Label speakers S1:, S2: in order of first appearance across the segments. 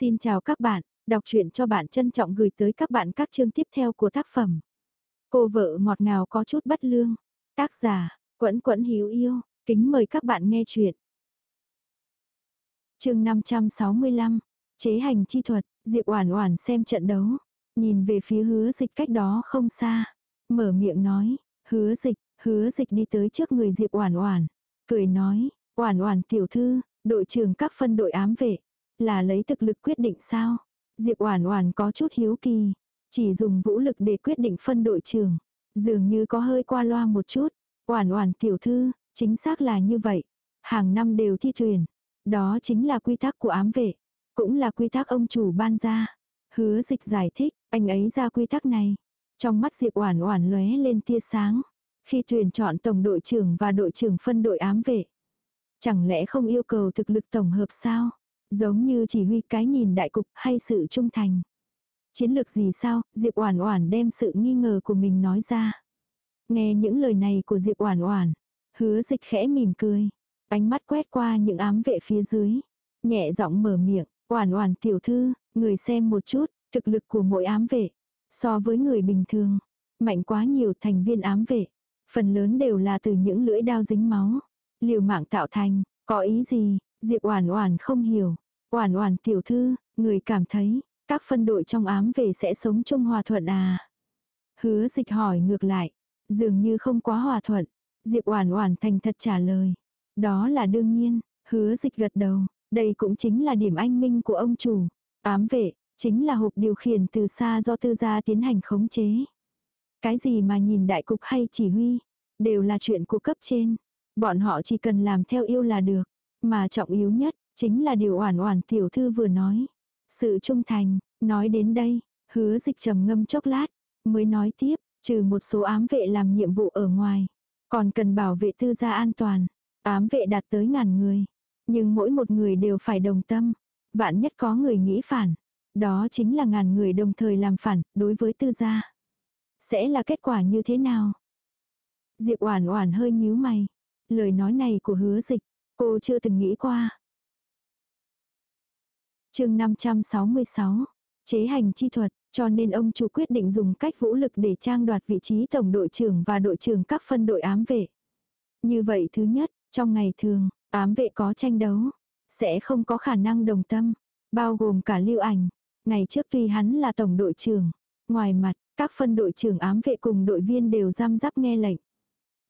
S1: Xin chào các bạn, đọc truyện cho bạn trân trọng gửi tới các bạn các chương tiếp theo của tác phẩm. Cô vợ ngọt ngào có chút bất lương. Tác giả, Quẫn Quẫn Hiếu Yêu, kính mời các bạn nghe truyện. Chương 565, chế hành chi thuật, Diệp Oản Oản xem trận đấu, nhìn về phía Hứa Dịch cách đó không xa, mở miệng nói, "Hứa Dịch." Hứa Dịch đi tới trước người Diệp Oản Oản, cười nói, "Oản Oản tiểu thư, đội trưởng các phân đội ám vệ, là lấy thực lực quyết định sao? Diệp Oản Oản có chút hiếu kỳ, chỉ dùng vũ lực để quyết định phân đội trưởng, dường như có hơi qua loa một chút. Oản Oản tiểu thư, chính xác là như vậy, hàng năm đều thi tuyển, đó chính là quy tắc của ám vệ, cũng là quy tắc ông chủ ban ra. Hứa Dịch giải thích, anh ấy ra quy tắc này. Trong mắt Diệp Oản Oản lóe lên tia sáng, khi tuyển chọn tổng đội trưởng và đội trưởng phân đội ám vệ, chẳng lẽ không yêu cầu thực lực tổng hợp sao? Giống như chỉ huy cái nhìn đại cục hay sự trung thành. Chiến lược gì sao, Diệp Oản Oản đem sự nghi ngờ của mình nói ra. Nghe những lời này của Diệp Oản Oản, Hứa Dịch khẽ mỉm cười, ánh mắt quét qua những ám vệ phía dưới, nhẹ giọng mở miệng, "Oản Oản tiểu thư, người xem một chút, thực lực của mỗi ám vệ so với người bình thường, mạnh quá nhiều thành viên ám vệ, phần lớn đều là từ những lưỡi đao dính máu, liều mạng tạo thành, có ý gì?" Diệp Oản Oản không hiểu. Oản Oản tiểu thư, người cảm thấy các phân đội trong ám về sẽ sống chung hòa thuận à? Hứa Dịch hỏi ngược lại, dường như không quá hòa thuận. Diệp Oản Oản thành thật trả lời, đó là đương nhiên. Hứa Dịch gật đầu, đây cũng chính là điểm anh minh của ông chủ. Ám vệ chính là hộp điều khiển từ xa do tư gia tiến hành khống chế. Cái gì mà nhìn đại cục hay chỉ huy, đều là chuyện của cấp trên. Bọn họ chỉ cần làm theo yêu là được. Mà trọng yếu nhất, chính là điều oản oản tiểu thư vừa nói. Sự trung thành, nói đến đây, hứa dịch trầm ngâm chốc lát, mới nói tiếp, trừ một số ám vệ làm nhiệm vụ ở ngoài. Còn cần bảo vệ tư gia an toàn. Ám vệ đạt tới ngàn người. Nhưng mỗi một người đều phải đồng tâm. Vạn nhất có người nghĩ phản. Đó chính là ngàn người đồng thời làm phản đối với tư gia. Sẽ là kết quả như thế nào? Diệp Oản Oản hơi nhíu mày. Lời nói này của Hứa Dịch, Cô chưa từng nghĩ qua. chương 566, chế hành chi thuật, cho nên ông chủ quyết định dùng cách vũ lực để trang đoạt vị trí tổng đội trưởng và đội trưởng các phân đội ám vệ. Như vậy thứ nhất, trong ngày thường, ám vệ có tranh đấu, sẽ không có khả năng đồng tâm, bao gồm cả lưu ảnh. Ngày trước tuy hắn là tổng đội trưởng, ngoài mặt, các phân đội trưởng ám vệ cùng đội viên đều giam giáp nghe lệnh.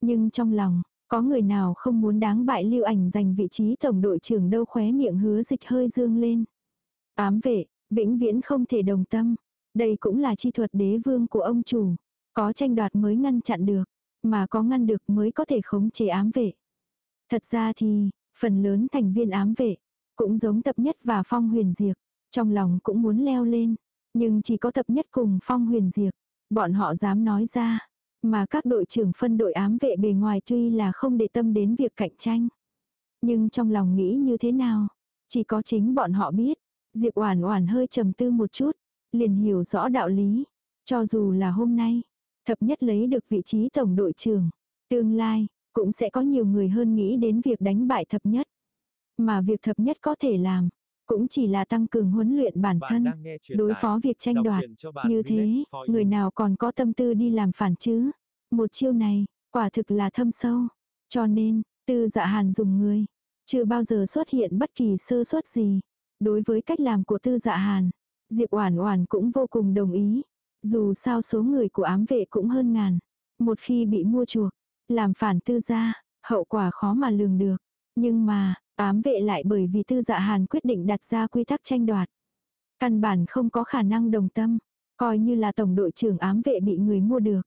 S1: Nhưng trong lòng, có người nào không muốn đáng bại lưu ảnh giành vị trí tổng đội trưởng đâu khóe miệng hứa dịch hơi dương lên. Ám vệ, vĩnh viễn không thể đồng tâm. Đây cũng là chi thuật đế vương của ông chủ. Có tranh đoạt mới ngăn chặn được, mà có ngăn được mới có thể khống chế ám vệ. Thật ra thì, phần lớn thành viên ám vệ, cũng giống tập nhất và phong huyền diệt. Trong lòng cũng muốn leo lên, nhưng chỉ có tập nhất cùng phong huyền diệt. Bọn họ dám nói ra, mà các đội trưởng phân đội ám vệ bề ngoài tuy là không để tâm đến việc cạnh tranh. Nhưng trong lòng nghĩ như thế nào? Chỉ có chính bọn họ biết. Diệp Oản Oản hơi trầm tư một chút, liền hiểu rõ đạo lý. Cho dù là hôm nay, thập nhất lấy được vị trí tổng đội trưởng, tương lai cũng sẽ có nhiều người hơn nghĩ đến việc đánh bại thập nhất. Mà việc thập nhất có thể làm, cũng chỉ là tăng cường huấn luyện bản thân, đối phó việc tranh đoạt. Như thế, người nào còn có tâm tư đi làm phản chứ? Một chiêu này, quả thực là thâm sâu. Cho nên, tư dạ hàn dùng người, chưa bao giờ xuất hiện bất kỳ sơ suất gì. Đối với cách làm của tư dạ hàn, Diệp Oản Oản cũng vô cùng đồng ý. Dù sao số người của ám vệ cũng hơn ngàn. Một khi bị mua chuộc, làm phản tư gia, hậu quả khó mà lường được. Nhưng mà, ám vệ lại bởi vì tư dạ hàn quyết định đặt ra quy tắc tranh đoạt. Căn bản không có khả năng đồng tâm, coi như là tổng đội trưởng ám vệ bị người mua được.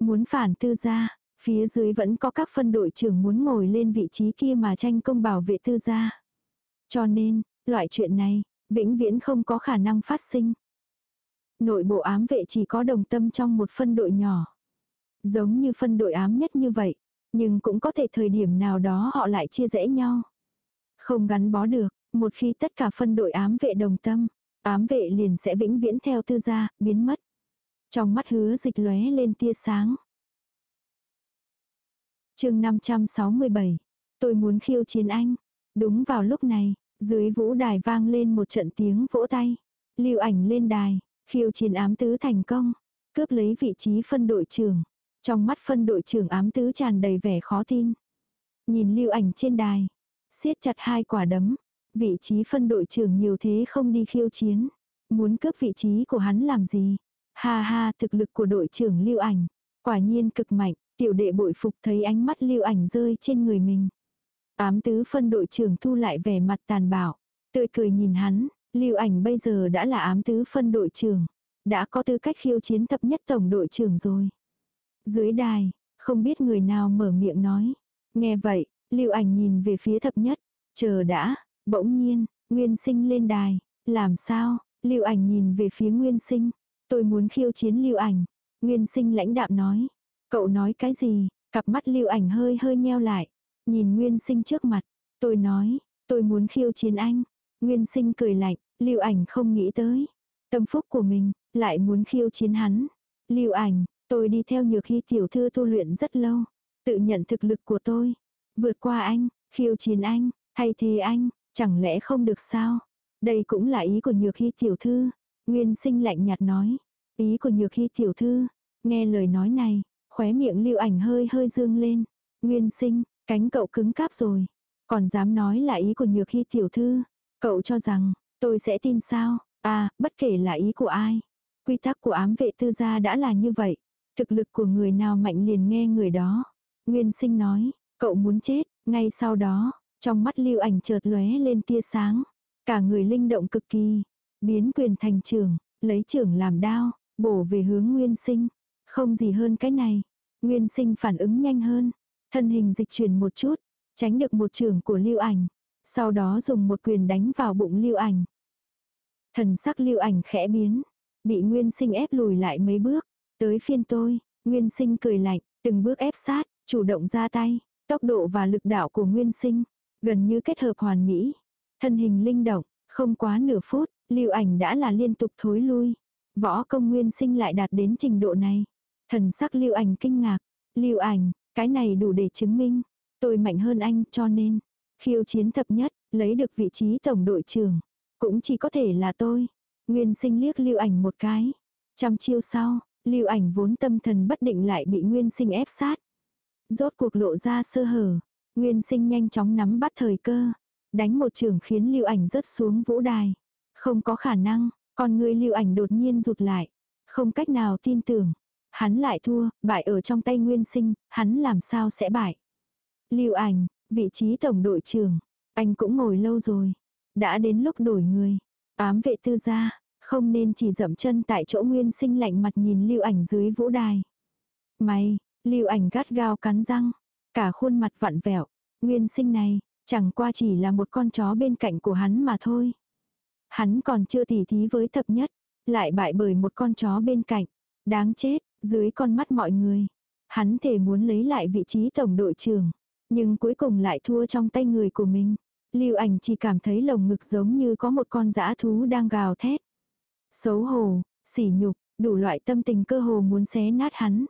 S1: Muốn phản tư gia, phía dưới vẫn có các phân đội trưởng muốn ngồi lên vị trí kia mà tranh công bảo vệ tư gia. Cho nên, loại chuyện này, vĩnh viễn không có khả năng phát sinh. Nội bộ ám vệ chỉ có đồng tâm trong một phân đội nhỏ. Giống như phân đội ám nhất như vậy, nhưng cũng có thể thời điểm nào đó họ lại chia rẽ nhau. Không gắn bó được, một khi tất cả phân đội ám vệ đồng tâm, ám vệ liền sẽ vĩnh viễn theo tư gia, biến mất. Trong mắt hứa dịch lóe lên tia sáng. chương 567. Tôi muốn khiêu chiến anh. Đúng vào lúc này, Dưới vũ đài vang lên một trận tiếng vỗ tay. Lưu ảnh lên đài, khiêu chiến ám tứ thành công, cướp lấy vị trí phân đội trưởng. Trong mắt phân đội trưởng ám tứ tràn đầy vẻ khó tin. Nhìn lưu ảnh trên đài, siết chặt hai quả đấm. Vị trí phân đội trưởng nhiều thế không đi khiêu chiến. Muốn cướp vị trí của hắn làm gì? Ha ha, thực lực của đội trưởng lưu ảnh. Quả nhiên cực mạnh, tiểu đệ bội phục thấy ánh mắt lưu ảnh rơi trên người mình. Ám tứ phân đội trưởng thu lại vẻ mặt tàn bạo. Tươi cười nhìn hắn, lưu ảnh bây giờ đã là ám tứ phân đội trưởng. Đã có tư cách khiêu chiến tập nhất tổng đội trưởng rồi. Dưới đài, không biết người nào mở miệng nói. Nghe vậy, lưu ảnh nhìn về phía thập nhất. Chờ đã, bỗng nhiên, nguyên sinh lên đài. Làm sao, lưu ảnh nhìn về phía nguyên sinh. Tôi muốn khiêu chiến lưu ảnh. Nguyên sinh lãnh đạm nói. Cậu nói cái gì? Cặp mắt lưu ảnh hơi hơi nheo lại. Nhìn nguyên sinh trước mặt. Tôi nói, tôi muốn khiêu chiến anh. Nguyên sinh cười lạnh, lưu ảnh không nghĩ tới. Tâm phúc của mình, lại muốn khiêu chiến hắn. Lưu ảnh, tôi đi theo nhược hy tiểu thư tu luyện rất lâu. Tự nhận thực lực của tôi. Vượt qua anh, khiêu chiến anh, thay thế anh, chẳng lẽ không được sao? Đây cũng là ý của nhược hy tiểu thư. Nguyên sinh lạnh nhạt nói. Ý của nhược hy tiểu thư. Nghe lời nói này, khóe miệng lưu ảnh hơi hơi dương lên. Nguyên sinh, cánh cậu cứng cáp rồi. Còn dám nói là ý của nhược hy tiểu thư. Cậu cho rằng, tôi sẽ tin sao? À, bất kể là ý của ai. Quy tắc của ám vệ tư gia đã là như vậy. Thực lực của người nào mạnh liền nghe người đó. Nguyên sinh nói, cậu muốn chết, ngay sau đó, trong mắt lưu ảnh chợt lóe lên tia sáng. Cả người linh động cực kỳ, biến quyền thành trưởng, lấy trưởng làm đao, bổ về hướng nguyên sinh. Không gì hơn cái này. Nguyên sinh phản ứng nhanh hơn. Thân hình dịch chuyển một chút, tránh được một trường của lưu ảnh. Sau đó dùng một quyền đánh vào bụng lưu ảnh. Thần sắc lưu ảnh khẽ biến. Bị nguyên sinh ép lùi lại mấy bước. Tới phiên tôi, nguyên sinh cười lạnh, từng bước ép sát, chủ động ra tay. Tốc độ và lực đạo của nguyên sinh, gần như kết hợp hoàn mỹ. Thân hình linh động, không quá nửa phút, lưu ảnh đã là liên tục thối lui. Võ công nguyên sinh lại đạt đến trình độ này. Thần sắc lưu ảnh kinh ngạc. Lưu ảnh, cái này đủ để chứng minh. Tôi mạnh hơn anh cho nên. Khiêu chiến thập nhất, lấy được vị trí tổng đội trưởng. Cũng chỉ có thể là tôi. Nguyên sinh liếc lưu ảnh một cái. Trăm chiêu sau, lưu ảnh vốn tâm thần bất định lại bị nguyên sinh ép sát. Rốt cuộc lộ ra sơ hở. Nguyên sinh nhanh chóng nắm bắt thời cơ. Đánh một trường khiến lưu ảnh rớt xuống vũ đài. Không có khả năng, con người lưu ảnh đột nhiên rụt lại. Không cách nào tin tưởng. Hắn lại thua, bại ở trong tay nguyên sinh, hắn làm sao sẽ bại. Lưu ảnh, vị trí tổng đội trưởng, anh cũng ngồi lâu rồi. Đã đến lúc đổi người. Ám vệ tư gia, không nên chỉ dậm chân tại chỗ nguyên sinh lạnh mặt nhìn lưu ảnh dưới vũ đài. Mày, lưu ảnh gắt gao cắn răng, cả khuôn mặt vặn vẹo. Nguyên sinh này, chẳng qua chỉ là một con chó bên cạnh của hắn mà thôi. Hắn còn chưa tỉ thí với thập nhất, lại bại bởi một con chó bên cạnh. Đáng chết, dưới con mắt mọi người. Hắn thể muốn lấy lại vị trí tổng đội trưởng, nhưng cuối cùng lại thua trong tay người của mình. Lưu ảnh chỉ cảm thấy lồng ngực giống như có một con dã thú đang gào thét. Xấu hổ, sỉ nhục, đủ loại tâm tình cơ hồ muốn xé nát hắn.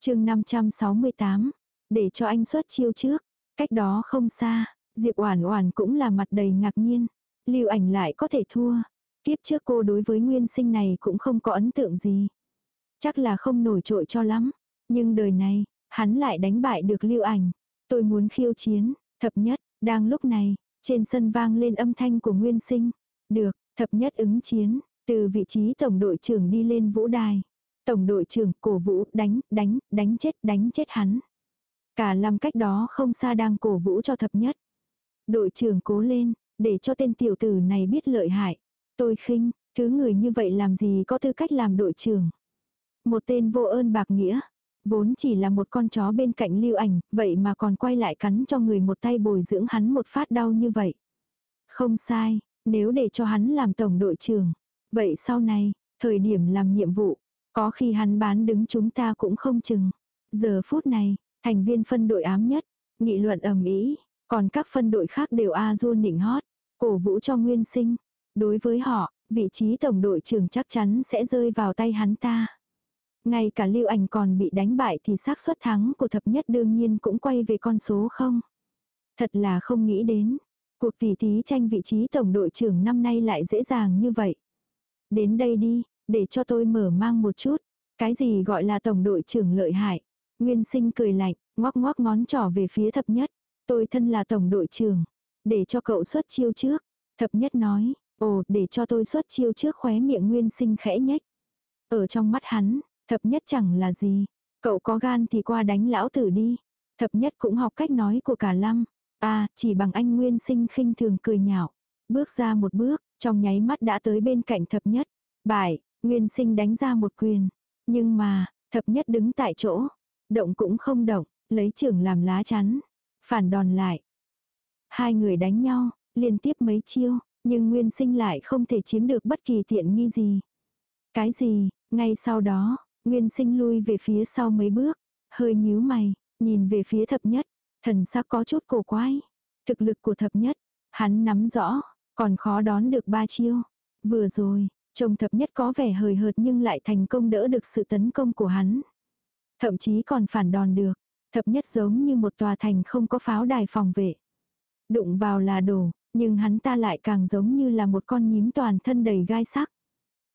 S1: chương 568, để cho anh xuất chiêu trước, cách đó không xa, Diệp Oản Oản cũng là mặt đầy ngạc nhiên, Lưu Ảnh lại có thể thua. kiếp trước cô đối với nguyên sinh này cũng không có ấn tượng gì. Chắc là không nổi trội cho lắm, nhưng đời này, hắn lại đánh bại được Lưu Ảnh. Tôi muốn khiêu chiến, thập nhất, đang lúc này, trên sân vang lên âm thanh của Nguyên Sinh. Được, thập nhất ứng chiến, từ vị trí tổng đội trưởng đi lên vũ đài. Tổng đội trưởng cổ vũ đánh, đánh, đánh chết, đánh chết hắn. Cả làm cách đó không xa đang cổ vũ cho thập nhất. Đội trưởng cố lên, để cho tên tiểu tử này biết lợi hại. Tôi khinh, thứ người như vậy làm gì có tư cách làm đội trưởng. Một tên vô ơn bạc nghĩa, vốn chỉ là một con chó bên cạnh lưu ảnh, vậy mà còn quay lại cắn cho người một tay bồi dưỡng hắn một phát đau như vậy. Không sai, nếu để cho hắn làm tổng đội trưởng, vậy sau này, thời điểm làm nhiệm vụ, có khi hắn bán đứng chúng ta cũng không chừng. Giờ phút này, thành viên phân đội ám nhất, nghị luận ầm ĩ, còn các phân đội khác đều a du nịnh hót, cổ vũ cho nguyên sinh. Đối với họ, vị trí tổng đội trưởng chắc chắn sẽ rơi vào tay hắn ta. Ngay cả lưu ảnh còn bị đánh bại thì xác suất thắng của thập nhất đương nhiên cũng quay về con số không. Thật là không nghĩ đến. Cuộc tỷ thí tranh vị trí tổng đội trưởng năm nay lại dễ dàng như vậy. Đến đây đi, để cho tôi mở mang một chút. Cái gì gọi là tổng đội trưởng lợi hại? Nguyên sinh cười lạnh, ngoắc ngoắc ngón trỏ về phía thập nhất. Tôi thân là tổng đội trưởng. Để cho cậu xuất chiêu trước. Thập nhất nói, ồ để cho tôi xuất chiêu trước khóe miệng nguyên sinh khẽ nhếch. Ở trong mắt hắn, thập nhất chẳng là gì. Cậu có gan thì qua đánh lão tử đi. Thập nhất cũng học cách nói của cả lăng. À, chỉ bằng anh nguyên sinh khinh thường cười nhạo. Bước ra một bước, trong nháy mắt đã tới bên cạnh thập nhất. Bài, nguyên sinh đánh ra một quyền. Nhưng mà, thập nhất đứng tại chỗ. Động cũng không động, lấy trưởng làm lá chắn. Phản đòn lại. Hai người đánh nhau, liên tiếp mấy chiêu, nhưng nguyên sinh lại không thể chiếm được bất kỳ tiện nghi gì. Cái gì, ngay sau đó, nguyên sinh lui về phía sau mấy bước, hơi nhíu mày, nhìn về phía thập nhất, thần sắc có chút cổ quái. Thực lực của thập nhất, hắn nắm rõ, còn khó đón được ba chiêu. Vừa rồi, trông thập nhất có vẻ hời hợt nhưng lại thành công đỡ được sự tấn công của hắn. Thậm chí còn phản đòn được. Thập nhất giống như một tòa thành không có pháo đài phòng vệ. Đụng vào là đổ, nhưng hắn ta lại càng giống như là một con nhím toàn thân đầy gai sắc.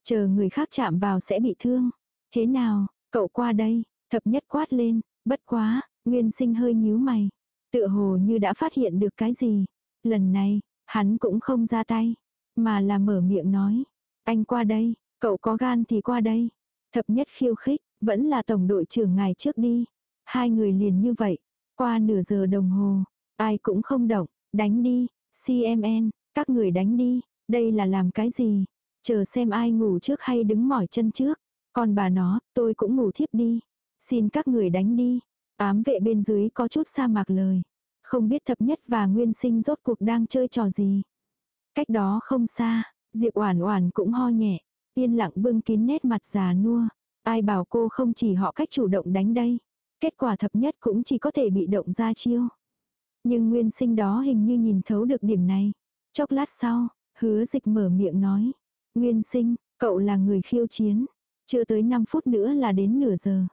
S1: Chờ người khác chạm vào sẽ bị thương. Thế nào, cậu qua đây, thập nhất quát lên, bất quá, nguyên sinh hơi nhíu mày. Tựa hồ như đã phát hiện được cái gì. Lần này, hắn cũng không ra tay, mà là mở miệng nói. Anh qua đây, cậu có gan thì qua đây. Thập nhất khiêu khích, vẫn là tổng đội trưởng ngày trước đi. Hai người liền như vậy, qua nửa giờ đồng hồ, ai cũng không động, đánh đi, CMN, các người đánh đi, đây là làm cái gì? Chờ xem ai ngủ trước hay đứng mỏi chân trước. Còn bà nó, tôi cũng ngủ thiếp đi. Xin các người đánh đi. Ám vệ bên dưới có chút sa mạc lời. Không biết thập nhất và nguyên sinh rốt cuộc đang chơi trò gì. Cách đó không xa, Diệp Oản Oản cũng ho nhẹ, yên lặng bưng kín nét mặt già nua. Ai bảo cô không chỉ họ cách chủ động đánh đây. Kết quả thập nhất cũng chỉ có thể bị động ra chiêu. Nhưng nguyên sinh đó hình như nhìn thấu được điểm này. Chốc lát sau, hứa dịch mở miệng nói. Nguyên sinh, cậu là người khiêu chiến. Chưa tới 5 phút nữa là đến nửa giờ.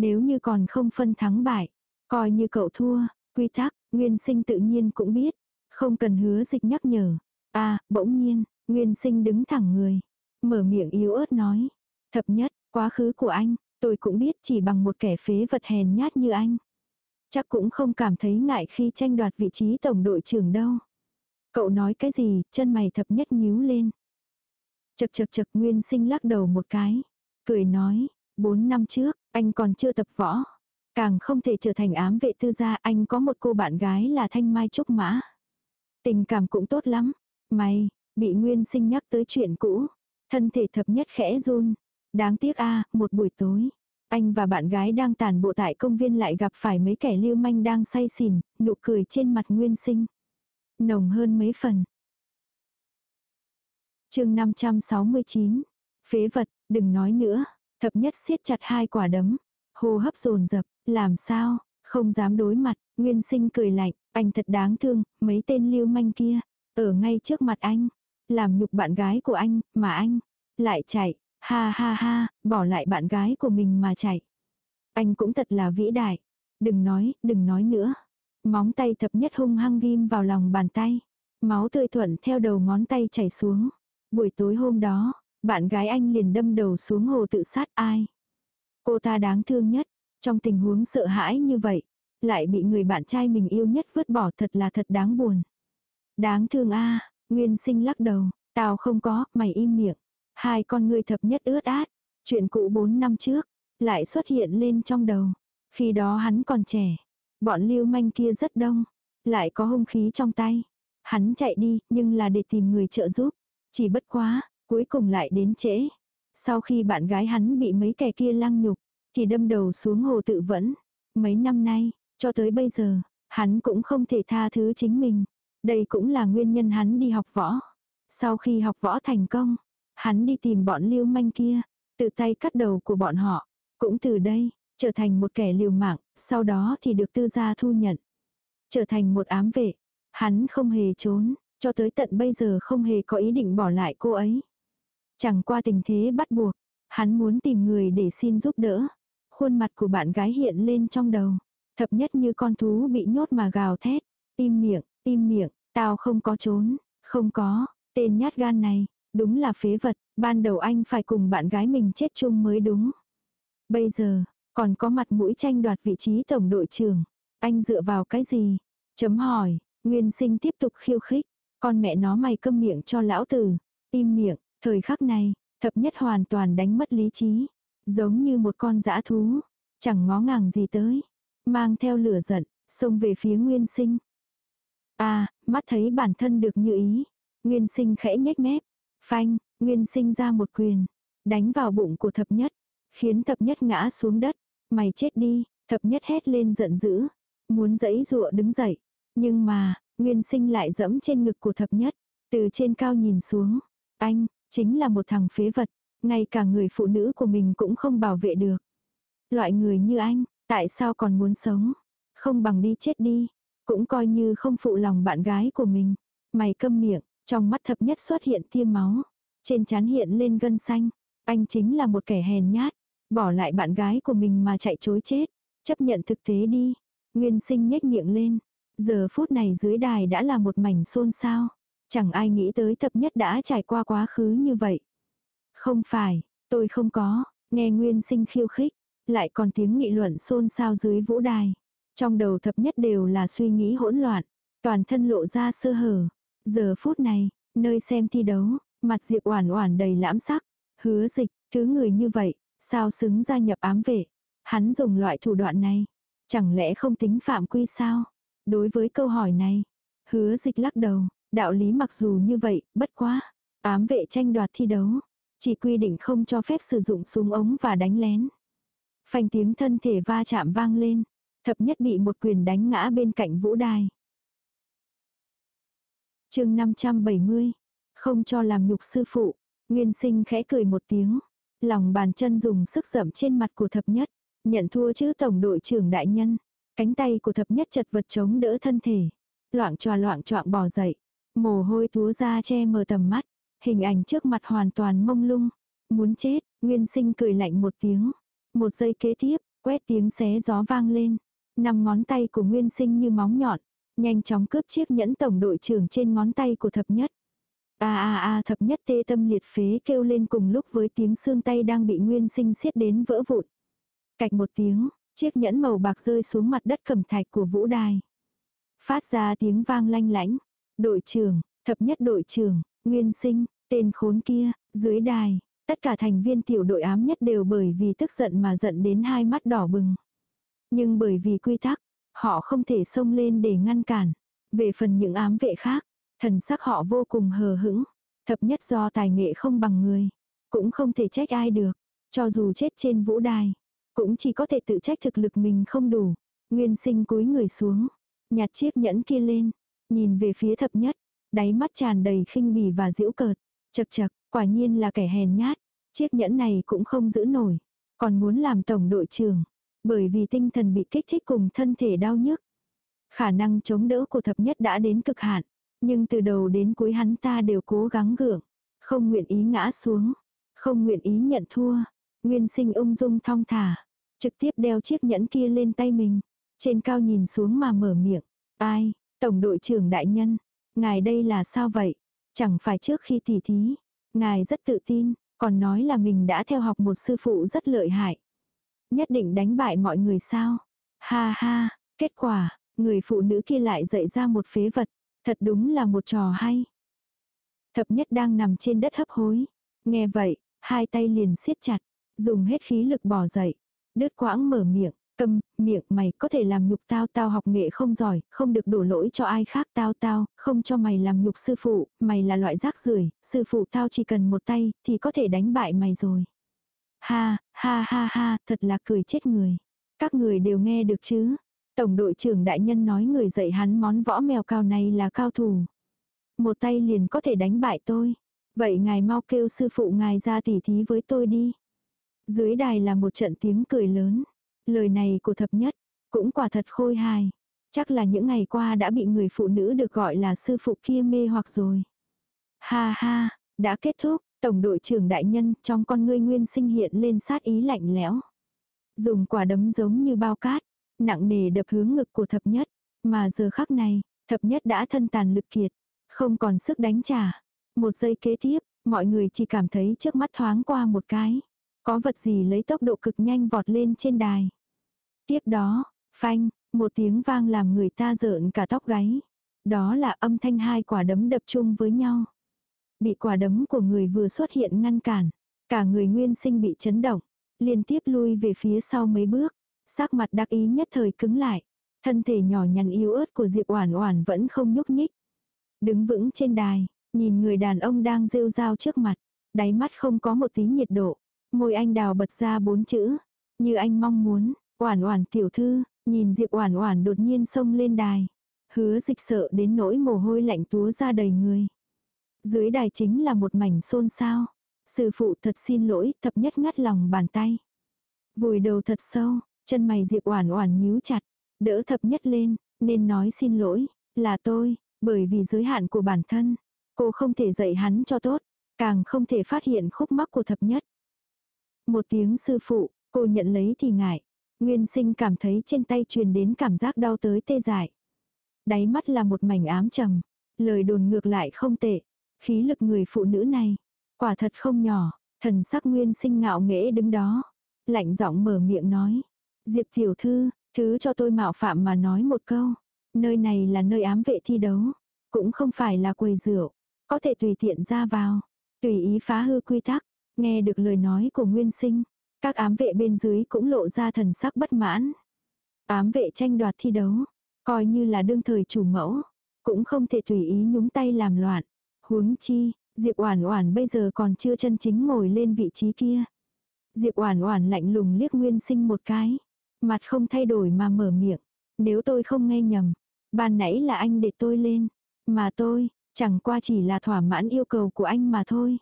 S1: Nếu như còn không phân thắng bại, coi như cậu thua, quy tắc, nguyên sinh tự nhiên cũng biết. Không cần hứa dịch nhắc nhở. À, bỗng nhiên, nguyên sinh đứng thẳng người. Mở miệng yếu ớt nói. Thập nhất, quá khứ của anh, tôi cũng biết chỉ bằng một kẻ phế vật hèn nhát như anh. Chắc cũng không cảm thấy ngại khi tranh đoạt vị trí tổng đội trưởng đâu. Cậu nói cái gì, chân mày thập nhất nhíu lên. Chật chật chật nguyên sinh lắc đầu một cái. Cười nói, bốn năm trước, anh còn chưa tập võ. Càng không thể trở thành ám vệ tư gia anh có một cô bạn gái là Thanh Mai Trúc Mã. Tình cảm cũng tốt lắm. Mày, bị nguyên sinh nhắc tới chuyện cũ. Thân thể thập nhất khẽ run. Đáng tiếc a một buổi tối. Anh và bạn gái đang tàn bộ tại công viên lại gặp phải mấy kẻ lưu manh đang say xỉn, nụ cười trên mặt nguyên sinh. Nồng hơn mấy phần. chương 569. Phế vật, đừng nói nữa. Thập nhất siết chặt hai quả đấm. Hô hấp dồn dập làm sao, không dám đối mặt. Nguyên sinh cười lạnh, anh thật đáng thương, mấy tên lưu manh kia. Ở ngay trước mặt anh. Làm nhục bạn gái của anh, mà anh lại chạy, Ha ha ha, bỏ lại bạn gái của mình mà chạy. Anh cũng thật là vĩ đại. Đừng nói, đừng nói nữa. Móng tay thập nhất hung hăng ghim vào lòng bàn tay. Máu tươi thuận theo đầu ngón tay chảy xuống. Buổi tối hôm đó, bạn gái anh liền đâm đầu xuống hồ tự sát ai. Cô ta đáng thương nhất, trong tình huống sợ hãi như vậy, lại bị người bạn trai mình yêu nhất vứt bỏ thật là thật đáng buồn. Đáng thương a Nguyên sinh lắc đầu, tao không có, mày im miệng. Hai con người thập nhất ướt át. Chuyện cũ bốn năm trước, lại xuất hiện lên trong đầu. Khi đó hắn còn trẻ. Bọn lưu manh kia rất đông. Lại có hung khí trong tay. Hắn chạy đi, nhưng là để tìm người trợ giúp. Chỉ bất quá, cuối cùng lại đến trễ. Sau khi bạn gái hắn bị mấy kẻ kia lăng nhục, thì đâm đầu xuống hồ tự vẫn. Mấy năm nay, cho tới bây giờ, hắn cũng không thể tha thứ chính mình. Đây cũng là nguyên nhân hắn đi học võ. Sau khi học võ thành công, Hắn đi tìm bọn lưu manh kia, tự tay cắt đầu của bọn họ. Cũng từ đây, trở thành một kẻ liều mạng, sau đó thì được tư gia thu nhận. Trở thành một ám vệ. Hắn không hề trốn, cho tới tận bây giờ không hề có ý định bỏ lại cô ấy. Chẳng qua tình thế bắt buộc, hắn muốn tìm người để xin giúp đỡ. Khuôn mặt của bạn gái hiện lên trong đầu, thập nhất như con thú bị nhốt mà gào thét. Im miệng, im miệng, tao không có trốn, không có, tên nhát gan này, đúng là phế vật, ban đầu anh phải cùng bạn gái mình chết chung mới đúng. Bây giờ, còn có mặt mũi tranh đoạt vị trí tổng đội trưởng, anh dựa vào cái gì? Chấm hỏi, Nguyên sinh tiếp tục khiêu khích, con mẹ nó mày câm miệng cho lão tử, im miệng, thời khắc này, thập nhất hoàn toàn đánh mất lý trí, giống như một con dã thú, chẳng ngó ngàng gì tới, mang theo lửa giận, xông về phía Nguyên sinh. À, mắt thấy bản thân được như ý, Nguyên sinh khẽ nhếch mép, phanh, Nguyên sinh ra một quyền, đánh vào bụng của thập nhất, khiến thập nhất ngã xuống đất, mày chết đi, thập nhất hét lên giận dữ, muốn dẫy dụa đứng dậy, nhưng mà, Nguyên sinh lại dẫm trên ngực của thập nhất, từ trên cao nhìn xuống, anh, chính là một thằng phế vật, ngay cả người phụ nữ của mình cũng không bảo vệ được. Loại người như anh, tại sao còn muốn sống? Không bằng đi chết đi, cũng coi như không phụ lòng bạn gái của mình. Mày câm miệng, trong mắt thập nhất xuất hiện tia máu, trên trán hiện lên gân xanh. Anh chính là một kẻ hèn nhát, bỏ lại bạn gái của mình mà chạy chối chết. Chấp nhận thực tế đi. Nguyên sinh nhếch miệng lên. Giờ phút này dưới đài đã là một mảnh xôn xao. Chẳng ai nghĩ tới thập nhất đã trải qua quá khứ như vậy. Không phải, tôi không có, nghe nguyên sinh khiêu khích, lại còn tiếng nghị luận xôn xao dưới vũ đài. Trong đầu thập nhất đều là suy nghĩ hỗn loạn, toàn thân lộ ra sơ hở. Giờ phút này, nơi xem thi đấu, mặt Diệp Oản Oản đầy lãm sắc, hứa dịch, thứ người như vậy, sao xứng gia nhập ám vệ? Hắn dùng loại thủ đoạn này, chẳng lẽ không tính phạm quy sao? Đối với câu hỏi này, hứa dịch lắc đầu, đạo lý mặc dù như vậy, bất quá, ám vệ tranh đoạt thi đấu, chỉ quy định không cho phép sử dụng súng ống và đánh lén. Phanh tiếng thân thể va chạm vang lên, thập nhất bị một quyền đánh ngã bên cạnh vũ đài. chương 570, không cho làm nhục sư phụ, nguyên sinh khẽ cười một tiếng, lòng bàn chân dùng sức dậm trên mặt của thập nhất, nhận thua chứ tổng đội trưởng đại nhân, cánh tay của thập nhất chật vật chống đỡ thân thể, loạn tròa loạn choạng bò dậy, mồ hôi túa ra che mờ tầm mắt, hình ảnh trước mặt hoàn toàn mông lung, muốn chết, nguyên sinh cười lạnh một tiếng, một giây kế tiếp, quét tiếng xé gió vang lên, năm ngón tay của nguyên sinh như móng nhọn, nhanh chóng cướp chiếc nhẫn tổng đội trưởng trên ngón tay của thập nhất. A a a thập nhất tê tâm liệt phế kêu lên cùng lúc với tiếng xương tay đang bị nguyên sinh siết đến vỡ vụn. Cạch một tiếng, chiếc nhẫn màu bạc rơi xuống mặt đất cẩm thạch của vũ đài. Phát ra tiếng vang lanh lảnh Đội trưởng, thập nhất đội trưởng, nguyên sinh, tên khốn kia, dưới đài, tất cả thành viên tiểu đội ám nhất đều bởi vì tức giận mà giận đến hai mắt đỏ bừng. Nhưng bởi vì quy tắc, họ không thể xông lên để ngăn cản. Về phần những ám vệ khác, thần sắc họ vô cùng hờ hững. Thập nhất do tài nghệ không bằng người. Cũng không thể trách ai được. Cho dù chết trên vũ đài. Cũng chỉ có thể tự trách thực lực mình không đủ. Nguyên sinh cúi người xuống. Nhặt chiếc nhẫn kia lên. Nhìn về phía thập nhất. Đáy mắt tràn đầy khinh bỉ và giễu cợt. Chật chật, quả nhiên là kẻ hèn nhát. Chiếc nhẫn này cũng không giữ nổi. Còn muốn làm tổng đội trưởng. Bởi vì tinh thần bị kích thích cùng thân thể đau nhức. Khả năng chống đỡ của thập nhất đã đến cực hạn. Nhưng từ đầu đến cuối hắn ta đều cố gắng gượng. Không nguyện ý ngã xuống. Không nguyện ý nhận thua. Nguyên sinh ung dung thong thả. Trực tiếp đeo chiếc nhẫn kia lên tay mình. Trên cao nhìn xuống mà mở miệng. Ai, tổng đội trưởng đại nhân. Ngài đây là sao vậy? Chẳng phải trước khi tỉ thí. Ngài rất tự tin. Còn nói là mình đã theo học một sư phụ rất lợi hại. Nhất định đánh bại mọi người sao? Ha ha, kết quả, người phụ nữ kia lại dạy ra một phế vật. Thật đúng là một trò hay. Thập nhất đang nằm trên đất hấp hối. Nghe vậy, hai tay liền siết chặt, dùng hết khí lực bỏ dậy. Đứt quãng mở miệng, câm, miệng mày có thể làm nhục tao tao học nghệ không giỏi, không được đổ lỗi cho ai khác tao tao, không cho mày làm nhục sư phụ, mày là loại rác rưởi sư phụ tao chỉ cần một tay thì có thể đánh bại mày rồi. Ha, ha ha ha, thật là cười chết người. Các người đều nghe được chứ. Tổng đội trưởng đại nhân nói người dạy hắn món võ mèo cao này là cao thủ. Một tay liền có thể đánh bại tôi. Vậy ngài mau kêu sư phụ ngài ra tỉ thí với tôi đi. Dưới đài là một trận tiếng cười lớn. Lời này của thập nhất, cũng quả thật khôi hài. Chắc là những ngày qua đã bị người phụ nữ được gọi là sư phụ kia mê hoặc rồi. Ha ha, đã kết thúc, tổng đội trưởng đại nhân trong con ngươi nguyên sinh hiện lên sát ý lạnh lẽo. Dùng quả đấm giống như bao cát, nặng nề đập hướng ngực của thập nhất. Mà giờ khắc này, Thập nhất đã thân tàn lực kiệt, không còn sức đánh trả. Một giây kế tiếp, mọi người chỉ cảm thấy trước mắt thoáng qua một cái. Có vật gì lấy tốc độ cực nhanh vọt lên trên đài. Tiếp đó, phanh, một tiếng vang làm người ta rợn cả tóc gáy. Đó là âm thanh hai quả đấm đập chung với nhau. Bị quả đấm của người vừa xuất hiện ngăn cản. Cả người nguyên sinh bị chấn động. Liên tiếp lui về phía sau mấy bước. Sắc mặt đắc ý nhất thời cứng lại. Thân thể nhỏ nhắn yếu ớt của Diệp Oản Oản vẫn không nhúc nhích. Đứng vững trên đài, nhìn người đàn ông đang rêu rao trước mặt, đáy mắt không có một tí nhiệt độ, môi anh đào bật ra bốn chữ, như anh mong muốn, "Oản Oản tiểu thư." Nhìn Diệp Oản Oản đột nhiên xông lên đài, Hứa Dịch sợ đến nỗi mồ hôi lạnh túa ra đầy người. Dưới đài chính là một mảnh xôn xao. Sư phụ thật xin lỗi, thập nhất ngắt lòng bàn tay. Vùi đầu thật sâu, chân mày Diệp Oản Oản nhíu chặt, đỡ thập nhất lên, nên nói xin lỗi, là tôi, bởi vì giới hạn của bản thân, cô không thể dạy hắn cho tốt, càng không thể phát hiện khúc mắc của thập nhất. Một tiếng sư phụ, cô nhận lấy thì ngại. Nguyên sinh cảm thấy trên tay truyền đến cảm giác đau tới tê dại. Đáy mắt là một mảnh ám trầm. Lời đồn ngược lại không tệ. Khí lực người phụ nữ này. Quả thật không nhỏ. Thần sắc nguyên sinh ngạo nghễ đứng đó. Lạnh giọng mở miệng nói. Diệp tiểu thư, thứ cho tôi mạo phạm mà nói một câu. Nơi này là nơi ám vệ thi đấu. Cũng không phải là quầy rượu. Có thể tùy tiện ra vào. Tùy ý phá hư quy tắc. Nghe được lời nói của nguyên sinh. Các ám vệ bên dưới cũng lộ ra thần sắc bất mãn. Ám vệ tranh đoạt thi đấu. Coi như là đương thời chủ mẫu. Cũng không thể tùy ý nhúng tay làm loạn. Huống chi, Diệp Oản Oản bây giờ còn chưa chân chính ngồi lên vị trí kia. Diệp Oản Oản lạnh lùng liếc Nguyên Sinh một cái, mặt không thay đổi mà mở miệng, "Nếu tôi không nghe nhầm, ban nãy là anh để tôi lên, mà tôi chẳng qua chỉ là thỏa mãn yêu cầu của anh mà thôi."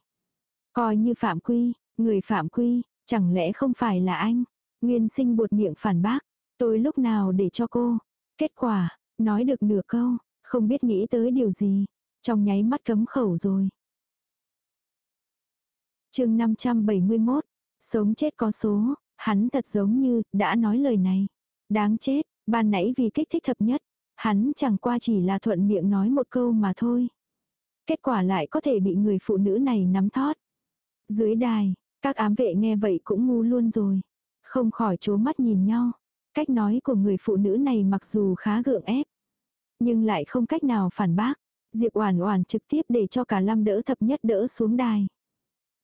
S1: Coi như phạm quy, người phạm quy, chẳng lẽ không phải là anh? Nguyên Sinh buột miệng phản bác, "Tôi lúc nào để cho cô?" Kết quả, nói được nửa câu, không biết nghĩ tới điều gì, trong nháy mắt cấm khẩu rồi. chương 571, sống chết có số, hắn thật giống như, đã nói lời này. Đáng chết, ban nãy vì kích thích thập nhất, hắn chẳng qua chỉ là thuận miệng nói một câu mà thôi. Kết quả lại có thể bị người phụ nữ này nắm thót. Dưới đài, các ám vệ nghe vậy cũng ngu luôn rồi. Không khỏi chố mắt nhìn nhau. Cách nói của người phụ nữ này mặc dù khá gượng ép, nhưng lại không cách nào phản bác. Diệp Oản Oản trực tiếp để cho cả Lâm đỡ thập nhất đỡ xuống đài.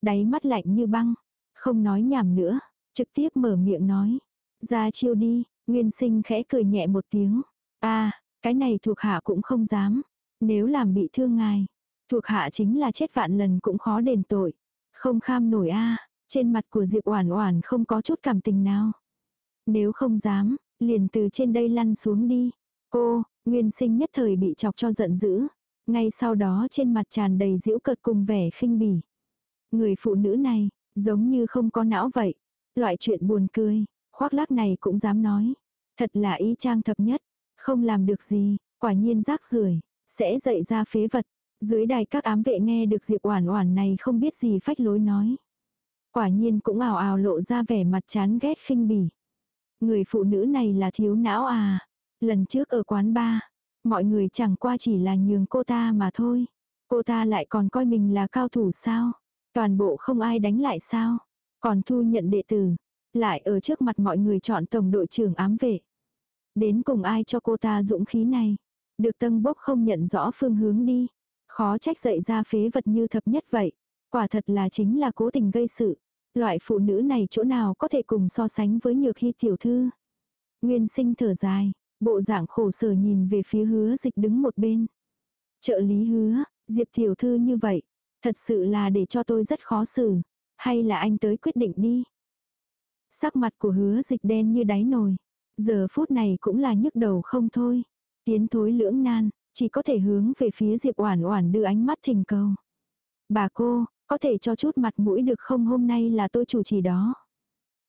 S1: Đáy mắt lạnh như băng, không nói nhảm nữa, trực tiếp mở miệng nói, "Ra chiêu đi." Nguyên Sinh khẽ cười nhẹ một tiếng, "A, cái này thuộc hạ cũng không dám, nếu làm bị thương ngài, thuộc hạ chính là chết vạn lần cũng khó đền tội." Không kham nổi a, trên mặt của Diệp Oản Oản không có chút cảm tình nào. Nếu không dám, liền từ trên đây lăn xuống đi. Cô, nguyên sinh nhất thời bị chọc cho giận dữ. Ngay sau đó trên mặt tràn đầy giễu cợt cùng vẻ khinh bỉ. Người phụ nữ này, giống như không có não vậy. Loại chuyện buồn cười, khoác lác này cũng dám nói. Thật là ý trang thập nhất. Không làm được gì, quả nhiên rác rưởi sẽ dậy ra phế vật. Dưới đài các ám vệ nghe được Diệp Oản Oản này không biết gì phách lối nói. Quả nhiên cũng ào ào lộ ra vẻ mặt chán ghét khinh bỉ. Người phụ nữ này là thiếu não à. Lần trước ở quán ba, mọi người chẳng qua chỉ là nhường cô ta mà thôi. Cô ta lại còn coi mình là cao thủ sao? Toàn bộ không ai đánh lại sao? Còn thu nhận đệ tử, lại ở trước mặt mọi người chọn tổng đội trưởng ám vệ. Đến cùng ai cho cô ta dũng khí này? Được tân bốc không nhận rõ phương hướng đi. Khó trách dậy ra phế vật như thập nhất vậy. Quả thật là chính là cố tình gây sự. Loại phụ nữ này chỗ nào có thể cùng so sánh với nhược hy tiểu thư. Nguyên sinh thở dài, bộ dạng khổ sở nhìn về phía hứa dịch đứng một bên. Trợ lý hứa, Diệp tiểu thư như vậy, thật sự là để cho tôi rất khó xử. Hay là anh tới quyết định đi. Sắc mặt của hứa dịch đen như đáy nồi. Giờ phút này cũng là nhức đầu không thôi. Tiến thối lưỡng nan, chỉ có thể hướng về phía Diệp Oản Oản đưa ánh mắt thỉnh cầu. Bà cô, có thể cho chút mặt mũi được không hôm nay là tôi chủ trì đó.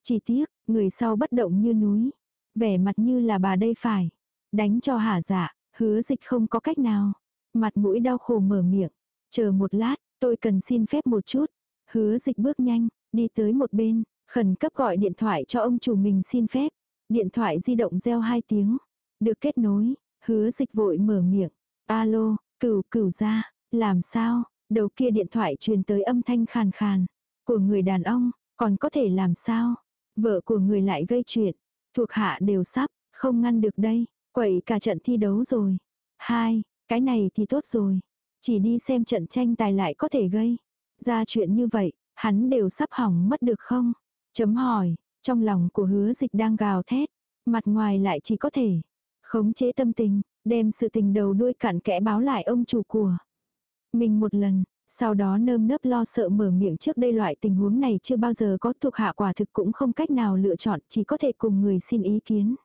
S1: Chỉ tiếc, người sau bất động như núi. Vẻ mặt như là bà đây phải. Đánh cho hả dạ, hứa dịch không có cách nào. Mặt mũi đau khổ mở miệng. Chờ một lát, tôi cần xin phép một chút. Hứa dịch bước nhanh, đi tới một bên, khẩn cấp gọi điện thoại cho ông chủ mình xin phép. Điện thoại di động reo hai tiếng. Được kết nối, hứa dịch vội mở miệng. Alo, cửu cửu ra, làm sao? Đầu kia điện thoại truyền tới âm thanh khàn khàn. Của người đàn ông, còn có thể làm sao? Vợ của người lại gây chuyện. Thuộc hạ đều sắp, không ngăn được đây. Quậy cả trận thi đấu rồi. Hai, cái này thì tốt rồi. Chỉ đi xem trận tranh tài lại có thể gây. Ra chuyện như vậy, hắn đều sắp hỏng mất được không? Chấm hỏi, trong lòng của hứa dịch đang gào thét. Mặt ngoài lại chỉ có thể khống chế tâm tình, đem sự tình đầu đuôi cặn kẽ báo lại ông chủ của mình một lần, sau đó nơm nớp lo sợ mở miệng trước đây loại tình huống này chưa bao giờ có thuộc hạ quả thực cũng không cách nào lựa chọn, chỉ có thể cùng người xin ý kiến.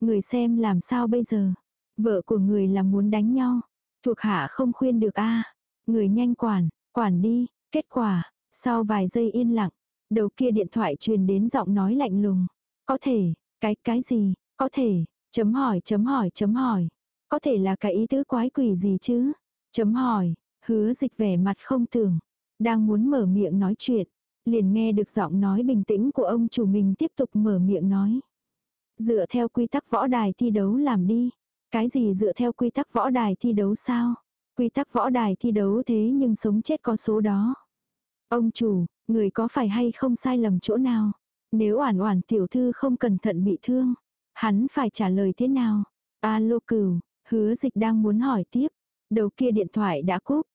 S1: Người xem làm sao bây giờ? Vợ của người là muốn đánh nhau. Thuộc hạ không khuyên được a Người nhanh quản, quản đi. Kết quả, sau vài giây yên lặng, đầu kia điện thoại truyền đến giọng nói lạnh lùng. Có thể, cái, cái gì, có thể, chấm hỏi, chấm hỏi, chấm hỏi. Có thể là cái ý tứ quái quỷ gì chứ? Chấm hỏi, hứa dịch vẻ mặt không tưởng. Đang muốn mở miệng nói chuyện. Liền nghe được giọng nói bình tĩnh của ông chủ mình tiếp tục mở miệng nói. Dựa theo quy tắc võ đài thi đấu làm đi. Cái gì dựa theo quy tắc võ đài thi đấu sao? Quy tắc võ đài thi đấu thế nhưng sống chết có số đó. Ông chủ, người có phải hay không sai lầm chỗ nào? Nếu oản oản tiểu thư không cẩn thận bị thương, hắn phải trả lời thế nào? Alo cửu, hứa dịch đang muốn hỏi tiếp. Đầu kia điện thoại đã cúp.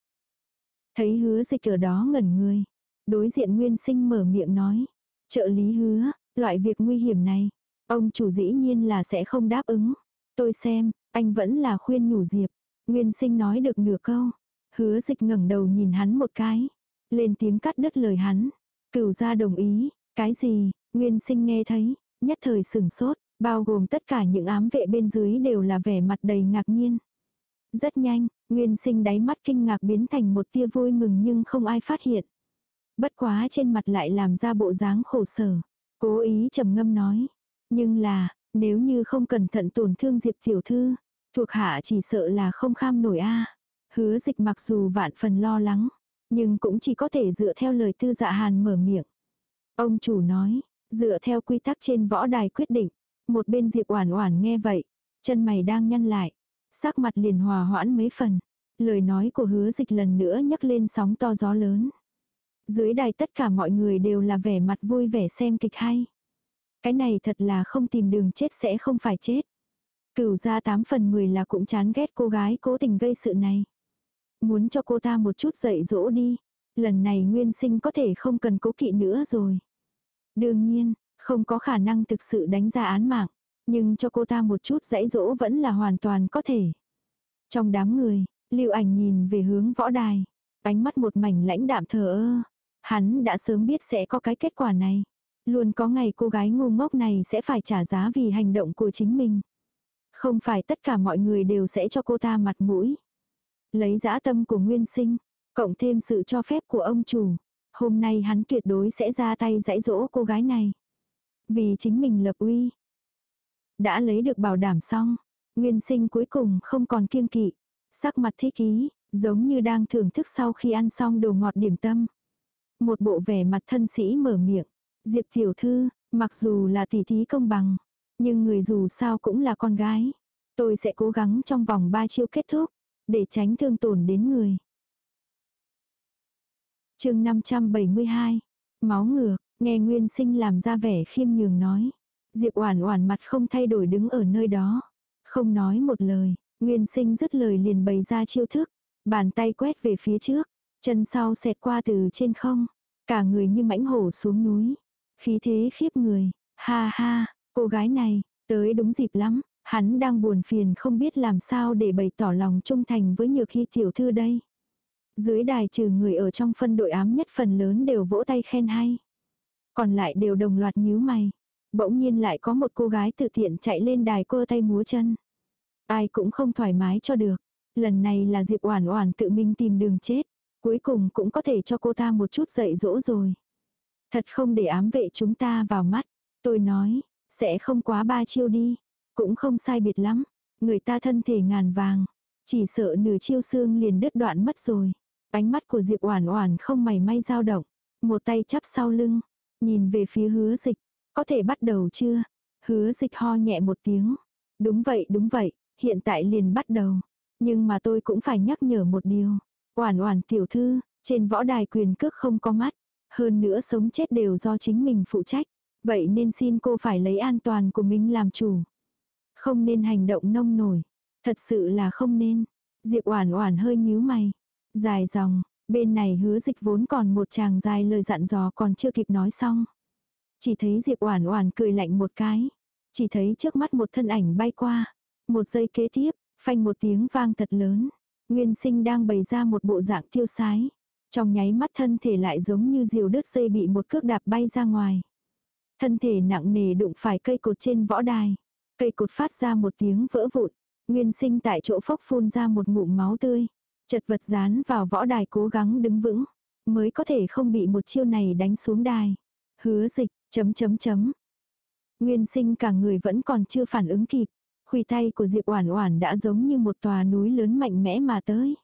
S1: Thấy hứa dịch ở đó ngẩn người. Đối diện nguyên sinh mở miệng nói. Trợ lý hứa, loại việc nguy hiểm này. Ông chủ dĩ nhiên là sẽ không đáp ứng. Tôi xem, anh vẫn là khuyên nhủ Diệp. Nguyên sinh nói được nửa câu. Hứa dịch ngẩng đầu nhìn hắn một cái. Lên tiếng cắt đứt lời hắn. Cửu ra đồng ý. Cái gì? Nguyên sinh nghe thấy. Nhất thời sửng sốt. Bao gồm tất cả những ám vệ bên dưới đều là vẻ mặt đầy ngạc nhiên. Rất nhanh, Nguyên sinh đáy mắt kinh ngạc biến thành một tia vui mừng nhưng không ai phát hiện. Bất quá trên mặt lại làm ra bộ dáng khổ sở. Cố ý trầm ngâm nói. Nhưng là, nếu như không cẩn thận tổn thương Diệp tiểu thư, thuộc hạ chỉ sợ là không kham nổi a. Hứa dịch mặc dù vạn phần lo lắng, nhưng cũng chỉ có thể dựa theo lời tư dạ hàn mở miệng. Ông chủ nói, dựa theo quy tắc trên võ đài quyết định, một bên Diệp Oản Oản nghe vậy, chân mày đang nhăn lại, sắc mặt liền hòa hoãn mấy phần. Lời nói của hứa dịch lần nữa nhấc lên sóng to gió lớn. Dưới đài tất cả mọi người đều là vẻ mặt vui vẻ xem kịch hay. Cái này thật là không tìm đường chết sẽ không phải chết. Cửu ra 8 phần 10 là cũng chán ghét cô gái cố tình gây sự này. Muốn cho cô ta một chút dạy dỗ đi. Lần này nguyên sinh có thể không cần cố kỵ nữa rồi. Đương nhiên, không có khả năng thực sự đánh ra án mạng. Nhưng cho cô ta một chút dạy dỗ vẫn là hoàn toàn có thể. Trong đám người, lưu ảnh nhìn về hướng võ đài. Ánh mắt một mảnh lãnh đạm thờ ơ. Hắn đã sớm biết sẽ có cái kết quả này. Luôn có ngày cô gái ngu ngốc này sẽ phải trả giá vì hành động của chính mình. Không phải tất cả mọi người đều sẽ cho cô ta mặt mũi. Lấy dã tâm của nguyên sinh, cộng thêm sự cho phép của ông chủ. Hôm nay hắn tuyệt đối sẽ ra tay dạy dỗ cô gái này. Vì chính mình lập uy. Đã lấy được bảo đảm xong. Nguyên sinh cuối cùng không còn kiêng kỵ. Sắc mặt thích ý, giống như đang thưởng thức sau khi ăn xong đồ ngọt điểm tâm. Một bộ vẻ mặt thân sĩ mở miệng. Diệp tiểu thư, mặc dù là tỷ thí công bằng, nhưng người dù sao cũng là con gái. Tôi sẽ cố gắng trong vòng 3 chiêu kết thúc, để tránh thương tổn đến người. chương 572. Máu ngược, nghe Nguyên Sinh làm ra vẻ khiêm nhường nói. Diệp Oản Oản mặt không thay đổi đứng ở nơi đó, không nói một lời, Nguyên Sinh dứt lời liền bày ra chiêu thức, bàn tay quét về phía trước, chân sau xẹt qua từ trên không, cả người như mãnh hổ xuống núi, khí thế khiếp người, ha ha, cô gái này, tới đúng dịp lắm, hắn đang buồn phiền không biết làm sao để bày tỏ lòng trung thành với nhược Hi tiểu thư đây. Dưới đài trừ người ở trong phân đội ám nhất phần lớn đều vỗ tay khen hay. Còn lại đều đồng loạt nhíu mày. Bỗng nhiên lại có một cô gái tự thiện chạy lên đài cơ tay múa chân. Ai cũng không thoải mái cho được. Lần này là Diệp Oản Oản tự mình tìm đường chết. Cuối cùng cũng có thể cho cô ta một chút dạy dỗ rồi. Thật không để ám vệ chúng ta vào mắt. Tôi nói, sẽ không quá ba chiêu đi. Cũng không sai biệt lắm. Người ta thân thể ngàn vàng. Chỉ sợ nửa chiêu xương liền đứt đoạn mất rồi. Ánh mắt của Diệp Oản Oản không mảy may dao động. Một tay chắp sau lưng. Nhìn về phía hứa dịch. Có thể bắt đầu chưa? Hứa dịch ho nhẹ một tiếng. Đúng vậy đúng vậy. Hiện tại liền bắt đầu. Nhưng mà tôi cũng phải nhắc nhở một điều. Oản oản tiểu thư, trên võ đài quyền cước không có mắt. Hơn nữa sống chết đều do chính mình phụ trách. Vậy nên xin cô phải lấy an toàn của mình làm chủ. Không nên hành động nông nổi. Thật sự là không nên. Diệp Oản Oản hơi nhíu mày. Dài dòng, bên này hứa dịch vốn còn một chàng dài lời dặn dò còn chưa kịp nói xong. Chỉ thấy Diệp Oản Oản cười lạnh một cái. Chỉ thấy trước mắt một thân ảnh bay qua. Một giây kế tiếp, phanh một tiếng vang thật lớn. Nguyên sinh đang bày ra một bộ dạng tiêu sái. Trong nháy mắt thân thể lại giống như diều đứt dây bị một cước đạp bay ra ngoài. Thân thể nặng nề đụng phải cây cột trên võ đài. Cây cột phát ra một tiếng vỡ vụn. Nguyên sinh tại chỗ phốc phun ra một ngụm máu tươi. Chật vật dán vào võ đài cố gắng đứng vững. Mới có thể không bị một chiêu này đánh xuống đài. Hứa dịch, chấm chấm chấm. Nguyên sinh cả người vẫn còn chưa phản ứng kịp. Khuỷu tay của Diệp Oản Oản đã giống như một tòa núi lớn mạnh mẽ mà tới.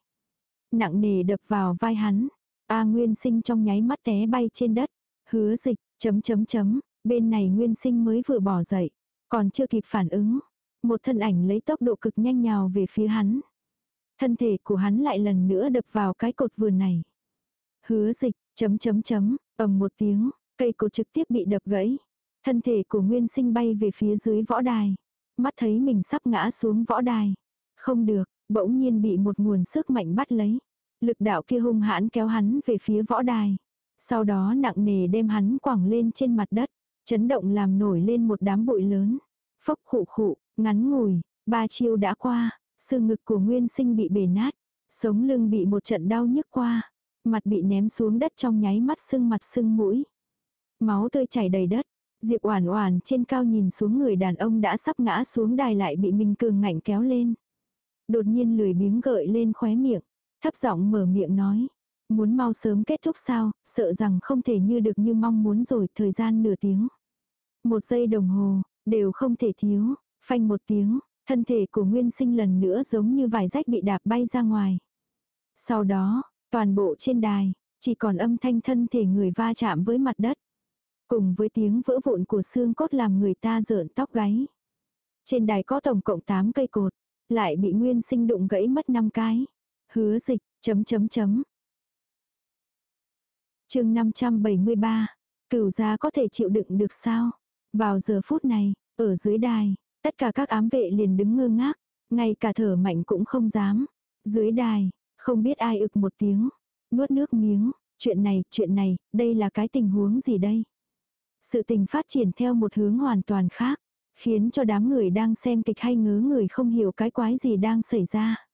S1: Nặng nề đập vào vai hắn. A Nguyên Sinh trong nháy mắt té bay trên đất. Hứa dịch, chấm chấm chấm, bên này Nguyên Sinh mới vừa bỏ dậy, còn chưa kịp phản ứng, một thân ảnh lấy tốc độ cực nhanh nhào về phía hắn. Thân thể của hắn lại lần nữa đập vào cái cột vườn này. Hứa dịch, chấm chấm chấm, ầm một tiếng, cây cột trực tiếp bị đập gãy. Thân thể của Nguyên Sinh bay về phía dưới võ đài. Mắt thấy mình sắp ngã xuống võ đài. Không được, bỗng nhiên bị một nguồn sức mạnh bắt lấy. Lực đạo kia hung hãn kéo hắn về phía võ đài. Sau đó nặng nề đem hắn quẳng lên trên mặt đất. Chấn động làm nổi lên một đám bụi lớn. Phốc khụ khụ, ngắn ngủi, ba chiêu đã qua. Xương ngực của nguyên sinh bị bể nát. Sống lưng bị một trận đau nhức qua. Mặt bị ném xuống đất trong nháy mắt sưng mặt sưng mũi. Máu tươi chảy đầy đất. Diệp Oản Oản trên cao nhìn xuống người đàn ông đã sắp ngã xuống đài lại bị Minh Cường ngạnh kéo lên. Đột nhiên lười biếng gợi lên khóe miệng, thấp giọng mở miệng nói, muốn mau sớm kết thúc sao, sợ rằng không thể như được như mong muốn rồi, thời gian nửa tiếng. Một giây đồng hồ, đều không thể thiếu, phanh một tiếng, thân thể của Nguyên Sinh lần nữa giống như vải rách bị đạp bay ra ngoài. Sau đó, toàn bộ trên đài, chỉ còn âm thanh thân thể người va chạm với mặt đất. Cùng với tiếng vỡ vụn của xương cốt làm người ta rợn tóc gáy. Trên đài có tổng cộng 8 cây cột, lại bị nguyên sinh đụng gãy mất 5 cái. Hứa dịch, chấm chấm chấm. chương 573, cửu gia có thể chịu đựng được sao? Vào giờ phút này, ở dưới đài, tất cả các ám vệ liền đứng ngơ ngác, ngay cả thở mạnh cũng không dám. Dưới đài, không biết ai ực một tiếng, nuốt nước miếng, chuyện này, chuyện này, đây là cái tình huống gì đây? Sự tình phát triển theo một hướng hoàn toàn khác, khiến cho đám người đang xem kịch hay ngớ người không hiểu cái quái gì đang xảy ra.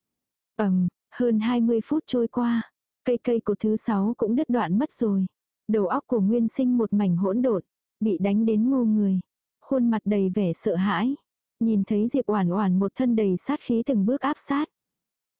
S1: Ầm, hơn 20 phút trôi qua, cây cây của thứ sáu cũng đứt đoạn mất rồi. Đầu óc của Nguyên Sinh một mảnh hỗn độn, bị đánh đến ngu người, khuôn mặt đầy vẻ sợ hãi. Nhìn thấy Diệp Oản Oản một thân đầy sát khí từng bước áp sát,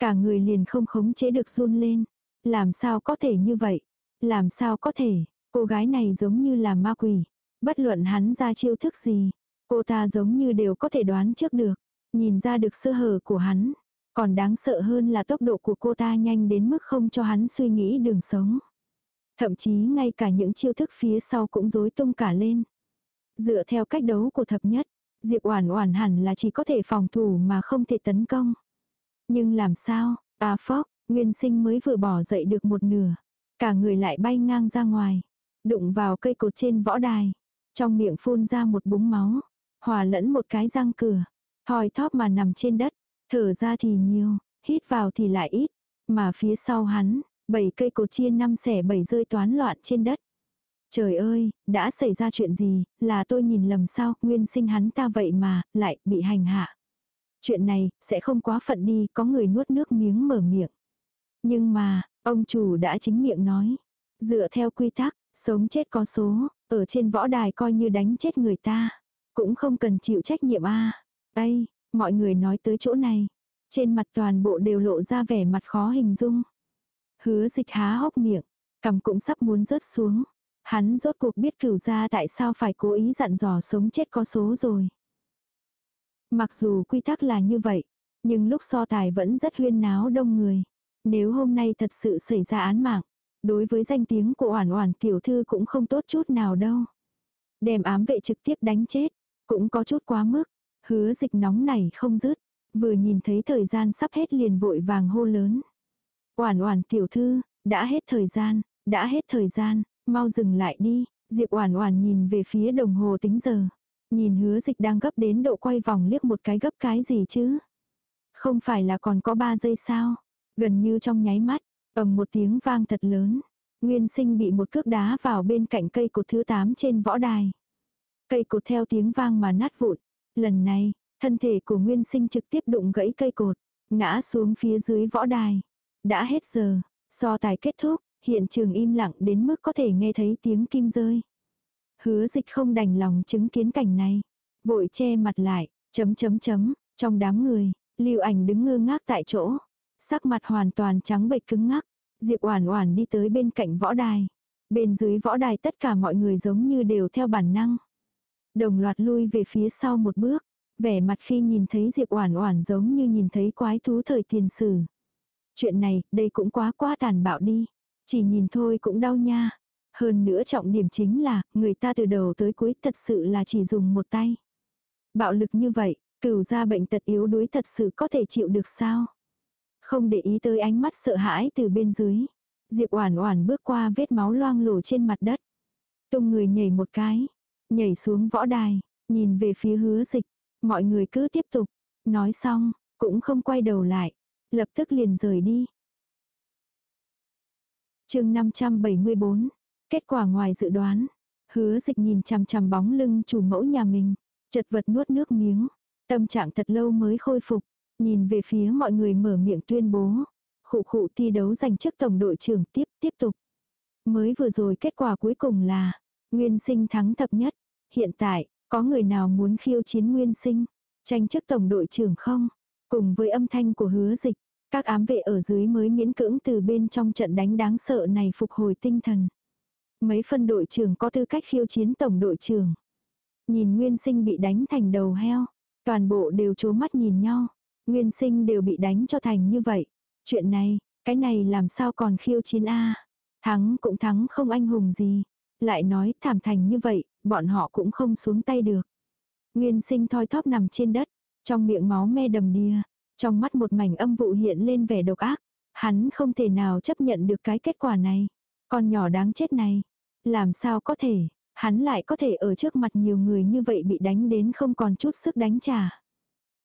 S1: cả người liền không khống chế được run lên. Làm sao có thể như vậy? Làm sao có thể? Cô gái này giống như là ma quỷ. Bất luận hắn ra chiêu thức gì, cô ta giống như đều có thể đoán trước được, nhìn ra được sơ hở của hắn. Còn đáng sợ hơn là tốc độ của cô ta nhanh đến mức không cho hắn suy nghĩ đường sống. Thậm chí ngay cả những chiêu thức phía sau cũng rối tung cả lên. Dựa theo cách đấu của thập nhất, Diệp Oản Oản hẳn là chỉ có thể phòng thủ mà không thể tấn công. Nhưng làm sao? À phốc, Nguyên Sinh mới vừa bỏ dậy được một nửa, cả người lại bay ngang ra ngoài, đụng vào cây cột trên võ đài. Trong miệng phun ra một búng máu, hòa lẫn một cái răng cửa, thòi thóp mà nằm trên đất, thở ra thì nhiều, hít vào thì lại ít, mà phía sau hắn, bảy cây cột chia năm xẻ bảy rơi toán loạn trên đất. Trời ơi, đã xảy ra chuyện gì, là tôi nhìn lầm sao, nguyên sinh hắn ta vậy mà, lại bị hành hạ. Chuyện này, sẽ không quá phận đi, có người nuốt nước miếng mở miệng. Nhưng mà, ông chủ đã chính miệng nói. Dựa theo quy tắc, sống chết có số, ở trên võ đài coi như đánh chết người ta. Cũng không cần chịu trách nhiệm a à. Ây, mọi người nói tới chỗ này. Trên mặt toàn bộ đều lộ ra vẻ mặt khó hình dung. Hứa dịch há hốc miệng, cầm cũng sắp muốn rớt xuống. Hắn rốt cuộc biết cửu ra tại sao phải cố ý dặn dò sống chết có số rồi. Mặc dù quy tắc là như vậy, nhưng lúc so tài vẫn rất huyên náo đông người. Nếu hôm nay thật sự xảy ra án mạng, đối với danh tiếng của Oản Oản tiểu thư cũng không tốt chút nào đâu. Đem ám vệ trực tiếp đánh chết, cũng có chút quá mức. Hứa dịch nóng này không dứt, Vừa nhìn thấy thời gian sắp hết liền vội vàng hô lớn. Oản oản tiểu thư, đã hết thời gian, đã hết thời gian, mau dừng lại đi. Diệp oản oản nhìn về phía đồng hồ tính giờ. Nhìn hứa dịch đang gấp đến độ quay vòng liếc một cái gấp cái gì chứ. Không phải là còn có 3 giây sao. Gần như trong nháy mắt, ầm một tiếng vang thật lớn. Nguyên sinh bị một cước đá vào bên cạnh cây cột thứ 8 trên võ đài. Cây cột theo tiếng vang mà nát vụn. Lần này, thân thể của Nguyên sinh trực tiếp đụng gãy cây cột, ngã xuống phía dưới võ đài. Đã hết giờ, so tài kết thúc, hiện trường im lặng đến mức có thể nghe thấy tiếng kim rơi. Hứa dịch không đành lòng chứng kiến cảnh này. Vội che mặt lại, chấm chấm chấm, trong đám người, lưu ảnh đứng ngơ ngác tại chỗ. Sắc mặt hoàn toàn trắng bệch cứng ngắc. Diệp Oản Oản đi tới bên cạnh võ đài. Bên dưới võ đài tất cả mọi người giống như đều theo bản năng. Đồng loạt lui về phía sau một bước, vẻ mặt khi nhìn thấy Diệp Oản Oản giống như nhìn thấy quái thú thời tiền sử. Chuyện này, đây cũng quá quá tàn bạo đi. Chỉ nhìn thôi cũng đau nha. Hơn nữa trọng điểm chính là, người ta từ đầu tới cuối thật sự là chỉ dùng một tay. Bạo lực như vậy, cửu gia bệnh tật yếu đuối thật sự có thể chịu được sao? Không để ý tới ánh mắt sợ hãi từ bên dưới. Diệp Oản Oản bước qua vết máu loang lổ trên mặt đất. Tung người nhảy một cái, nhảy xuống võ đài, nhìn về phía hứa dịch. Mọi người cứ tiếp tục. Nói xong, cũng không quay đầu lại. Lập tức liền rời đi. chương 574. Kết quả ngoài dự đoán. Hứa dịch nhìn chằm chằm bóng lưng chủ mẫu nhà mình. Chật vật nuốt nước miếng. Tâm trạng thật lâu mới khôi phục. Nhìn về phía mọi người mở miệng tuyên bố. Khụ khụ thi đấu giành chức tổng đội trưởng tiếp tiếp tục. Mới vừa rồi kết quả cuối cùng là Nguyên sinh thắng thập nhất. Hiện tại, có người nào muốn khiêu chiến Nguyên sinh, tranh chức tổng đội trưởng không? Cùng với âm thanh của hứa dịch, các ám vệ ở dưới mới miễn cưỡng từ bên trong trận đánh đáng sợ này phục hồi tinh thần. Mấy phân đội trưởng có tư cách khiêu chiến tổng đội trưởng. Nhìn Nguyên sinh bị đánh thành đầu heo, toàn bộ đều chố mắt nhìn nhau. Nguyên sinh đều bị đánh cho thành như vậy. Chuyện này, cái này làm sao còn khiêu chiến A. Thắng cũng thắng không anh hùng gì. Lại nói thảm thành như vậy, bọn họ cũng không xuống tay được. Nguyên sinh thoi thóp nằm trên đất, trong miệng máu me đầm đìa, trong mắt một mảnh âm vụ hiện lên vẻ độc ác. Hắn không thể nào chấp nhận được cái kết quả này. Con nhỏ đáng chết này, làm sao có thể, hắn lại có thể ở trước mặt nhiều người như vậy bị đánh đến không còn chút sức đánh trả.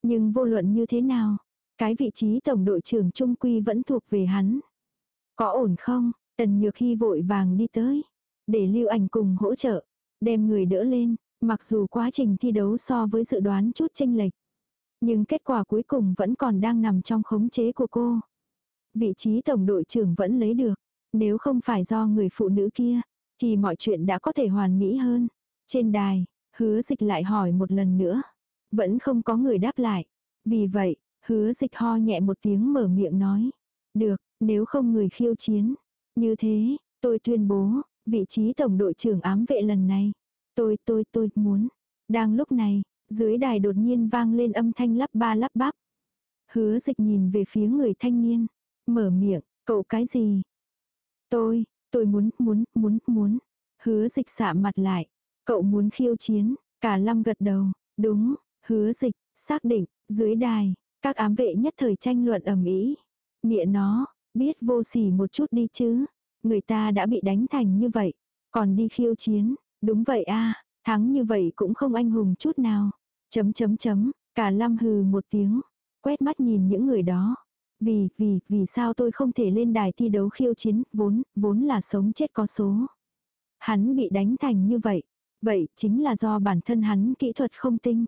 S1: Nhưng vô luận như thế nào, cái vị trí tổng đội trưởng trung quy vẫn thuộc về hắn. Có ổn không? Tần Nhược Hy vội vàng đi tới, để lưu ảnh cùng hỗ trợ, đem người đỡ lên, mặc dù quá trình thi đấu so với dự đoán chút chênh lệch. Nhưng kết quả cuối cùng vẫn còn đang nằm trong khống chế của cô. Vị trí tổng đội trưởng vẫn lấy được, nếu không phải do người phụ nữ kia, thì mọi chuyện đã có thể hoàn mỹ hơn. Trên đài, hứa dịch lại hỏi một lần nữa. Vẫn không có người đáp lại. Vì vậy, hứa dịch ho nhẹ một tiếng mở miệng nói. Được, nếu không người khiêu chiến. Như thế, tôi tuyên bố, vị trí tổng đội trưởng ám vệ lần này. Tôi tôi tôi muốn. Đang lúc này, dưới đài đột nhiên vang lên âm thanh lắp ba lắp bắp. Hứa dịch nhìn về phía người thanh niên. Mở miệng, cậu cái gì? Tôi, tôi muốn, muốn, muốn, muốn. Hứa dịch xạ mặt lại. Cậu muốn khiêu chiến. Cả lâm gật đầu. Đúng, hứa dịch, xác định, dưới đài. Các ám vệ nhất thời tranh luận ầm ĩ. Mịa nó, biết vô sỉ một chút đi chứ. Người ta đã bị đánh thành như vậy. Còn đi khiêu chiến. Đúng vậy a thắng như vậy cũng không anh hùng chút nào. Chấm chấm chấm, cả lâm hừ một tiếng. Quét mắt nhìn những người đó. Vì, vì, vì sao tôi không thể lên đài thi đấu khiêu chiến, vốn, vốn là sống chết có số. Hắn bị đánh thành như vậy. Vậy chính là do bản thân hắn kỹ thuật không tinh.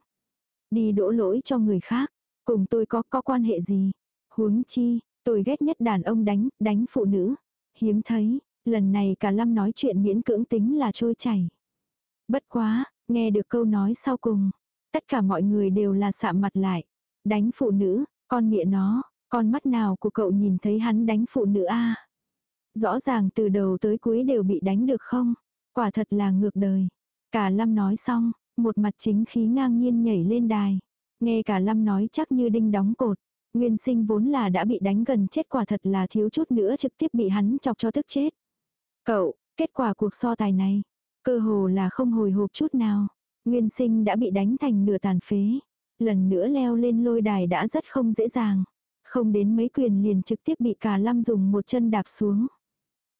S1: Đi đổ lỗi cho người khác. Cùng tôi có có quan hệ gì? Huống chi, tôi ghét nhất đàn ông đánh, đánh phụ nữ. Hiếm thấy, lần này cả Lâm nói chuyện miễn cưỡng tính là trôi chảy. Bất quá, nghe được câu nói sau cùng. Tất cả mọi người đều là sạm mặt lại. Đánh phụ nữ, con miệng nó, con mắt nào của cậu nhìn thấy hắn đánh phụ nữ a Rõ ràng từ đầu tới cuối đều bị đánh được không? Quả thật là ngược đời. Cả Lâm nói xong, một mặt chính khí ngang nhiên nhảy lên đài. Nghe cả Lâm nói chắc như đinh đóng cột. Nguyên sinh vốn là đã bị đánh gần chết quả thật là thiếu chút nữa trực tiếp bị hắn chọc cho tức chết. Cậu, kết quả cuộc so tài này, cơ hồ là không hồi hộp chút nào. Nguyên sinh đã bị đánh thành nửa tàn phế. lần nữa leo lên lôi đài đã rất không dễ dàng. Không đến mấy quyền liền trực tiếp bị cả lâm dùng một chân đạp xuống.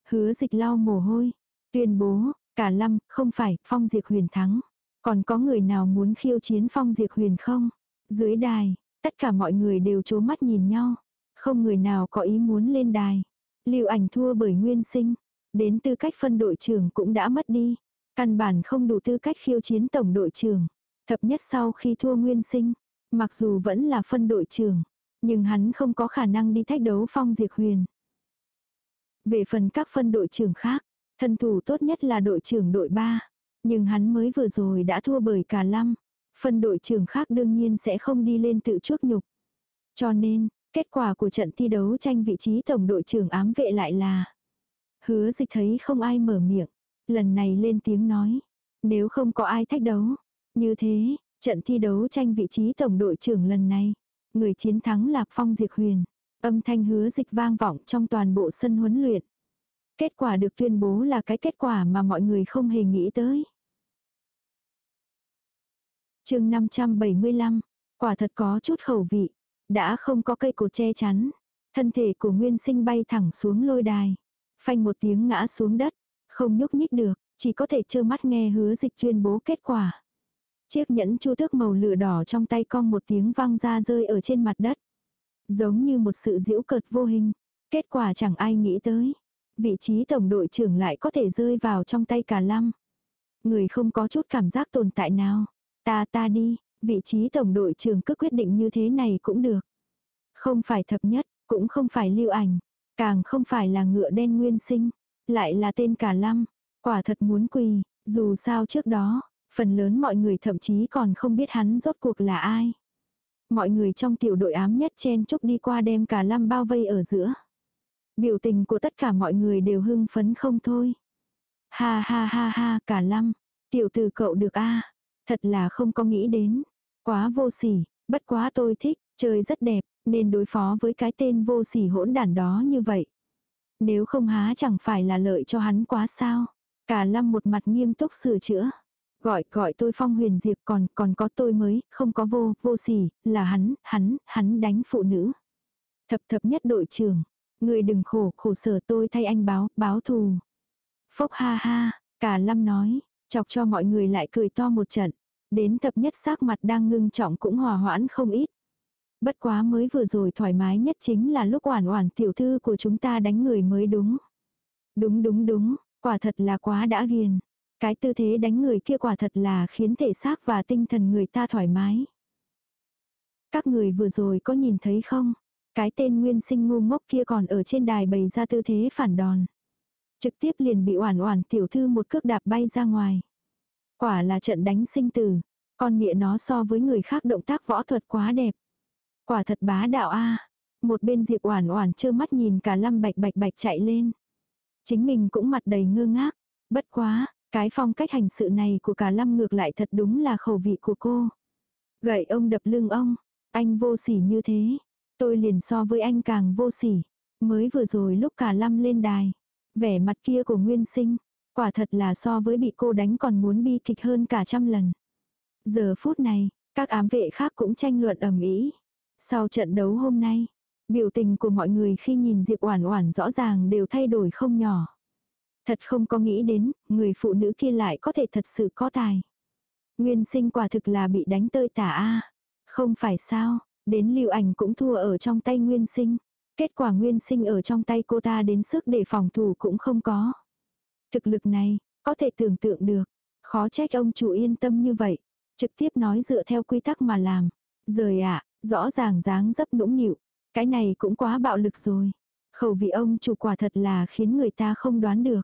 S1: Hứa dịch lau mồ hôi, tuyên bố, cả lâm, không phải, phong diệt huyền thắng. Còn có người nào muốn khiêu chiến phong diệt huyền không? Dưới đài, tất cả mọi người đều chố mắt nhìn nhau. Không người nào có ý muốn lên đài. Lưu ảnh thua bởi nguyên sinh. Đến tư cách phân đội trưởng cũng đã mất đi. Căn bản không đủ tư cách khiêu chiến tổng đội trưởng. Thập nhất sau khi thua nguyên sinh. Mặc dù vẫn là phân đội trưởng. Nhưng hắn không có khả năng đi thách đấu phong diệt huyền. Về phần các phân đội trưởng khác. Thân thủ tốt nhất là đội trưởng đội 3. Nhưng hắn mới vừa rồi đã thua bởi cả Lăng, Phân đội trưởng khác đương nhiên sẽ không đi lên tự chuốc nhục. Cho nên, kết quả của trận thi đấu tranh vị trí tổng đội trưởng ám vệ lại là Hứa dịch thấy không ai mở miệng. Lần này lên tiếng nói. Nếu không có ai thách đấu. Như thế, trận thi đấu tranh vị trí tổng đội trưởng lần này. Người chiến thắng là Phong Diệt Huyền. Âm thanh hứa dịch vang vọng trong toàn bộ sân huấn luyện. Kết quả được tuyên bố là cái kết quả mà mọi người không hề nghĩ tới. chương 575, quả thật có chút khẩu vị. Đã không có cây cột che chắn. Thân thể của Nguyên Sinh bay thẳng xuống lôi đài. Phanh một tiếng ngã xuống đất. Không nhúc nhích được, chỉ có thể trơ mắt nghe hứa dịch tuyên bố kết quả. Chiếc nhẫn chu tước màu lửa đỏ trong tay cong một tiếng vang ra rơi ở trên mặt đất. Giống như một sự diễu cợt vô hình. Kết quả chẳng ai nghĩ tới. Vị trí tổng đội trưởng lại có thể rơi vào trong tay cả lăm. Người không có chút cảm giác tồn tại nào. Ta ta đi, vị trí tổng đội trưởng cứ quyết định như thế này cũng được. Không phải thập nhất, cũng không phải lưu ảnh, càng không phải là ngựa đen nguyên sinh, lại là tên cả lăm. Quả thật muốn quỳ, dù sao trước đó, phần lớn mọi người thậm chí còn không biết hắn rốt cuộc là ai. Mọi người trong tiểu đội ám nhất chen chúc đi qua đem cả lăm bao vây ở giữa. Biểu tình của tất cả mọi người đều hưng phấn không thôi. Ha ha ha ha cả lăm, tiểu tử cậu được a Thật là không có nghĩ đến. Quá vô sỉ, bất quá tôi thích, chơi rất đẹp, nên đối phó với cái tên vô sỉ hỗn đản đó như vậy. Nếu không há chẳng phải là lợi cho hắn quá sao. Cả lâm một mặt nghiêm túc sửa chữa. Gọi, gọi tôi phong huyền diệp còn, còn có tôi mới, không có vô, vô sỉ, là hắn, hắn, hắn đánh phụ nữ. Thập thập nhất đội trưởng, người đừng khổ, khổ sở tôi thay anh báo, báo thù. Phốc ha ha, cả lâm nói, chọc cho mọi người lại cười to một trận. Đến thập nhất sắc mặt đang ngưng trọng cũng hòa hoãn không ít. Bất quá mới vừa rồi thoải mái nhất chính là lúc oản oản tiểu thư của chúng ta đánh người mới đúng. Đúng đúng đúng, quả thật là quá đã ghiền. Cái tư thế đánh người kia quả thật là khiến thể xác và tinh thần người ta thoải mái. Các người vừa rồi có nhìn thấy không? Cái tên nguyên sinh ngu ngốc kia còn ở trên đài bày ra tư thế phản đòn. Trực tiếp liền bị oản oản tiểu thư một cước đạp bay ra ngoài. Quả là trận đánh sinh tử. Con nghĩa nó so với người khác động tác võ thuật quá đẹp. Quả thật bá đạo a. Một bên Diệp Oản Oản trơ mắt nhìn cả Lâm Bạch Bạch Bạch chạy lên. Chính mình cũng mặt đầy ngơ ngác. Bất quá, cái phong cách hành sự này của cả Lâm ngược lại thật đúng là khẩu vị của cô. Gậy ông đập lưng ông, anh vô sỉ như thế, tôi liền so với anh càng vô sỉ. Mới vừa rồi lúc cả Lâm lên đài, vẻ mặt kia của Nguyên Sinh, quả thật là so với bị cô đánh còn muốn bi kịch hơn cả trăm lần. Giờ phút này, các ám vệ khác cũng tranh luận ầm ĩ. Sau trận đấu hôm nay, biểu tình của mọi người khi nhìn Diệp Oản Oản rõ ràng đều thay đổi không nhỏ. Thật không có nghĩ đến, người phụ nữ kia lại có thể thật sự có tài. Nguyên sinh quả thực là bị đánh tơi tả a. Không phải sao, đến Lưu Ảnh cũng thua ở trong tay Nguyên sinh. Kết quả Nguyên sinh ở trong tay cô ta đến sức để phòng thủ cũng không có. Thực lực này, có thể tưởng tượng được. Khó trách ông chủ yên tâm như vậy. Trực tiếp nói dựa theo quy tắc mà làm. Rời ạ, Rõ ràng dáng dấp nũng nịu. Cái này cũng quá bạo lực rồi. Khẩu vị ông chủ quả thật là khiến người ta không đoán được.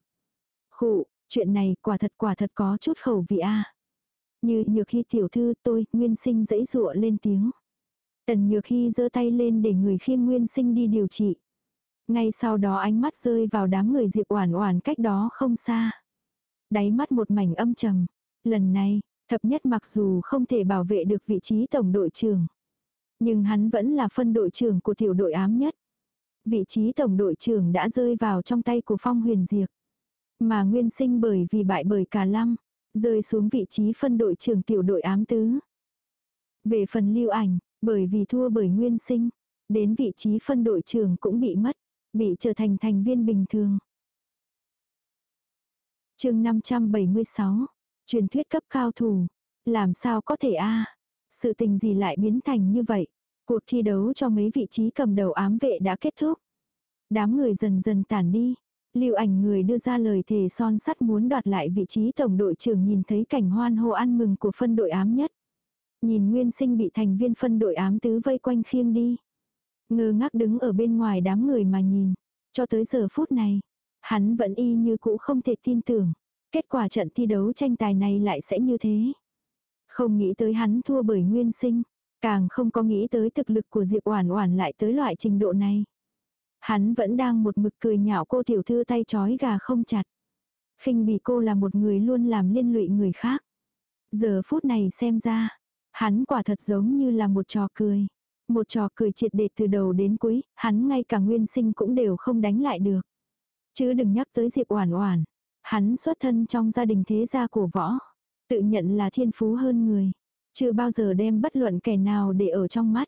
S1: Khụ, chuyện này quả thật quả thật có chút khẩu vị a. Như nhược hy tiểu thư tôi, nguyên sinh dãy dụa lên tiếng. Tần nhược hy giơ tay lên để người khiêng nguyên sinh đi điều trị. Ngay sau đó ánh mắt rơi vào đám người diệp oản oản cách đó không xa. Đáy mắt một mảnh âm trầm. Lần này, thập nhất mặc dù không thể bảo vệ được vị trí tổng đội trưởng. Nhưng hắn vẫn là phân đội trưởng của tiểu đội ám nhất. Vị trí tổng đội trưởng đã rơi vào trong tay của Phong Huyền Diệp. Mà nguyên sinh bởi vì bại bởi cả lăng, rơi xuống vị trí phân đội trưởng tiểu đội ám tứ. Về phần lưu ảnh, bởi vì thua bởi nguyên sinh, đến vị trí phân đội trưởng cũng bị mất, bị trở thành thành viên bình thường. chương 576, truyền thuyết cấp cao thủ, làm sao có thể a Sự tình gì lại biến thành như vậy? Cuộc thi đấu cho mấy vị trí cầm đầu ám vệ đã kết thúc. Đám người dần dần tản đi. Lưu ảnh người đưa ra lời thề son sắt muốn đoạt lại vị trí tổng đội trưởng nhìn thấy cảnh hoan hô ăn mừng của phân đội ám nhất. Nhìn nguyên sinh bị thành viên phân đội ám tứ vây quanh khiêng đi. Ngơ ngác đứng ở bên ngoài đám người mà nhìn. Cho tới giờ phút này, hắn vẫn y như cũ không thể tin tưởng. Kết quả trận thi đấu tranh tài này lại sẽ như thế. Không nghĩ tới hắn thua bởi nguyên sinh. Càng không có nghĩ tới thực lực của Diệp Oản Oản lại tới loại trình độ này. Hắn vẫn đang một mực cười nhạo cô tiểu thư tay chói gà không chặt. khinh bỉ cô là một người luôn làm liên lụy người khác. Giờ phút này xem ra, hắn quả thật giống như là một trò cười. Một trò cười triệt để từ đầu đến cuối, hắn ngay cả nguyên sinh cũng đều không đánh lại được. Chứ đừng nhắc tới Diệp Oản Oản, hắn xuất thân trong gia đình thế gia cổ võ, tự nhận là thiên phú hơn người, chưa bao giờ đem bất luận kẻ nào để ở trong mắt.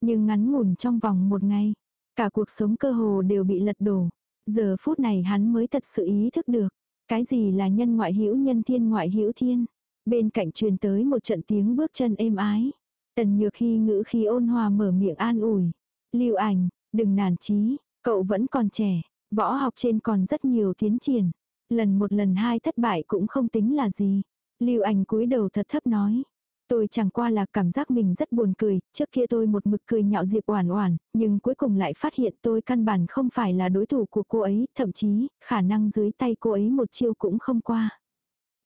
S1: Nhưng ngắn ngủn trong vòng một ngày, cả cuộc sống cơ hồ đều bị lật đổ. Giờ phút này hắn mới thật sự ý thức được, cái gì là nhân ngoại hữu nhân thiên ngoại hữu thiên. Bên cạnh truyền tới một trận tiếng bước chân êm ái. Tần Nhược Hy ngữ khi ôn hòa mở miệng an ủi. Lưu ảnh, đừng nản chí, cậu vẫn còn trẻ, võ học trên còn rất nhiều tiến triển. Lần một lần hai thất bại cũng không tính là gì. Lưu ảnh cúi đầu thật thấp nói. Tôi chẳng qua là cảm giác mình rất buồn cười, trước kia tôi một mực cười nhạo Diệp Oản Oản, nhưng cuối cùng lại phát hiện tôi căn bản không phải là đối thủ của cô ấy, thậm chí, khả năng dưới tay cô ấy một chiêu cũng không qua.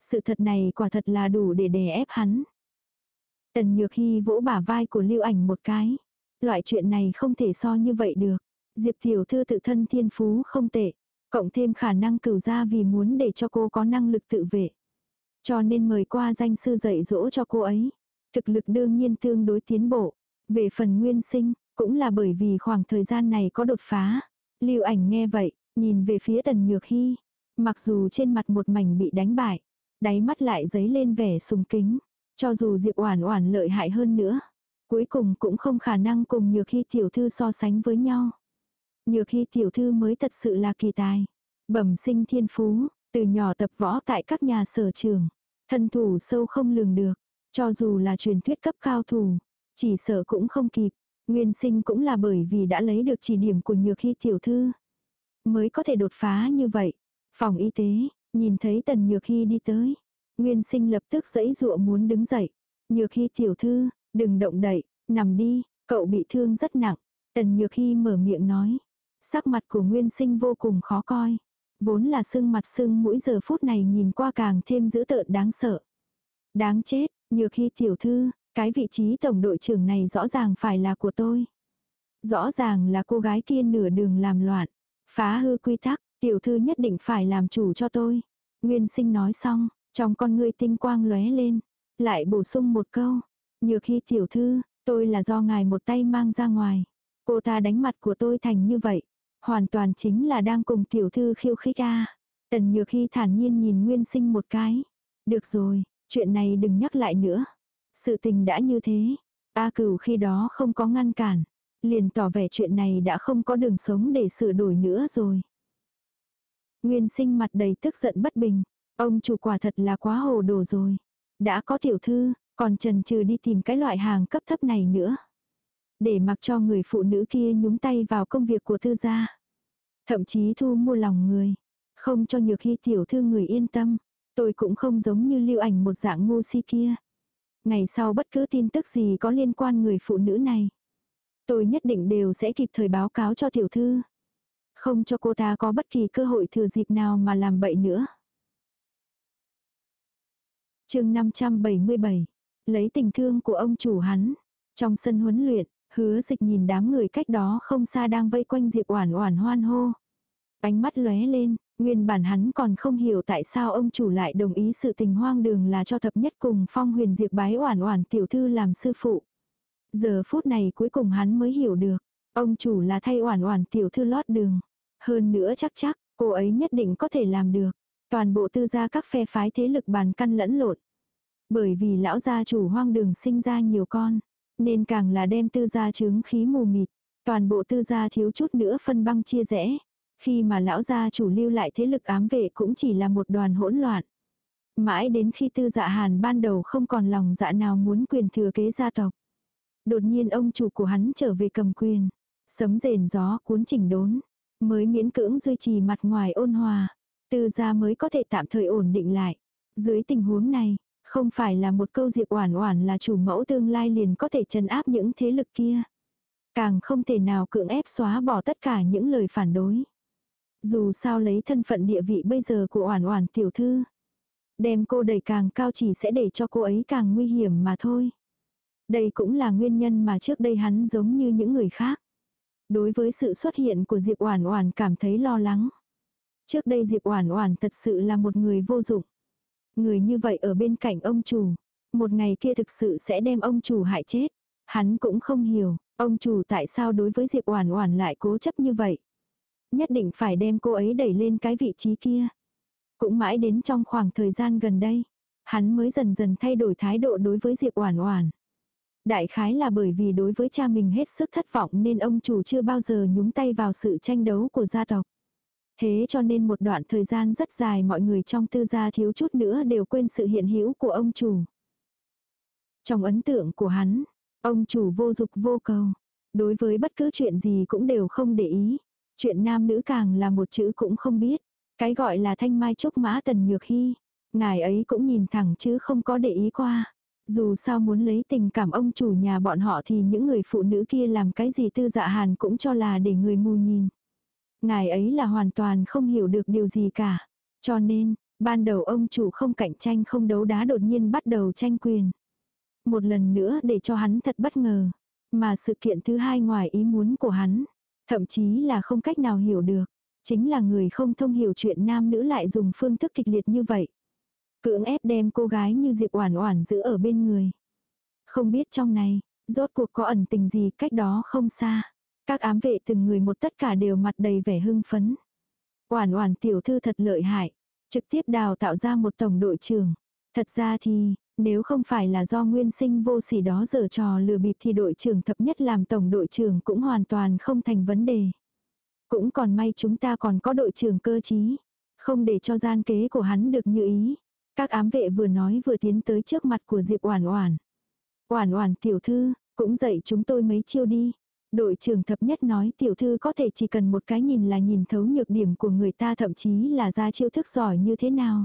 S1: Sự thật này quả thật là đủ để đè ép hắn. Tần Nhược Hy vỗ bả vai của Lưu Ảnh một cái. Loại chuyện này không thể so như vậy được. Diệp tiểu thư tự thân thiên phú không tệ, cộng thêm khả năng cửu gia vì muốn để cho cô có năng lực tự vệ. Cho nên mời qua danh sư dạy dỗ cho cô ấy. Thực lực đương nhiên tương đối tiến bộ. Về phần nguyên sinh, cũng là bởi vì khoảng thời gian này có đột phá. Lưu ảnh nghe vậy, nhìn về phía tần nhược hy. Mặc dù trên mặt một mảnh bị đánh bại, đáy mắt lại giấy lên vẻ sùng kính. Cho dù Diệp Oản Oản lợi hại hơn nữa, cuối cùng cũng không khả năng cùng Nhược Hi tiểu thư so sánh với nhau. Nhược Hi tiểu thư mới thật sự là kỳ tài, bẩm sinh thiên phú, từ nhỏ tập võ tại các nhà sở trường, thân thủ sâu không lường được, cho dù là truyền thuyết cấp cao thủ, chỉ sợ cũng không kịp. Nguyên sinh cũng là bởi vì đã lấy được chỉ điểm của nhược Hi tiểu thư. Mới có thể đột phá như vậy. Phòng y tế, nhìn thấy tần nhược hy đi tới. Nguyên sinh lập tức dãy dụa muốn đứng dậy. Nhược hy tiểu thư, đừng động đậy, nằm đi, cậu bị thương rất nặng. Tần nhược hy mở miệng nói. Sắc mặt của nguyên sinh vô cùng khó coi vốn là sưng mặt sưng mũi giờ phút này nhìn qua càng thêm dữ tợn đáng sợ. Đáng chết, nhược hy tiểu thư, cái vị trí tổng đội trưởng này rõ ràng phải là của tôi. Rõ ràng là cô gái kia nửa đường làm loạn, phá hư quy tắc, tiểu thư nhất định phải làm chủ cho tôi. Nguyên sinh nói xong, trong con ngươi tinh quang lóe lên, lại bổ sung một câu. Nhược hy tiểu thư, tôi là do ngài một tay mang ra ngoài. Cô ta đánh mặt của tôi thành như vậy. Hoàn toàn chính là đang cùng tiểu thư khiêu khích a. Tần Nhược Hy thản nhiên nhìn Nguyên Sinh một cái. Được rồi, chuyện này đừng nhắc lại nữa. Sự tình đã như thế. A cửu khi đó không có ngăn cản. Liền tỏ vẻ chuyện này đã không có đường sống để sửa đổi nữa rồi. Nguyên sinh mặt đầy tức giận bất bình. Ông chủ quả thật là quá hồ đồ rồi. Đã có tiểu thư, còn trần trừ đi tìm cái loại hàng cấp thấp này nữa để mặc cho người phụ nữ kia nhúng tay vào công việc của thư gia. Thậm chí thu mua lòng người, không cho nhược hy tiểu thư người yên tâm. Tôi cũng không giống như lưu ảnh một dạng ngu si kia. Ngày sau bất cứ tin tức gì có liên quan người phụ nữ này. Tôi nhất định đều sẽ kịp thời báo cáo cho tiểu thư. Không cho cô ta có bất kỳ cơ hội thừa dịp nào mà làm bậy nữa. chương 577. Lấy tình thương của ông chủ hắn. Trong sân huấn luyện, Hứa dịch nhìn đám người cách đó không xa đang vây quanh Diệp Oản Oản hoan hô. Ánh mắt lóe lên, nguyên bản hắn còn không hiểu tại sao ông chủ lại đồng ý sự tình hoang đường là cho thập nhất cùng phong huyền diệp bái Oản Oản tiểu thư làm sư phụ. Giờ phút này cuối cùng hắn mới hiểu được, ông chủ là thay Oản Oản tiểu thư lót đường. Hơn nữa chắc chắc, cô ấy nhất định có thể làm được. Toàn bộ tư gia các phe phái thế lực bàn căn lẫn lộn. Bởi vì lão gia chủ hoang đường sinh ra nhiều con, nên càng là đem tư gia chướng khí mù mịt, toàn bộ tư gia thiếu chút nữa phân băng chia rẽ. Khi mà lão gia chủ lưu lại thế lực ám vệ cũng chỉ là một đoàn hỗn loạn. Mãi đến khi tư dạ hàn ban đầu không còn lòng dạ nào muốn quyền thừa kế gia tộc. Đột nhiên ông chủ của hắn trở về cầm quyền. Sấm rền gió cuốn chỉnh đốn. Mới miễn cưỡng duy trì mặt ngoài ôn hòa. Tư gia mới có thể tạm thời ổn định lại. Dưới tình huống này, không phải là một câu diệp oản oản là chủ mẫu tương lai liền có thể trấn áp những thế lực kia. Càng không thể nào cưỡng ép xóa bỏ tất cả những lời phản đối. Dù sao lấy thân phận địa vị bây giờ của oản oản tiểu thư. Đem cô đẩy càng cao chỉ sẽ để cho cô ấy càng nguy hiểm mà thôi. Đây cũng là nguyên nhân mà trước đây hắn giống như những người khác. Đối với sự xuất hiện của Diệp Oản Oản cảm thấy lo lắng. Trước đây Diệp Oản Oản thật sự là một người vô dụng. Người như vậy ở bên cạnh ông chủ, một ngày kia thực sự sẽ đem ông chủ hại chết. Hắn cũng không hiểu, ông chủ tại sao đối với Diệp Oản Oản lại cố chấp như vậy. Nhất định phải đem cô ấy đẩy lên cái vị trí kia. Cũng mãi đến trong khoảng thời gian gần đây, hắn mới dần dần thay đổi thái độ đối với Diệp Oản Oản. Đại khái là bởi vì đối với cha mình hết sức thất vọng nên ông chủ chưa bao giờ nhúng tay vào sự tranh đấu của gia tộc. Thế cho nên một đoạn thời gian rất dài mọi người trong tư gia thiếu chút nữa đều quên sự hiện hữu của ông chủ. Trong ấn tượng của hắn, ông chủ vô dục vô cầu. Đối với bất cứ chuyện gì cũng đều không để ý. Chuyện nam nữ càng là một chữ cũng không biết. Cái gọi là thanh mai trúc mã tần nhược hy. Ngài ấy cũng nhìn thẳng chứ không có để ý qua. Dù sao muốn lấy tình cảm ông chủ nhà bọn họ thì những người phụ nữ kia làm cái gì tư dạ hàn cũng cho là để người mù nhìn. Ngài ấy là hoàn toàn không hiểu được điều gì cả. Cho nên, ban đầu ông chủ không cạnh tranh không đấu đá đột nhiên bắt đầu tranh quyền. Một lần nữa để cho hắn thật bất ngờ. Mà sự kiện thứ hai ngoài ý muốn của hắn, thậm chí là không cách nào hiểu được. Chính là người không thông hiểu chuyện nam nữ lại dùng phương thức kịch liệt như vậy. Cưỡng ép đem cô gái như Diệp Oản Oản giữ ở bên người. Không biết trong này, rốt cuộc có ẩn tình gì cách đó không xa. Các ám vệ từng người một tất cả đều mặt đầy vẻ hưng phấn. Oản Oản tiểu thư thật lợi hại, trực tiếp đào tạo ra một tổng đội trưởng. Thật ra thì, nếu không phải là do nguyên sinh vô sỉ đó giở trò lừa bịp thì đội trưởng thập nhất làm tổng đội trưởng cũng hoàn toàn không thành vấn đề. Cũng còn may chúng ta còn có đội trưởng cơ trí, không để cho gian kế của hắn được như ý. Các ám vệ vừa nói vừa tiến tới trước mặt của Diệp Oản Oản. "Oản Oản tiểu thư, cũng dạy chúng tôi mấy chiêu đi." Đội trưởng thập nhất nói tiểu thư có thể chỉ cần một cái nhìn là nhìn thấu nhược điểm của người ta thậm chí là ra chiêu thức giỏi như thế nào.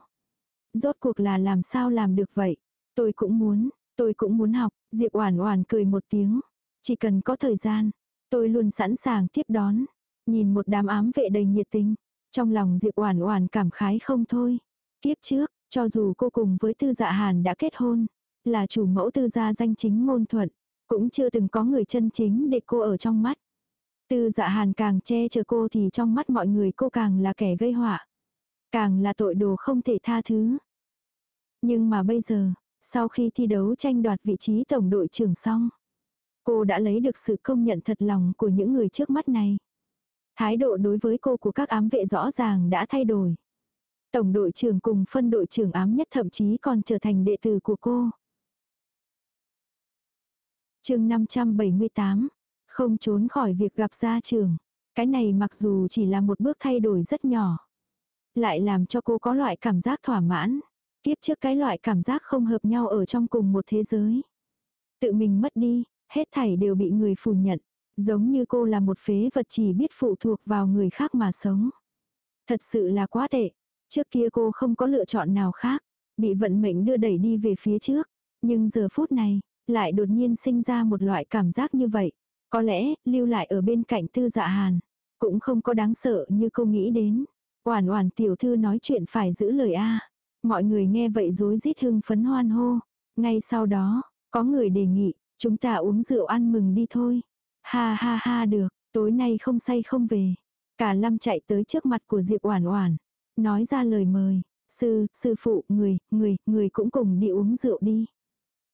S1: Rốt cuộc là làm sao làm được vậy? Tôi cũng muốn, tôi cũng muốn học, Diệp Oản Oản cười một tiếng. Chỉ cần có thời gian, tôi luôn sẵn sàng tiếp đón. Nhìn một đám ám vệ đầy nhiệt tình, trong lòng Diệp Oản Oản cảm khái không thôi. Kiếp trước, cho dù cô cùng với Tư Dạ Hàn đã kết hôn, là chủ mẫu Tư gia danh chính ngôn thuận, cũng chưa từng có người chân chính để cô ở trong mắt. Tư Dạ Hàn càng che chở cô thì trong mắt mọi người cô càng là kẻ gây họa, càng là tội đồ không thể tha thứ. Nhưng mà bây giờ, sau khi thi đấu tranh đoạt vị trí tổng đội trưởng xong, cô đã lấy được sự công nhận thật lòng của những người trước mắt này. Thái độ đối với cô của các ám vệ rõ ràng đã thay đổi. Tổng đội trưởng cùng phân đội trưởng ám nhất thậm chí còn trở thành đệ tử của cô. chương 578. Không trốn khỏi việc gặp gia trưởng. Cái này mặc dù chỉ là một bước thay đổi rất nhỏ. Lại làm cho cô có loại cảm giác thỏa mãn. Tiếp trước cái loại cảm giác không hợp nhau ở trong cùng một thế giới. Tự mình mất đi, hết thảy đều bị người phủ nhận. Giống như cô là một phế vật chỉ biết phụ thuộc vào người khác mà sống. Thật sự là quá tệ. Trước kia cô không có lựa chọn nào khác, bị vận mệnh đưa đẩy đi về phía trước. Nhưng giờ phút này, lại đột nhiên sinh ra một loại cảm giác như vậy. Có lẽ, lưu lại ở bên cạnh tư dạ hàn, cũng không có đáng sợ như cô nghĩ đến. Oản oản tiểu thư nói chuyện phải giữ lời A. Mọi người nghe vậy rối rít hưng phấn hoan hô. Ngay sau đó, có người đề nghị, chúng ta uống rượu ăn mừng đi thôi. Ha ha ha được, tối nay không say không về. Cả lâm chạy tới trước mặt của Diệp Oản Oản, nói ra lời mời, "Sư, sư phụ, người, người, người cũng cùng đi uống rượu đi."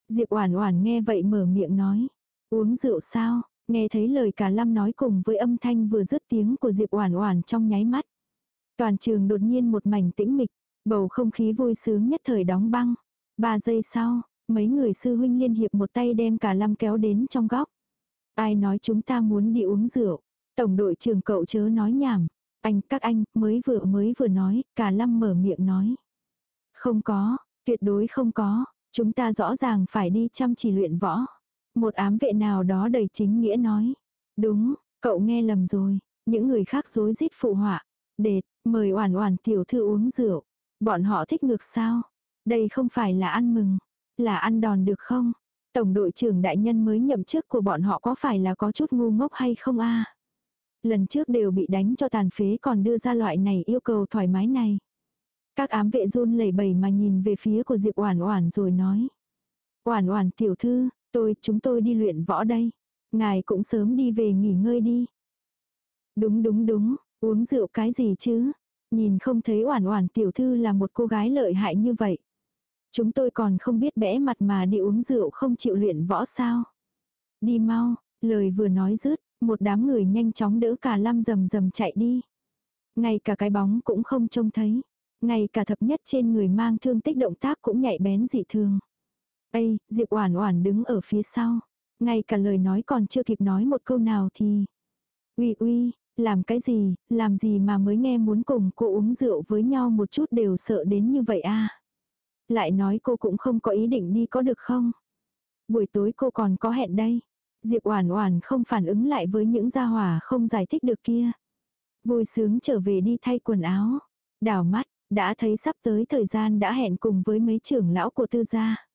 S1: Diệp Oản Oản nghe vậy mở miệng nói, "Uống rượu sao?" Nghe thấy lời cả lâm nói cùng với âm thanh vừa dứt tiếng của Diệp Oản Oản trong nháy mắt. Toàn trường đột nhiên một mảnh tĩnh mịch, bầu không khí vui sướng nhất thời đóng băng. Ba giây sau, mấy người sư huynh liên hiệp một tay đem cả lâm kéo đến trong góc. Ai nói chúng ta muốn đi uống rượu. Tổng đội trưởng cậu chớ nói nhảm. Anh, các anh, mới vừa mới vừa nói, cả lâm mở miệng nói. Không có, tuyệt đối không có, chúng ta rõ ràng phải đi chăm chỉ luyện võ. Một ám vệ nào đó đầy chính nghĩa nói. Đúng, cậu nghe lầm rồi, những người khác dối rít phụ họa. Đệt, mời oản oản tiểu thư uống rượu. Bọn họ thích ngược sao? Đây không phải là ăn mừng, là ăn đòn được không? Tổng đội trưởng đại nhân mới nhậm chức của bọn họ có phải là có chút ngu ngốc hay không a? Lần trước đều bị đánh cho tàn phế còn đưa ra loại này yêu cầu thoải mái này. Các ám vệ run lẩy bẩy mà nhìn về phía của Diệp Oản Oản rồi nói: "Oản Oản tiểu thư, tôi chúng tôi đi luyện võ đây, ngài cũng sớm đi về nghỉ ngơi đi." Đúng đúng đúng, uống rượu cái gì chứ? Nhìn không thấy Oản Oản tiểu thư là một cô gái lợi hại như vậy. Chúng tôi còn không biết bẽ mặt mà đi uống rượu không chịu luyện võ sao. Đi mau, lời vừa nói dứt, một đám người nhanh chóng đỡ cả lâm rầm rầm chạy đi. Ngay cả cái bóng cũng không trông thấy. Ngay cả thập nhất trên người mang thương tích động tác cũng nhạy bén dị thường. Ây, Diệp Oản Oản đứng ở phía sau. Ngay cả lời nói còn chưa kịp nói một câu nào thì... Uy uy, làm cái gì, làm gì mà mới nghe muốn cùng cô uống rượu với nhau một chút đều sợ đến như vậy a Lại nói cô cũng không có ý định đi có được không? Buổi tối cô còn có hẹn đây. Diệp Oản Oản không phản ứng lại với những gia hỏa không giải thích được kia. Vui sướng trở về đi thay quần áo. Đảo mắt, đã thấy sắp tới thời gian đã hẹn cùng với mấy trưởng lão của tư gia.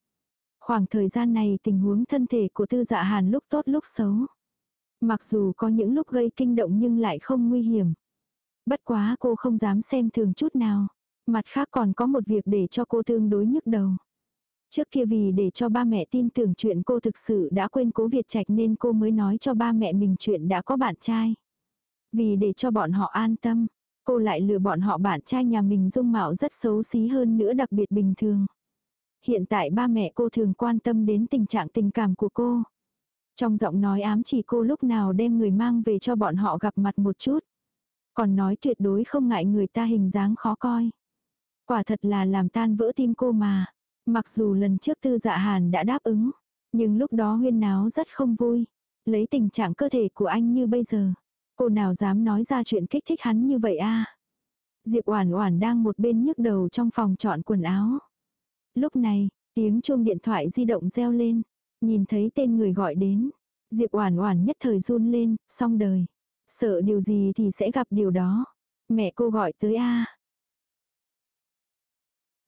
S1: Khoảng thời gian này tình huống thân thể của tư dạ hàn lúc tốt lúc xấu. Mặc dù có những lúc gây kinh động nhưng lại không nguy hiểm. Bất quá cô không dám xem thường chút nào. Mặt khác còn có một việc để cho cô tương đối nhức đầu. Trước kia vì để cho ba mẹ tin tưởng chuyện cô thực sự đã quên cố Việt Trạch nên cô mới nói cho ba mẹ mình chuyện đã có bạn trai. Vì để cho bọn họ an tâm, cô lại lừa bọn họ bạn trai nhà mình dung mạo rất xấu xí hơn nữa đặc biệt bình thường. Hiện tại ba mẹ cô thường quan tâm đến tình trạng tình cảm của cô. Trong giọng nói ám chỉ cô lúc nào đem người mang về cho bọn họ gặp mặt một chút. Còn nói tuyệt đối không ngại người ta hình dáng khó coi. Quả thật là làm tan vỡ tim cô mà. Mặc dù lần trước tư dạ hàn đã đáp ứng. Nhưng lúc đó huyên náo rất không vui. Lấy tình trạng cơ thể của anh như bây giờ. Cô nào dám nói ra chuyện kích thích hắn như vậy a Diệp Oản Oản đang một bên nhức đầu trong phòng chọn quần áo. Lúc này, tiếng chuông điện thoại di động reo lên, nhìn thấy tên người gọi đến, Diệp Oản Oản nhất thời run lên, xong đời. Sợ điều gì thì sẽ gặp điều đó. Mẹ cô gọi tới a.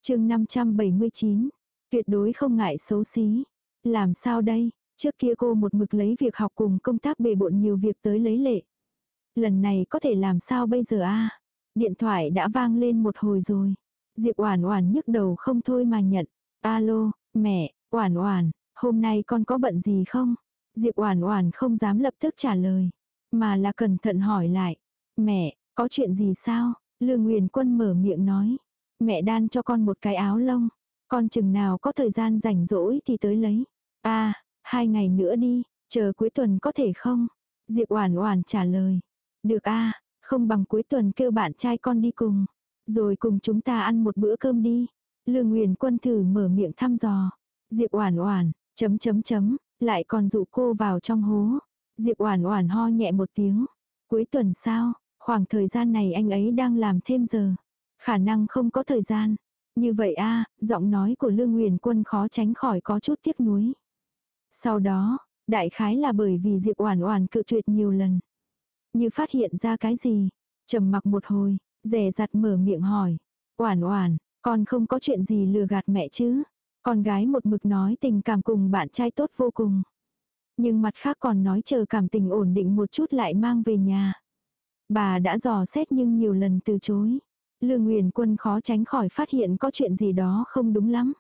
S1: Chương 579. Tuyệt đối không ngại xấu xí. Làm sao đây? Trước kia cô một mực lấy việc học cùng công tác bề bộn nhiều việc tới lấy lệ. Lần này có thể làm sao bây giờ a? Điện thoại đã vang lên một hồi rồi. Diệp Oản Oản nhức đầu không thôi mà nhận. "Alo, mẹ, Oản Oản, hôm nay con có bận gì không?" Diệp Oản Oản không dám lập tức trả lời, mà là cẩn thận hỏi lại. "Mẹ, có chuyện gì sao?" Lương Nguyền Quân mở miệng nói. "Mẹ đan cho con một cái áo lông, con chừng nào có thời gian rảnh rỗi thì tới lấy." "A, à, hai ngày nữa đi, chờ cuối tuần có thể không?" Diệp Oản Oản trả lời. "Được a, không bằng cuối tuần kêu bạn trai con đi cùng." Rồi cùng chúng ta ăn một bữa cơm đi. Lương Nguyền Quân thử mở miệng thăm dò. Diệp Oản Oản, chấm chấm chấm, lại còn dụ cô vào trong hố. Diệp Oản Oản ho nhẹ một tiếng. Cuối tuần sao? Khoảng thời gian này anh ấy đang làm thêm giờ. Khả năng không có thời gian. Như vậy a, giọng nói của Lương Nguyền Quân khó tránh khỏi có chút tiếc nuối. Sau đó, đại khái là bởi vì Diệp Oản Oản cự tuyệt nhiều lần. Như phát hiện ra cái gì, trầm mặc một hồi, dè dặt mở miệng hỏi. Oản oản, con không có chuyện gì lừa gạt mẹ chứ. Con gái một mực nói tình cảm cùng bạn trai tốt vô cùng. Nhưng mặt khác còn nói chờ cảm tình ổn định một chút lại mang về nhà. Bà đã dò xét nhưng nhiều lần từ chối. Lương Nguyền Quân khó tránh khỏi phát hiện có chuyện gì đó không đúng lắm.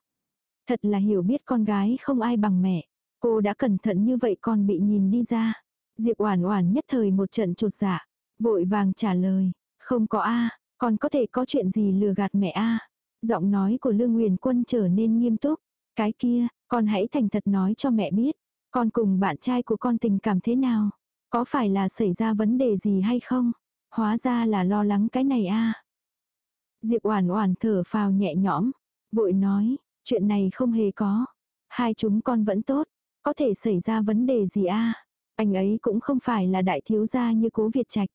S1: Thật là hiểu biết con gái không ai bằng mẹ. Cô đã cẩn thận như vậy còn bị nhìn đi ra. Diệp Oản Oản nhất thời một trận chột dạ, vội vàng trả lời, không có a, còn có thể có chuyện gì lừa gạt mẹ a? Giọng nói của Lương Nguyền Quân trở nên nghiêm túc. Cái kia, con hãy thành thật nói cho mẹ biết. Con cùng bạn trai của con tình cảm thế nào? Có phải là xảy ra vấn đề gì hay không? Hóa ra là lo lắng cái này a. Diệp Oản Oản thở phào nhẹ nhõm, vội nói, Chuyện này không hề có. Hai chúng con vẫn tốt. Có thể xảy ra vấn đề gì a Anh ấy cũng không phải là đại thiếu gia như cố Việt Trạch.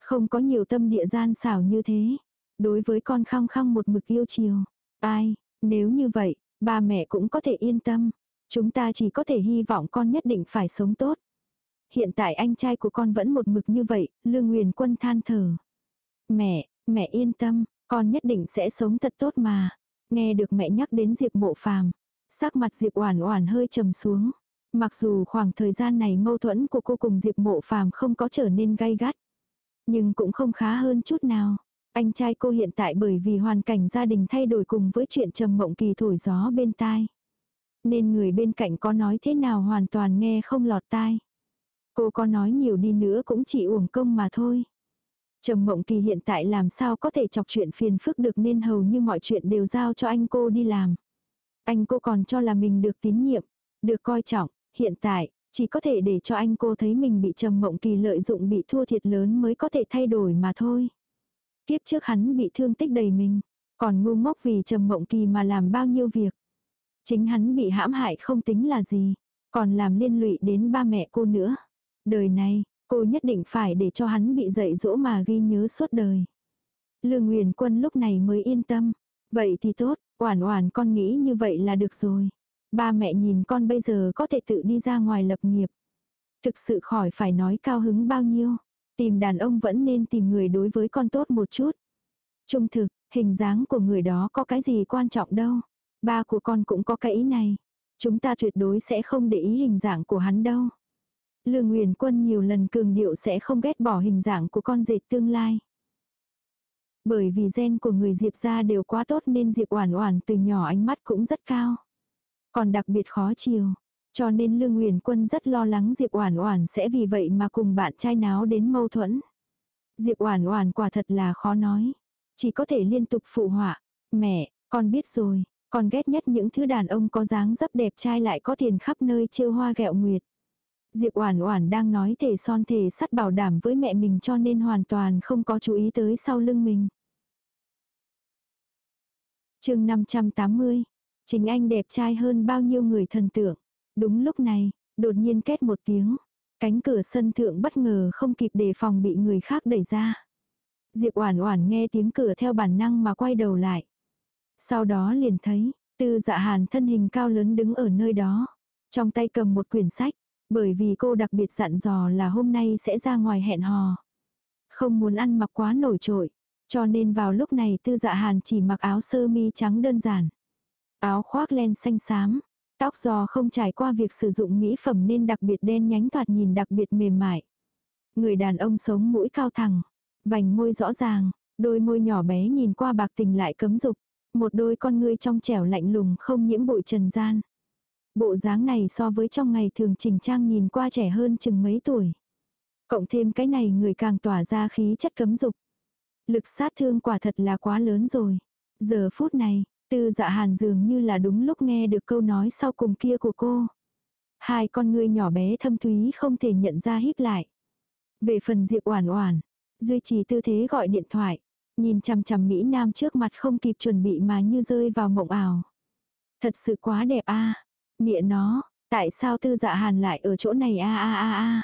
S1: Không có nhiều tâm địa gian xảo như thế. Đối với con khăng khăng một mực yêu chiều. Ai, nếu như vậy, ba mẹ cũng có thể yên tâm. Chúng ta chỉ có thể hy vọng con nhất định phải sống tốt. Hiện tại anh trai của con vẫn một mực như vậy, Lương Nguyền Quân than thở. Mẹ, mẹ yên tâm, con nhất định sẽ sống thật tốt mà. Nghe được mẹ nhắc đến Diệp Mộ Phàm, sắc mặt Diệp Oản Oản hơi trầm xuống. Mặc dù khoảng thời gian này mâu thuẫn của cô cùng Diệp Mộ Phàm không có trở nên gay gắt, nhưng cũng không khá hơn chút nào. Anh trai cô hiện tại bởi vì hoàn cảnh gia đình thay đổi cùng với chuyện trầm mộng kỳ thổi gió bên tai. Nên người bên cạnh có nói thế nào hoàn toàn nghe không lọt tai. Cô có nói nhiều đi nữa cũng chỉ uổng công mà thôi. Trầm Mộng Kỳ hiện tại làm sao có thể chọc chuyện phiền phức được nên hầu như mọi chuyện đều giao cho anh cô đi làm. Anh cô còn cho là mình được tín nhiệm, được coi trọng, hiện tại, chỉ có thể để cho anh cô thấy mình bị Trầm Mộng Kỳ lợi dụng bị thua thiệt lớn mới có thể thay đổi mà thôi. Kiếp trước hắn bị thương tích đầy mình, còn ngu ngốc vì Trầm Mộng Kỳ mà làm bao nhiêu việc. Chính hắn bị hãm hại không tính là gì, còn làm liên lụy đến ba mẹ cô nữa. Đời này, cô nhất định phải để cho hắn bị dạy dỗ mà ghi nhớ suốt đời. Lương Nguyền Quân lúc này mới yên tâm. Vậy thì tốt, oản oản con nghĩ như vậy là được rồi. Ba mẹ nhìn con bây giờ có thể tự đi ra ngoài lập nghiệp. Thực sự khỏi phải nói cao hứng bao nhiêu. Tìm đàn ông vẫn nên tìm người đối với con tốt một chút. Trung thực, hình dáng của người đó có cái gì quan trọng đâu. Ba của con cũng có cái ý này. Chúng ta tuyệt đối sẽ không để ý hình dạng của hắn đâu. Lương Nguyền Quân nhiều lần cường điệu sẽ không ghét bỏ hình dạng của con dệt tương lai. Bởi vì gen của người Diệp gia đều quá tốt nên Diệp Oản Oản từ nhỏ ánh mắt cũng rất cao. Còn đặc biệt khó chiều, cho nên Lương Nguyền Quân rất lo lắng Diệp Oản Oản sẽ vì vậy mà cùng bạn trai náo đến mâu thuẫn. Diệp Oản Oản quả thật là khó nói, chỉ có thể liên tục phụ họa, "Mẹ, con biết rồi, con ghét nhất những thứ đàn ông có dáng dấp đẹp trai lại có tiền khắp nơi trêu hoa ghẹo nguyệt." Diệp Oản Oản đang nói thể son thể sắt bảo đảm với mẹ mình cho nên hoàn toàn không có chú ý tới sau lưng mình. Chương 580. Chính anh đẹp trai hơn bao nhiêu người thần tượng. Đúng lúc này, đột nhiên két một tiếng, cánh cửa sân thượng bất ngờ không kịp đề phòng bị người khác đẩy ra. Diệp Oản Oản nghe tiếng cửa theo bản năng mà quay đầu lại. Sau đó liền thấy, Tư Dạ Hàn thân hình cao lớn đứng ở nơi đó, trong tay cầm một quyển sách, bởi vì cô đặc biệt dặn dò là hôm nay sẽ ra ngoài hẹn hò. Không muốn ăn mặc quá nổi trội. Cho nên vào lúc này tư dạ hàn chỉ mặc áo sơ mi trắng đơn giản. Áo khoác len xanh xám. Tóc giò không trải qua việc sử dụng mỹ phẩm nên đặc biệt đen nhánh toạt nhìn đặc biệt mềm mại. Người đàn ông sống mũi cao thẳng. Vành môi rõ ràng. Đôi môi nhỏ bé nhìn qua bạc tình lại cấm dục. Một đôi con ngươi trong trẻo lạnh lùng không nhiễm bụi trần gian. Bộ dáng này so với trong ngày thường chỉnh trang nhìn qua trẻ hơn chừng mấy tuổi. Cộng thêm cái này người càng tỏa ra khí chất cấm dục. Lực sát thương quả thật là quá lớn rồi. Giờ phút này, tư dạ hàn dường như là đúng lúc nghe được câu nói sau cùng kia của cô. Hai con ngươi nhỏ bé thâm thúy không thể nhận ra híp lại. Về phần Diệp Oản Oản, duy trì tư thế gọi điện thoại, nhìn chằm chằm Mỹ Nam trước mặt không kịp chuẩn bị mà như rơi vào mộng ảo. Thật sự quá đẹp a. Mẹ nó, tại sao tư dạ hàn lại ở chỗ này a a a a.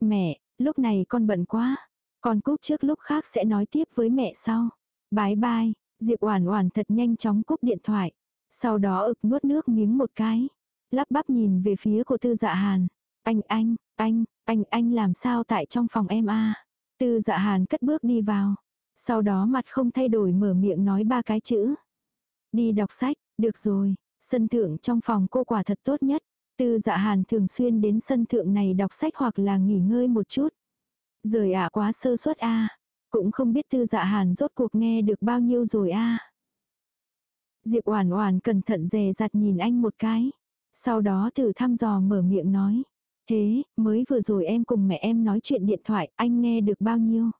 S1: Mẹ, lúc này con bận quá. Con cúp trước lúc khác sẽ nói tiếp với mẹ sau. Bye bye, Diệp Oản Oản thật nhanh chóng cúp điện thoại. Sau đó ực nuốt nước miếng một cái. Lắp bắp nhìn về phía của tư dạ hàn. Anh anh, anh, anh anh làm sao tại trong phòng em a Tư dạ hàn cất bước đi vào. Sau đó mặt không thay đổi mở miệng nói ba cái chữ. Đi đọc sách, được rồi, Sân thượng trong phòng cô quả thật tốt nhất. Tư dạ hàn thường xuyên đến sân thượng này đọc sách hoặc là nghỉ ngơi một chút. Rời ạ quá sơ suất a Cũng không biết tư dạ hàn rốt cuộc nghe được bao nhiêu rồi a Diệp Oản Oản cẩn thận dè dặt nhìn anh một cái. Sau đó thử thăm dò mở miệng nói. Thế, mới vừa rồi em cùng mẹ em nói chuyện điện thoại, anh nghe được bao nhiêu?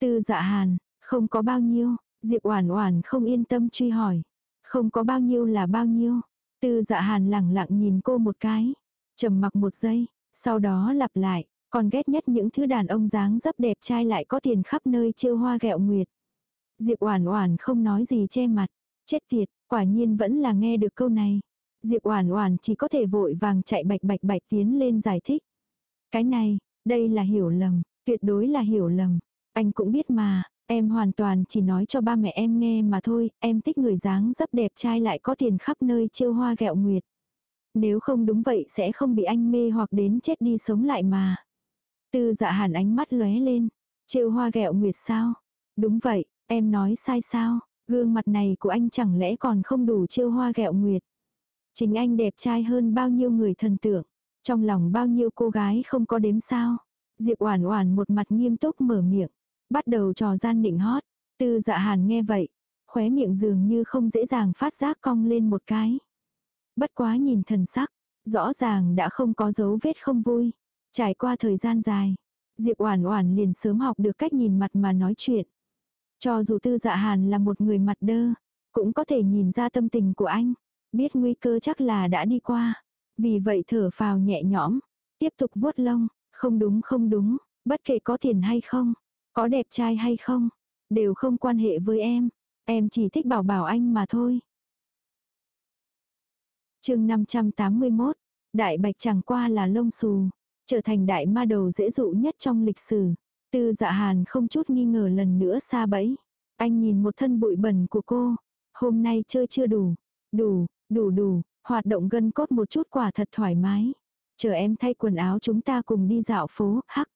S1: Tư dạ hàn, không có bao nhiêu. Diệp Oản Oản không yên tâm truy hỏi. Không có bao nhiêu là bao nhiêu. Tư dạ hàn lẳng lặng nhìn cô một cái. trầm mặc một giây, sau đó lặp lại. Còn ghét nhất những thứ đàn ông dáng dấp đẹp trai lại có tiền khắp nơi trêu hoa ghẹo nguyệt. Diệp Oản Oản không nói gì che mặt. Chết tiệt, Quả nhiên vẫn là nghe được câu này. Diệp Oản Oản chỉ có thể vội vàng chạy bạch bạch bạch tiến lên giải thích. Cái này, đây là hiểu lầm, tuyệt đối là hiểu lầm. Anh cũng biết mà, em hoàn toàn chỉ nói cho ba mẹ em nghe mà thôi, em thích người dáng dấp đẹp trai lại có tiền khắp nơi chiêu hoa gẹo nguyệt. Nếu không đúng vậy sẽ không bị anh mê hoặc đến chết đi sống lại mà. Tư dạ hàn ánh mắt lóe lên. Trêu hoa gẹo nguyệt sao? Đúng vậy, em nói sai sao? Gương mặt này của anh chẳng lẽ còn không đủ trêu hoa gẹo nguyệt? Chính anh đẹp trai hơn bao nhiêu người thần tượng. Trong lòng bao nhiêu cô gái không có đếm sao? Diệp Oản Oản một mặt nghiêm túc mở miệng, bắt đầu trò gian định hót. Tư Dạ Hàn nghe vậy, khóe miệng dường như không dễ dàng phát giác cong lên một cái. Bất quá nhìn thần sắc, rõ ràng đã không có dấu vết không vui. Trải qua thời gian dài, Diệp Oản Oản liền sớm học được cách nhìn mặt mà nói chuyện. Cho dù Tư Dạ Hàn là một người mặt đơ, cũng có thể nhìn ra tâm tình của anh, biết nguy cơ chắc là đã đi qua. Vì vậy thở phào nhẹ nhõm, tiếp tục vuốt lông, không đúng không đúng, bất kể có tiền hay không, có đẹp trai hay không, đều không quan hệ với em, em chỉ thích bảo bảo anh mà thôi. chương 581, Đại Bạch chẳng qua là lông xù, trở thành đại ma đầu dễ dụ nhất trong lịch sử. Tư dạ hàn không chút nghi ngờ lần nữa xa bẫy. Anh nhìn một thân bụi bẩn của cô. Hôm nay chơi chưa đủ. Đủ, đủ đủ, hoạt động gân cốt một chút quả thật thoải mái. Chờ em thay quần áo chúng ta cùng đi dạo phố, hắc.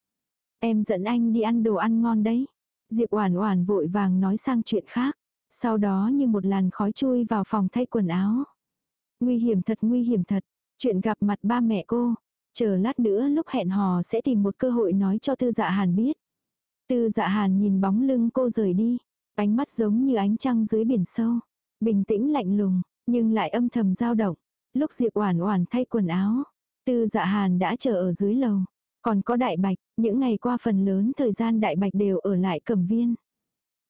S1: Em dẫn anh đi ăn đồ ăn ngon đấy. Diệp Oản Oản vội vàng nói sang chuyện khác. Sau đó như một làn khói chui vào phòng thay quần áo. Nguy hiểm thật nguy hiểm thật. Chuyện gặp mặt ba mẹ cô. Chờ lát nữa lúc hẹn hò sẽ tìm một cơ hội nói cho Tư Dạ Hàn biết. Tư Dạ Hàn nhìn bóng lưng cô rời đi. Ánh mắt giống như ánh trăng dưới biển sâu. Bình tĩnh lạnh lùng, nhưng lại âm thầm dao động. Lúc Diệp Oản Oản thay quần áo, Tư Dạ Hàn đã chờ ở dưới lầu. Còn có Đại Bạch, những ngày qua phần lớn thời gian Đại Bạch đều ở lại Cẩm Viên.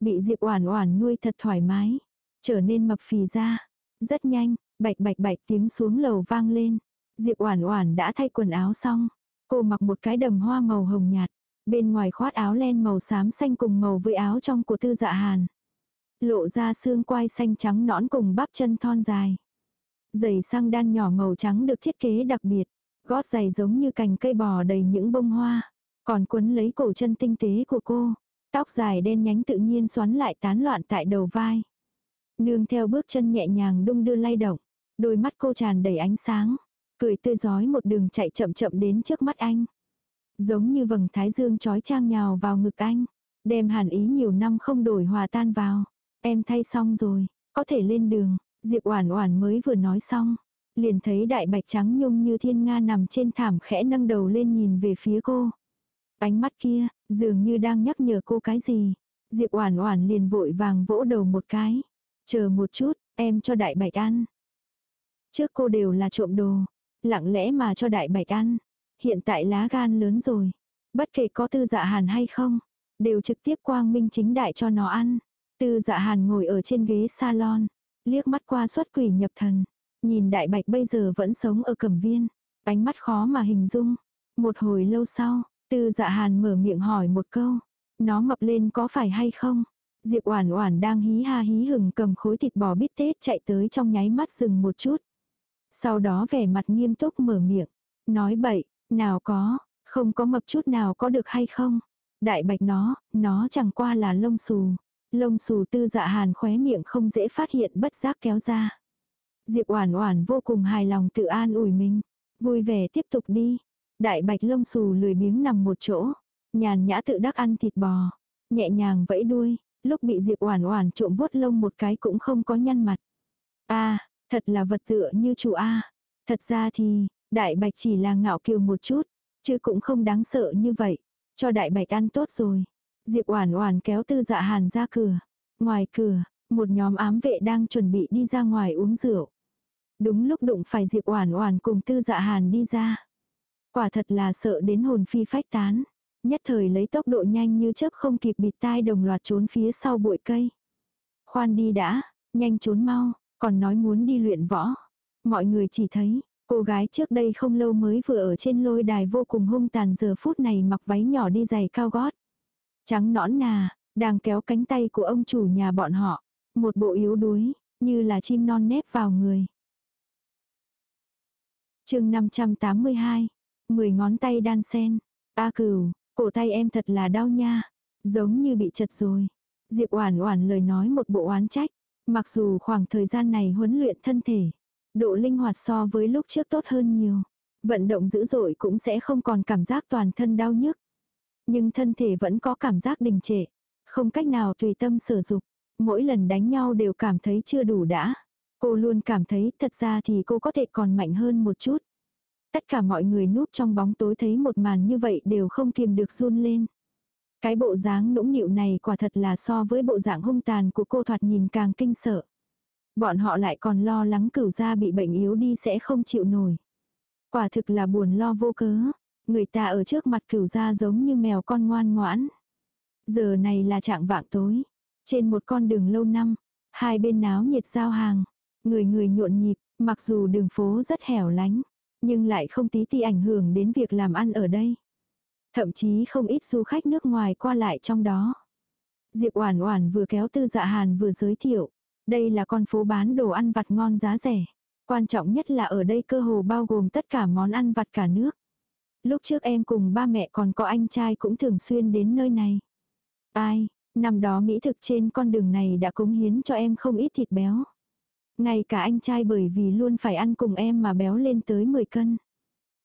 S1: Bị Diệp Oản Oản nuôi thật thoải mái, trở nên mập phì ra. Rất nhanh, bạch bạch bạch tiếng xuống lầu vang lên. Diệp Oản Oản đã thay quần áo xong, cô mặc một cái đầm hoa màu hồng nhạt, bên ngoài khoác áo len màu xám xanh cùng màu với áo trong của Tư Dạ Hàn. Lộ ra xương quai xanh trắng nõn cùng bắp chân thon dài. Giày sang đan nhỏ màu trắng được thiết kế đặc biệt, gót giày giống như cành cây bò đầy những bông hoa, còn quấn lấy cổ chân tinh tế của cô. Tóc dài đen nhánh tự nhiên xoắn lại tán loạn tại đầu vai. Nương theo bước chân nhẹ nhàng đung đưa lay động, đôi mắt cô tràn đầy ánh sáng, cười tươi giói một đường chạy chậm chậm đến trước mắt anh. Giống như vầng thái dương trói trang nhào vào ngực anh, đem hàn ý nhiều năm không đổi hòa tan vào. Em thay xong rồi, có thể lên đường, Diệp Oản Oản mới vừa nói xong, liền thấy đại bạch trắng nhung như thiên nga nằm trên thảm khẽ nâng đầu lên nhìn về phía cô. Ánh mắt kia, dường như đang nhắc nhở cô cái gì. Diệp Oản Oản liền vội vàng vỗ đầu một cái. "Chờ một chút, em cho đại bạch ăn." Trước cô đều là trộm đồ, lặng lẽ mà cho đại bạch ăn. Hiện tại lá gan lớn rồi, bất kể có tư dạ hàn hay không, đều trực tiếp quang minh chính đại cho nó ăn. Tư dạ hàn ngồi ở trên ghế salon, liếc mắt qua xuất quỷ nhập thần, nhìn đại bạch bây giờ vẫn sống ở cẩm viên, ánh mắt khó mà hình dung. Một hồi lâu sau, tư dạ hàn mở miệng hỏi một câu, nó mập lên có phải hay không? Diệp Oản Oản đang hí ha hí hừng cầm khối thịt bò bít tết chạy tới trong nháy mắt dừng một chút. Sau đó vẻ mặt nghiêm túc mở miệng, nói bậy, nào có, không có mập chút nào có được hay không? Đại bạch nó, nó chẳng qua là lông xù. Lông xù tư dạ hàn khóe miệng không dễ phát hiện bất giác kéo ra. Diệp Oản Oản vô cùng hài lòng tự an ủi mình, vui vẻ tiếp tục đi. Đại bạch lông xù lười biếng nằm một chỗ, nhàn nhã tự đắc ăn thịt bò, nhẹ nhàng vẫy đuôi, lúc bị Diệp Oản Oản trộm vuốt lông một cái cũng không có nhăn mặt. A, thật là vật tựa như chủ a. Thật ra thì, đại bạch chỉ là ngạo kiều một chút, chứ cũng không đáng sợ như vậy. Cho đại bạch ăn tốt rồi. Diệp Oản Oản kéo Tư Dạ Hàn ra cửa. Ngoài cửa, một nhóm ám vệ đang chuẩn bị đi ra ngoài uống rượu. Đúng lúc đụng phải Diệp Oản Oản cùng Tư Dạ Hàn đi ra. Quả thật là sợ đến hồn phi phách tán. Nhất thời lấy tốc độ nhanh như chớp không kịp bịt tai đồng loạt trốn phía sau bụi cây. Khoan đi đã, nhanh trốn mau, còn nói muốn đi luyện võ. Mọi người chỉ thấy, cô gái trước đây không lâu mới vừa ở trên lôi đài vô cùng hung tàn giờ phút này mặc váy nhỏ đi giày cao gót. Trắng nõn nà, đang kéo cánh tay của ông chủ nhà bọn họ. Một bộ yếu đuối, như là chim non nép vào người chương 582, 10 ngón tay đan sen. A cửu, cổ tay em thật là đau nha, giống như bị chật rồi. Diệp Oản Oản lời nói một bộ oán trách, mặc dù khoảng thời gian này huấn luyện thân thể, độ linh hoạt so với lúc trước tốt hơn nhiều, vận động dữ dội cũng sẽ không còn cảm giác toàn thân đau nhức. Nhưng thân thể vẫn có cảm giác đình trệ, không cách nào tùy tâm sử dụng, mỗi lần đánh nhau đều cảm thấy chưa đủ đã. Cô luôn cảm thấy thật ra thì cô có thể còn mạnh hơn một chút. Tất cả mọi người núp trong bóng tối thấy một màn như vậy đều không kiềm được run lên. Cái bộ dáng nũng nịu này quả thật là so với bộ dạng hung tàn của cô thoạt nhìn càng kinh sợ. Bọn họ lại còn lo lắng cửu gia bị bệnh yếu đi sẽ không chịu nổi. Quả thực là buồn lo vô cớ. Người ta ở trước mặt cửu gia giống như mèo con ngoan ngoãn. Giờ này là trạng vạng tối. Trên một con đường lâu năm, hai bên náo nhiệt giao hàng. Người người nhộn nhịp, mặc dù đường phố rất hẻo lánh, nhưng lại không tí ti ảnh hưởng đến việc làm ăn ở đây. Thậm chí không ít du khách nước ngoài qua lại trong đó. Diệp Oản Oản vừa kéo Tư Dạ Hàn vừa giới thiệu, đây là con phố bán đồ ăn vặt ngon giá rẻ. Quan trọng nhất là ở đây cơ hồ bao gồm tất cả món ăn vặt cả nước. Lúc trước em cùng ba mẹ còn có anh trai cũng thường xuyên đến nơi này. Ai, năm đó mỹ thực trên con đường này đã cống hiến cho em không ít thịt béo. Ngay cả anh trai bởi vì luôn phải ăn cùng em mà béo lên tới 10 cân.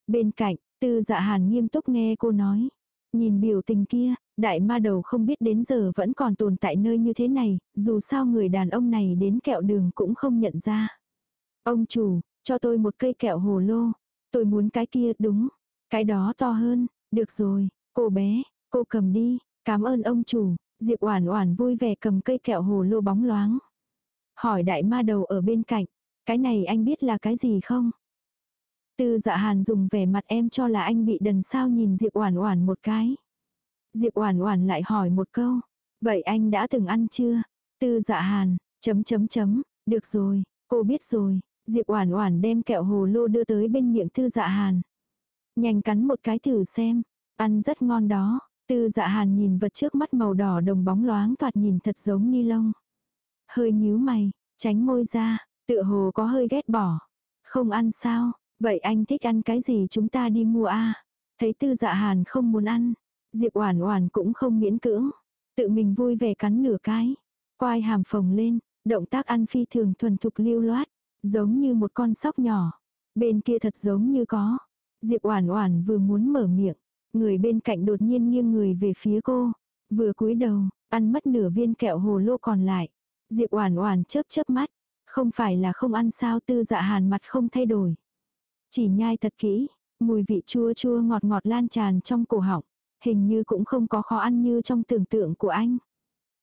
S1: Bên cạnh, tư dạ hàn nghiêm túc nghe cô nói. Nhìn biểu tình kia, đại ma đầu không biết đến giờ vẫn còn tồn tại nơi như thế này, dù sao người đàn ông này đến kẹo đường cũng không nhận ra. Ông chủ, cho tôi một cây kẹo hồ lô. Tôi muốn cái kia đúng. Cái đó to hơn. Được rồi, cô bé, cô cầm đi. Cảm ơn ông chủ. Diệp Oản Oản vui vẻ cầm cây kẹo hồ lô bóng loáng. Hỏi đại ma đầu ở bên cạnh, cái này anh biết là cái gì không? Tư dạ hàn dùng vẻ mặt em cho là anh bị đần sao nhìn Diệp Oản Oản một cái. Diệp Oản Oản lại hỏi một câu, vậy anh đã từng ăn chưa? Tư dạ hàn, chấm chấm chấm, được rồi, cô biết rồi. Diệp Oản Oản đem kẹo hồ lô đưa tới bên miệng Tư Dạ Hàn. Nhanh cắn một cái thử xem, ăn rất ngon đó. Tư Dạ Hàn nhìn vật trước mắt màu đỏ đồng bóng loáng thoạt nhìn thật giống ni lông. Hơi nhíu mày, tránh môi ra, tựa hồ có hơi ghét bỏ. Không ăn sao, vậy anh thích ăn cái gì chúng ta đi mua a Thấy tư dạ hàn không muốn ăn, Diệp Oản Oản cũng không miễn cưỡng, tự mình vui vẻ cắn nửa cái, quai hàm phồng lên, động tác ăn phi thường thuần thục lưu loát, giống như một con sóc nhỏ. Bên kia thật giống như có. Diệp Oản Oản vừa muốn mở miệng, người bên cạnh đột nhiên nghiêng người về phía cô, vừa cúi đầu, ăn mất nửa viên kẹo hồ lô còn lại. Diệp Oản Oản chớp chớp mắt, không phải là không ăn sao Tư Dạ Hàn mặt không thay đổi. Chỉ nhai thật kỹ, mùi vị chua chua ngọt ngọt lan tràn trong cổ họng, hình như cũng không có khó ăn như trong tưởng tượng của anh.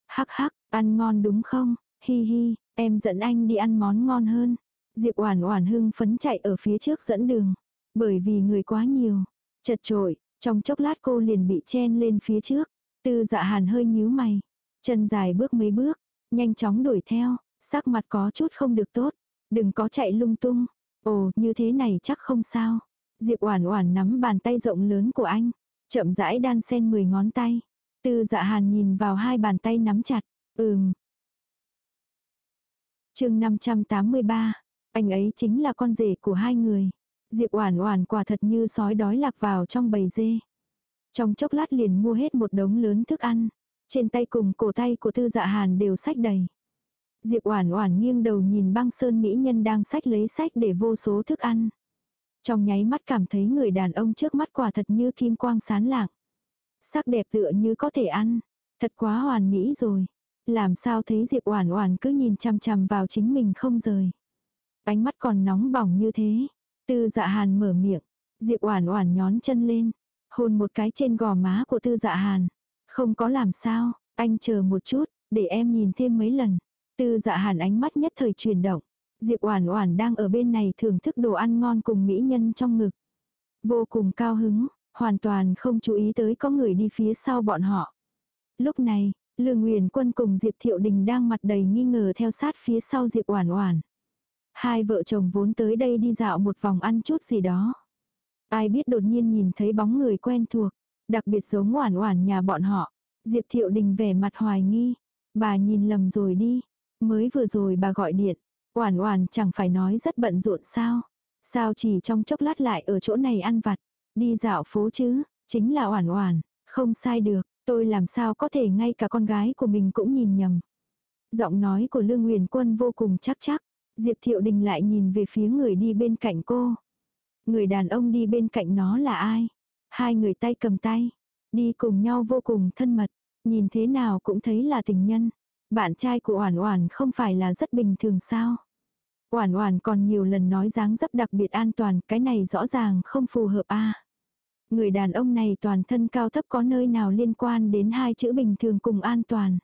S1: Hắc hắc, ăn ngon đúng không? Hi hi, em dẫn anh đi ăn món ngon hơn. Diệp Oản Oản hưng phấn chạy ở phía trước dẫn đường, bởi vì người quá nhiều, chật chội, trong chốc lát cô liền bị chen lên phía trước. Tư Dạ Hàn hơi nhíu mày, chân dài bước mấy bước, nhanh chóng đuổi theo, sắc mặt có chút không được tốt, đừng có chạy lung tung. Ồ, như thế này chắc không sao. Diệp Oản Oản nắm bàn tay rộng lớn của anh, chậm rãi đan sen 10 ngón tay. Tư Dạ Hàn nhìn vào hai bàn tay nắm chặt. Ừm. Chương 583. Anh ấy chính là con rể của hai người. Diệp Oản Oản quả thật như sói đói lạc vào trong bầy dê. Trong chốc lát liền mua hết một đống lớn thức ăn, trên tay cùng cổ tay của Tư Dạ Hàn đều sách đầy. Diệp Oản Oản nghiêng đầu nhìn băng sơn mỹ nhân đang sách lấy sách để vô số thức ăn. Trong nháy mắt cảm thấy người đàn ông trước mắt quả thật như kim quang sáng lạng. Sắc đẹp tựa như có thể ăn, thật quá hoàn mỹ rồi. Làm sao thấy Diệp Oản Oản cứ nhìn chằm chằm vào chính mình không rời. Ánh mắt còn nóng bỏng như thế. Tư Dạ Hàn mở miệng, Diệp Oản Oản nhón chân lên, hôn một cái trên gò má của Tư Dạ Hàn. Không có làm sao, anh chờ một chút, để em nhìn thêm mấy lần. Tư dạ hàn ánh mắt nhất thời chuyển động. Diệp Oản Oản đang ở bên này thưởng thức đồ ăn ngon cùng mỹ nhân trong ngực. Vô cùng cao hứng, hoàn toàn không chú ý tới có người đi phía sau bọn họ. Lúc này, Lương Nguyền Quân cùng Diệp Thiệu Đình đang mặt đầy nghi ngờ theo sát phía sau Diệp Oản Oản. Hai vợ chồng vốn tới đây đi dạo một vòng ăn chút gì đó. Ai biết đột nhiên nhìn thấy bóng người quen thuộc, đặc biệt giống Oản Oản nhà bọn họ. Diệp Thiệu Đình vẻ mặt hoài nghi, bà nhìn lầm rồi đi. Mới vừa rồi bà gọi điện, Oản Oản chẳng phải nói rất bận rộn sao? Sao chỉ trong chốc lát lại ở chỗ này ăn vặt, đi dạo phố chứ, chính là Oản Oản, không sai được, tôi làm sao có thể ngay cả con gái của mình cũng nhìn nhầm. Giọng nói của Lương Nguyền Quân vô cùng chắc chắc, Diệp Thiệu Đình lại nhìn về phía người đi bên cạnh cô. Người đàn ông đi bên cạnh nó là ai? Hai người tay cầm tay, đi cùng nhau vô cùng thân mật, nhìn thế nào cũng thấy là tình nhân. Bạn trai của Oản Oản không phải là rất bình thường sao? Oản Oản còn nhiều lần nói dáng dấp đặc biệt an toàn, cái này rõ ràng không phù hợp a. Người đàn ông này toàn thân cao thấp có nơi nào liên quan đến hai chữ bình thường cùng an toàn.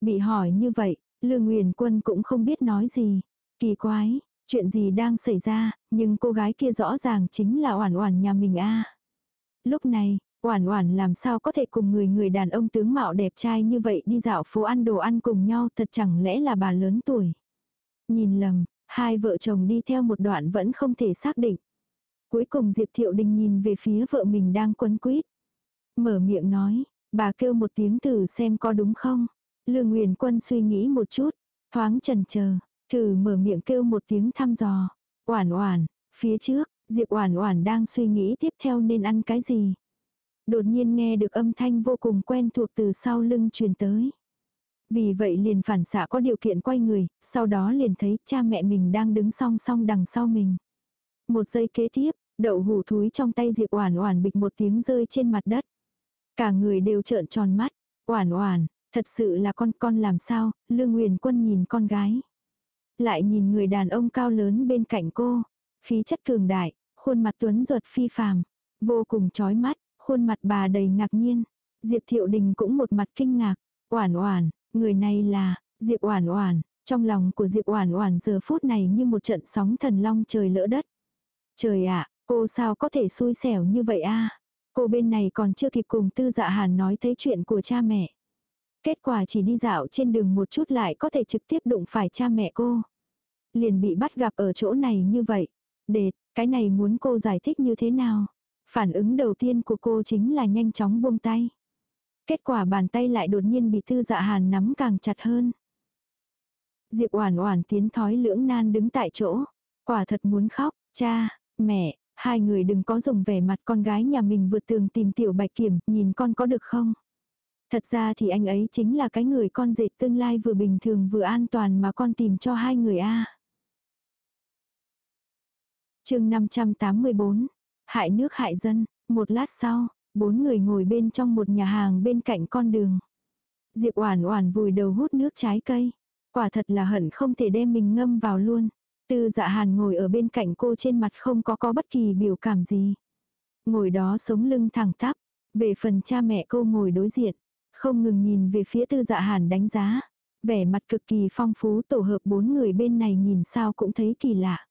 S1: Bị hỏi như vậy, Lương Nguyền Quân cũng không biết nói gì. Kỳ quái, chuyện gì đang xảy ra, nhưng cô gái kia rõ ràng chính là Oản Oản nhà mình a. Lúc này, Oản Oản làm sao có thể cùng người người đàn ông tướng mạo đẹp trai như vậy đi dạo phố ăn đồ ăn cùng nhau, thật chẳng lẽ là bà lớn tuổi. Nhìn lầm, hai vợ chồng đi theo một đoạn vẫn không thể xác định. Cuối cùng Diệp Thiệu Đình nhìn về phía vợ mình đang quấn quýt. Mở miệng nói, bà kêu một tiếng thử xem có đúng không. Lương Nguyền Quân suy nghĩ một chút, thoáng chần chờ, thử mở miệng kêu một tiếng thăm dò. Oản oản, phía trước, Diệp oản oản đang suy nghĩ tiếp theo nên ăn cái gì. Đột nhiên nghe được âm thanh vô cùng quen thuộc từ sau lưng truyền tới. Vì vậy liền phản xạ có điều kiện quay người, sau đó liền thấy cha mẹ mình đang đứng song song đằng sau mình. Một giây kế tiếp, đậu hủ thúi trong tay Diệp Oản Oản bịch một tiếng rơi trên mặt đất. Cả người đều trợn tròn mắt, "Oản Oản, thật sự là con con làm sao?" Lương uyển Quân nhìn con gái, lại nhìn người đàn ông cao lớn bên cạnh cô, khí chất cường đại, khuôn mặt tuấn ruột phi phàm, vô cùng chói mắt, khuôn mặt bà đầy ngạc nhiên. Diệp Thiệu Đình cũng một mặt kinh ngạc, "Oản Oản, Người này là, Diệp Oản Oản, trong lòng của Diệp Oản Oản giờ phút này như một trận sóng thần long trời lỡ đất. Trời ạ, cô sao có thể xui xẻo như vậy a? Cô bên này còn chưa kịp cùng Tư Dạ Hàn nói thấy chuyện của cha mẹ. Kết quả chỉ đi dạo trên đường một chút lại có thể trực tiếp đụng phải cha mẹ cô. Liền bị bắt gặp ở chỗ này như vậy. Đệt, cái này muốn cô giải thích như thế nào? Phản ứng đầu tiên của cô chính là nhanh chóng buông tay. Kết quả bàn tay lại đột nhiên bị Tư Dạ Hàn nắm càng chặt hơn. Diệp Oản Oản tiến thói lưỡng nan đứng tại chỗ, quả thật muốn khóc, cha, mẹ, hai người đừng có dùng vẻ mặt con gái nhà mình vượt tường tìm tiểu Bạch Kiểm, nhìn con có được không? Thật ra thì anh ấy chính là cái người con dệt tương lai vừa bình thường vừa an toàn mà con tìm cho hai người a. Chương 584. Hại nước hại dân, một lát sau, Bốn người ngồi bên trong một nhà hàng bên cạnh con đường. Diệp Oản Oản vùi đầu hút nước trái cây. Quả thật là hận không thể đem mình ngâm vào luôn. Tư Dạ Hàn ngồi ở bên cạnh cô trên mặt không có có bất kỳ biểu cảm gì. Ngồi đó sống lưng thẳng tắp. Về phần cha mẹ cô ngồi đối diện, không ngừng nhìn về phía Tư Dạ Hàn đánh giá. Vẻ mặt cực kỳ phong phú tổ hợp bốn người bên này nhìn sao cũng thấy kỳ lạ.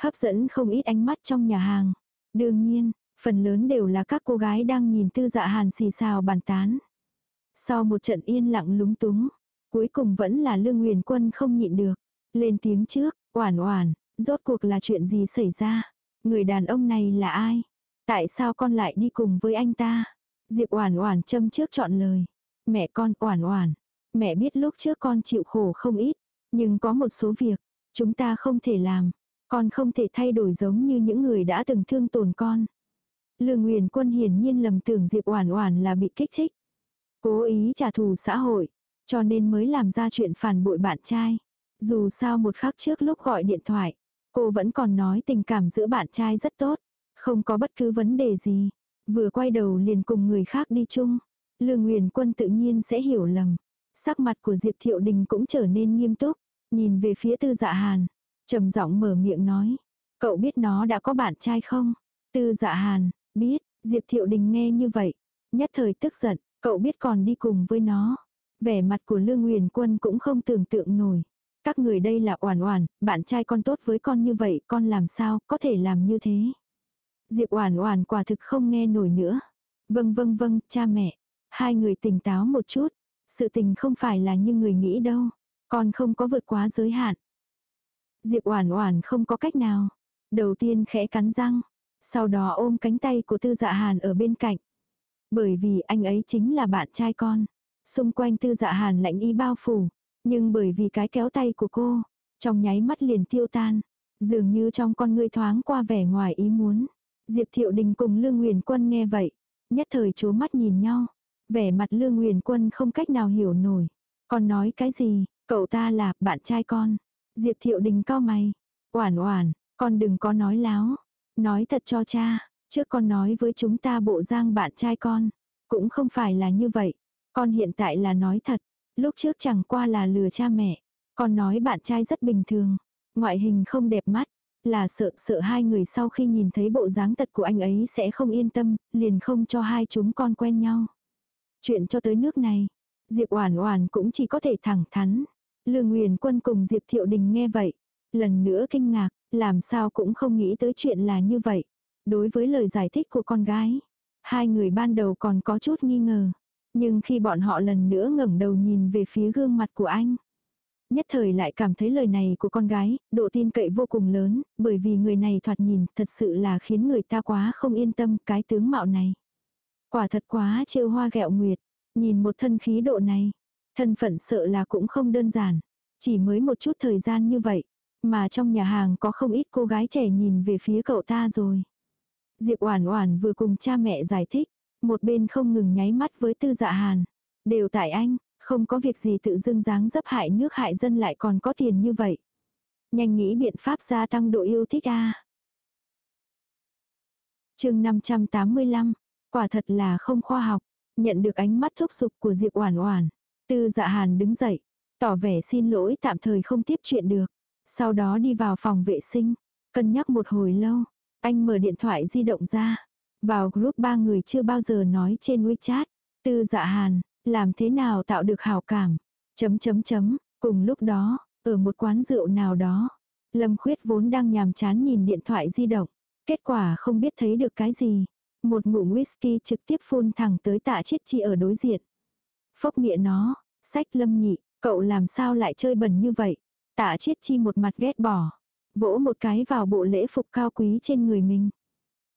S1: Hấp dẫn không ít ánh mắt trong nhà hàng. Đương nhiên, Phần lớn đều là các cô gái đang nhìn tư dạ hàn xì xào bàn tán. Sau một trận yên lặng lúng túng, cuối cùng vẫn là lương nguyền quân không nhịn được. Lên tiếng trước, oản oản, rốt cuộc là chuyện gì xảy ra? Người đàn ông này là ai? Tại sao con lại đi cùng với anh ta? Diệp oản oản châm trước chọn lời. Mẹ con oản oản. Mẹ biết lúc trước con chịu khổ không ít. Nhưng có một số việc, chúng ta không thể làm. Con không thể thay đổi giống như những người đã từng thương tổn con. Lương Nguyền Quân hiển nhiên lầm tưởng Diệp Oản Oản là bị kích thích, cố ý trả thù xã hội, cho nên mới làm ra chuyện phản bội bạn trai. Dù sao một khắc trước lúc gọi điện thoại, cô vẫn còn nói tình cảm giữa bạn trai rất tốt, không có bất cứ vấn đề gì. Vừa quay đầu liền cùng người khác đi chung, Lương Nguyền Quân tự nhiên sẽ hiểu lầm. Sắc mặt của Diệp Thiệu Đình cũng trở nên nghiêm túc, nhìn về phía Tư Dạ Hàn, trầm giọng mở miệng nói, "Cậu biết nó đã có bạn trai không?" Tư Dạ Hàn, Biết, Diệp Thiệu Đình nghe như vậy, nhất thời tức giận, cậu biết còn đi cùng với nó. Vẻ mặt của Lương Nguyền Quân cũng không tưởng tượng nổi. Các người đây là oản oản, bạn trai con tốt với con như vậy, con làm sao có thể làm như thế. Diệp oản oản quả thực không nghe nổi nữa. Vâng vâng vâng, cha mẹ. Hai người tỉnh táo một chút. Sự tình không phải là như người nghĩ đâu. Con không có vượt quá giới hạn. Diệp oản oản không có cách nào. Đầu tiên khẽ cắn răng, sau đó ôm cánh tay của tư dạ hàn ở bên cạnh. Bởi vì anh ấy chính là bạn trai con. Xung quanh tư dạ hàn lạnh y bao phủ. Nhưng bởi vì cái kéo tay của cô, trong nháy mắt liền tiêu tan. Dường như trong con ngươi thoáng qua vẻ ngoài ý muốn. Diệp Thiệu Đình cùng Lương Huyền Quân nghe vậy. Nhất thời chố mắt nhìn nhau. Vẻ mặt Lương Nguyền Quân không cách nào hiểu nổi. Con nói cái gì, cậu ta là bạn trai con. Diệp Thiệu Đình cao mày. Oản oản, con đừng có nói láo. Nói thật cho cha, trước con nói với chúng ta bộ giang bạn trai con. Cũng không phải là như vậy. Con hiện tại là nói thật. Lúc trước chẳng qua là lừa cha mẹ. Con nói bạn trai rất bình thường. Ngoại hình không đẹp mắt. Là sợ sợ hai người sau khi nhìn thấy bộ dáng tật của anh ấy sẽ không yên tâm, liền không cho hai chúng con quen nhau. Chuyện cho tới nước này, Diệp Oản Oản cũng chỉ có thể thẳng thắn. Lương Nguyền Quân cùng Diệp Thiệu Đình nghe vậy, lần nữa kinh ngạc, làm sao cũng không nghĩ tới chuyện là như vậy. Đối với lời giải thích của con gái, hai người ban đầu còn có chút nghi ngờ, nhưng khi bọn họ lần nữa ngẩng đầu nhìn về phía gương mặt của anh, nhất thời lại cảm thấy lời này của con gái, độ tin cậy vô cùng lớn, bởi vì người này thoạt nhìn thật sự là khiến người ta quá không yên tâm cái tướng mạo này. Quả thật quá trêu hoa gẹo nguyệt, nhìn một thân khí độ này, thân phận sợ là cũng không đơn giản. Chỉ mới một chút thời gian như vậy, mà trong nhà hàng có không ít cô gái trẻ nhìn về phía cậu ta rồi. Diệp Oản Oản vừa cùng cha mẹ giải thích, một bên không ngừng nháy mắt với Tư Dạ Hàn. Đều tại anh, không có việc gì tự dưng dáng dấp hại nước hại dân lại còn có tiền như vậy. Nhanh nghĩ biện pháp gia tăng độ yêu thích a. Chương 585, quả thật là không khoa học, nhận được ánh mắt thúc giục của Diệp Oản Oản, Tư Dạ Hàn đứng dậy, tỏ vẻ xin lỗi tạm thời không tiếp chuyện được, sau đó đi vào phòng vệ sinh, cân nhắc một hồi lâu, anh mở điện thoại di động ra, vào group ba người chưa bao giờ nói trên WeChat, Tư Dạ Hàn, làm thế nào tạo được hảo cảm? Chấm chấm chấm, cùng lúc đó, ở một quán rượu nào đó, Lâm Khuyết vốn đang nhàm chán nhìn điện thoại di động, kết quả không biết thấy được cái gì. Một ngụm whisky trực tiếp phun thẳng tới tạ chiết chi ở đối diện. Phốc miệng nó, sách lâm nhị, cậu làm sao lại chơi bẩn như vậy? Tạ chiết chi một mặt ghét bỏ, vỗ một cái vào bộ lễ phục cao quý trên người mình.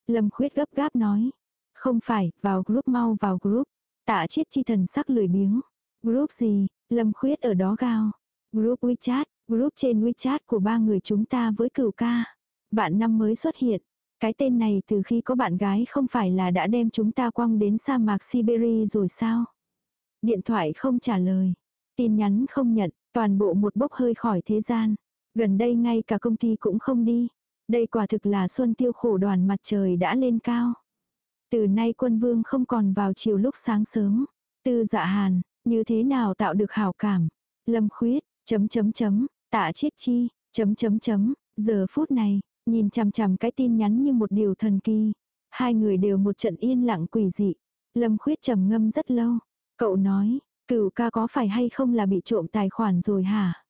S1: Lâm khuyết gấp gáp nói, không phải, vào group mau vào group. Tạ chiết chi thần sắc lười biếng. Group gì, Lâm Khuyết ở đó gao. Group WeChat, group trên WeChat của ba người chúng ta với cửu ca. Bạn năm mới xuất hiện. Cái tên này từ khi có bạn gái không phải là đã đem chúng ta quăng đến sa mạc Siberia rồi sao? Điện thoại không trả lời. Tin nhắn không nhận, toàn bộ một bốc hơi khỏi thế gian. Gần đây ngay cả công ty cũng không đi. Đây quả thực là xuân tiêu khổ đoàn mặt trời đã lên cao. Từ nay quân vương không còn vào chiều lúc sáng sớm. Tư dạ hàn, như thế nào tạo được hảo cảm. Lâm khuyết, chấm chấm chấm, tạ chiết chi, chấm chấm chấm, giờ phút này, nhìn chằm chằm cái tin nhắn như một điều thần kỳ. Hai người đều một trận yên lặng quỷ dị. Lâm khuyết trầm ngâm rất lâu. Cậu nói, cửu ca có phải hay không là bị trộm tài khoản rồi hả?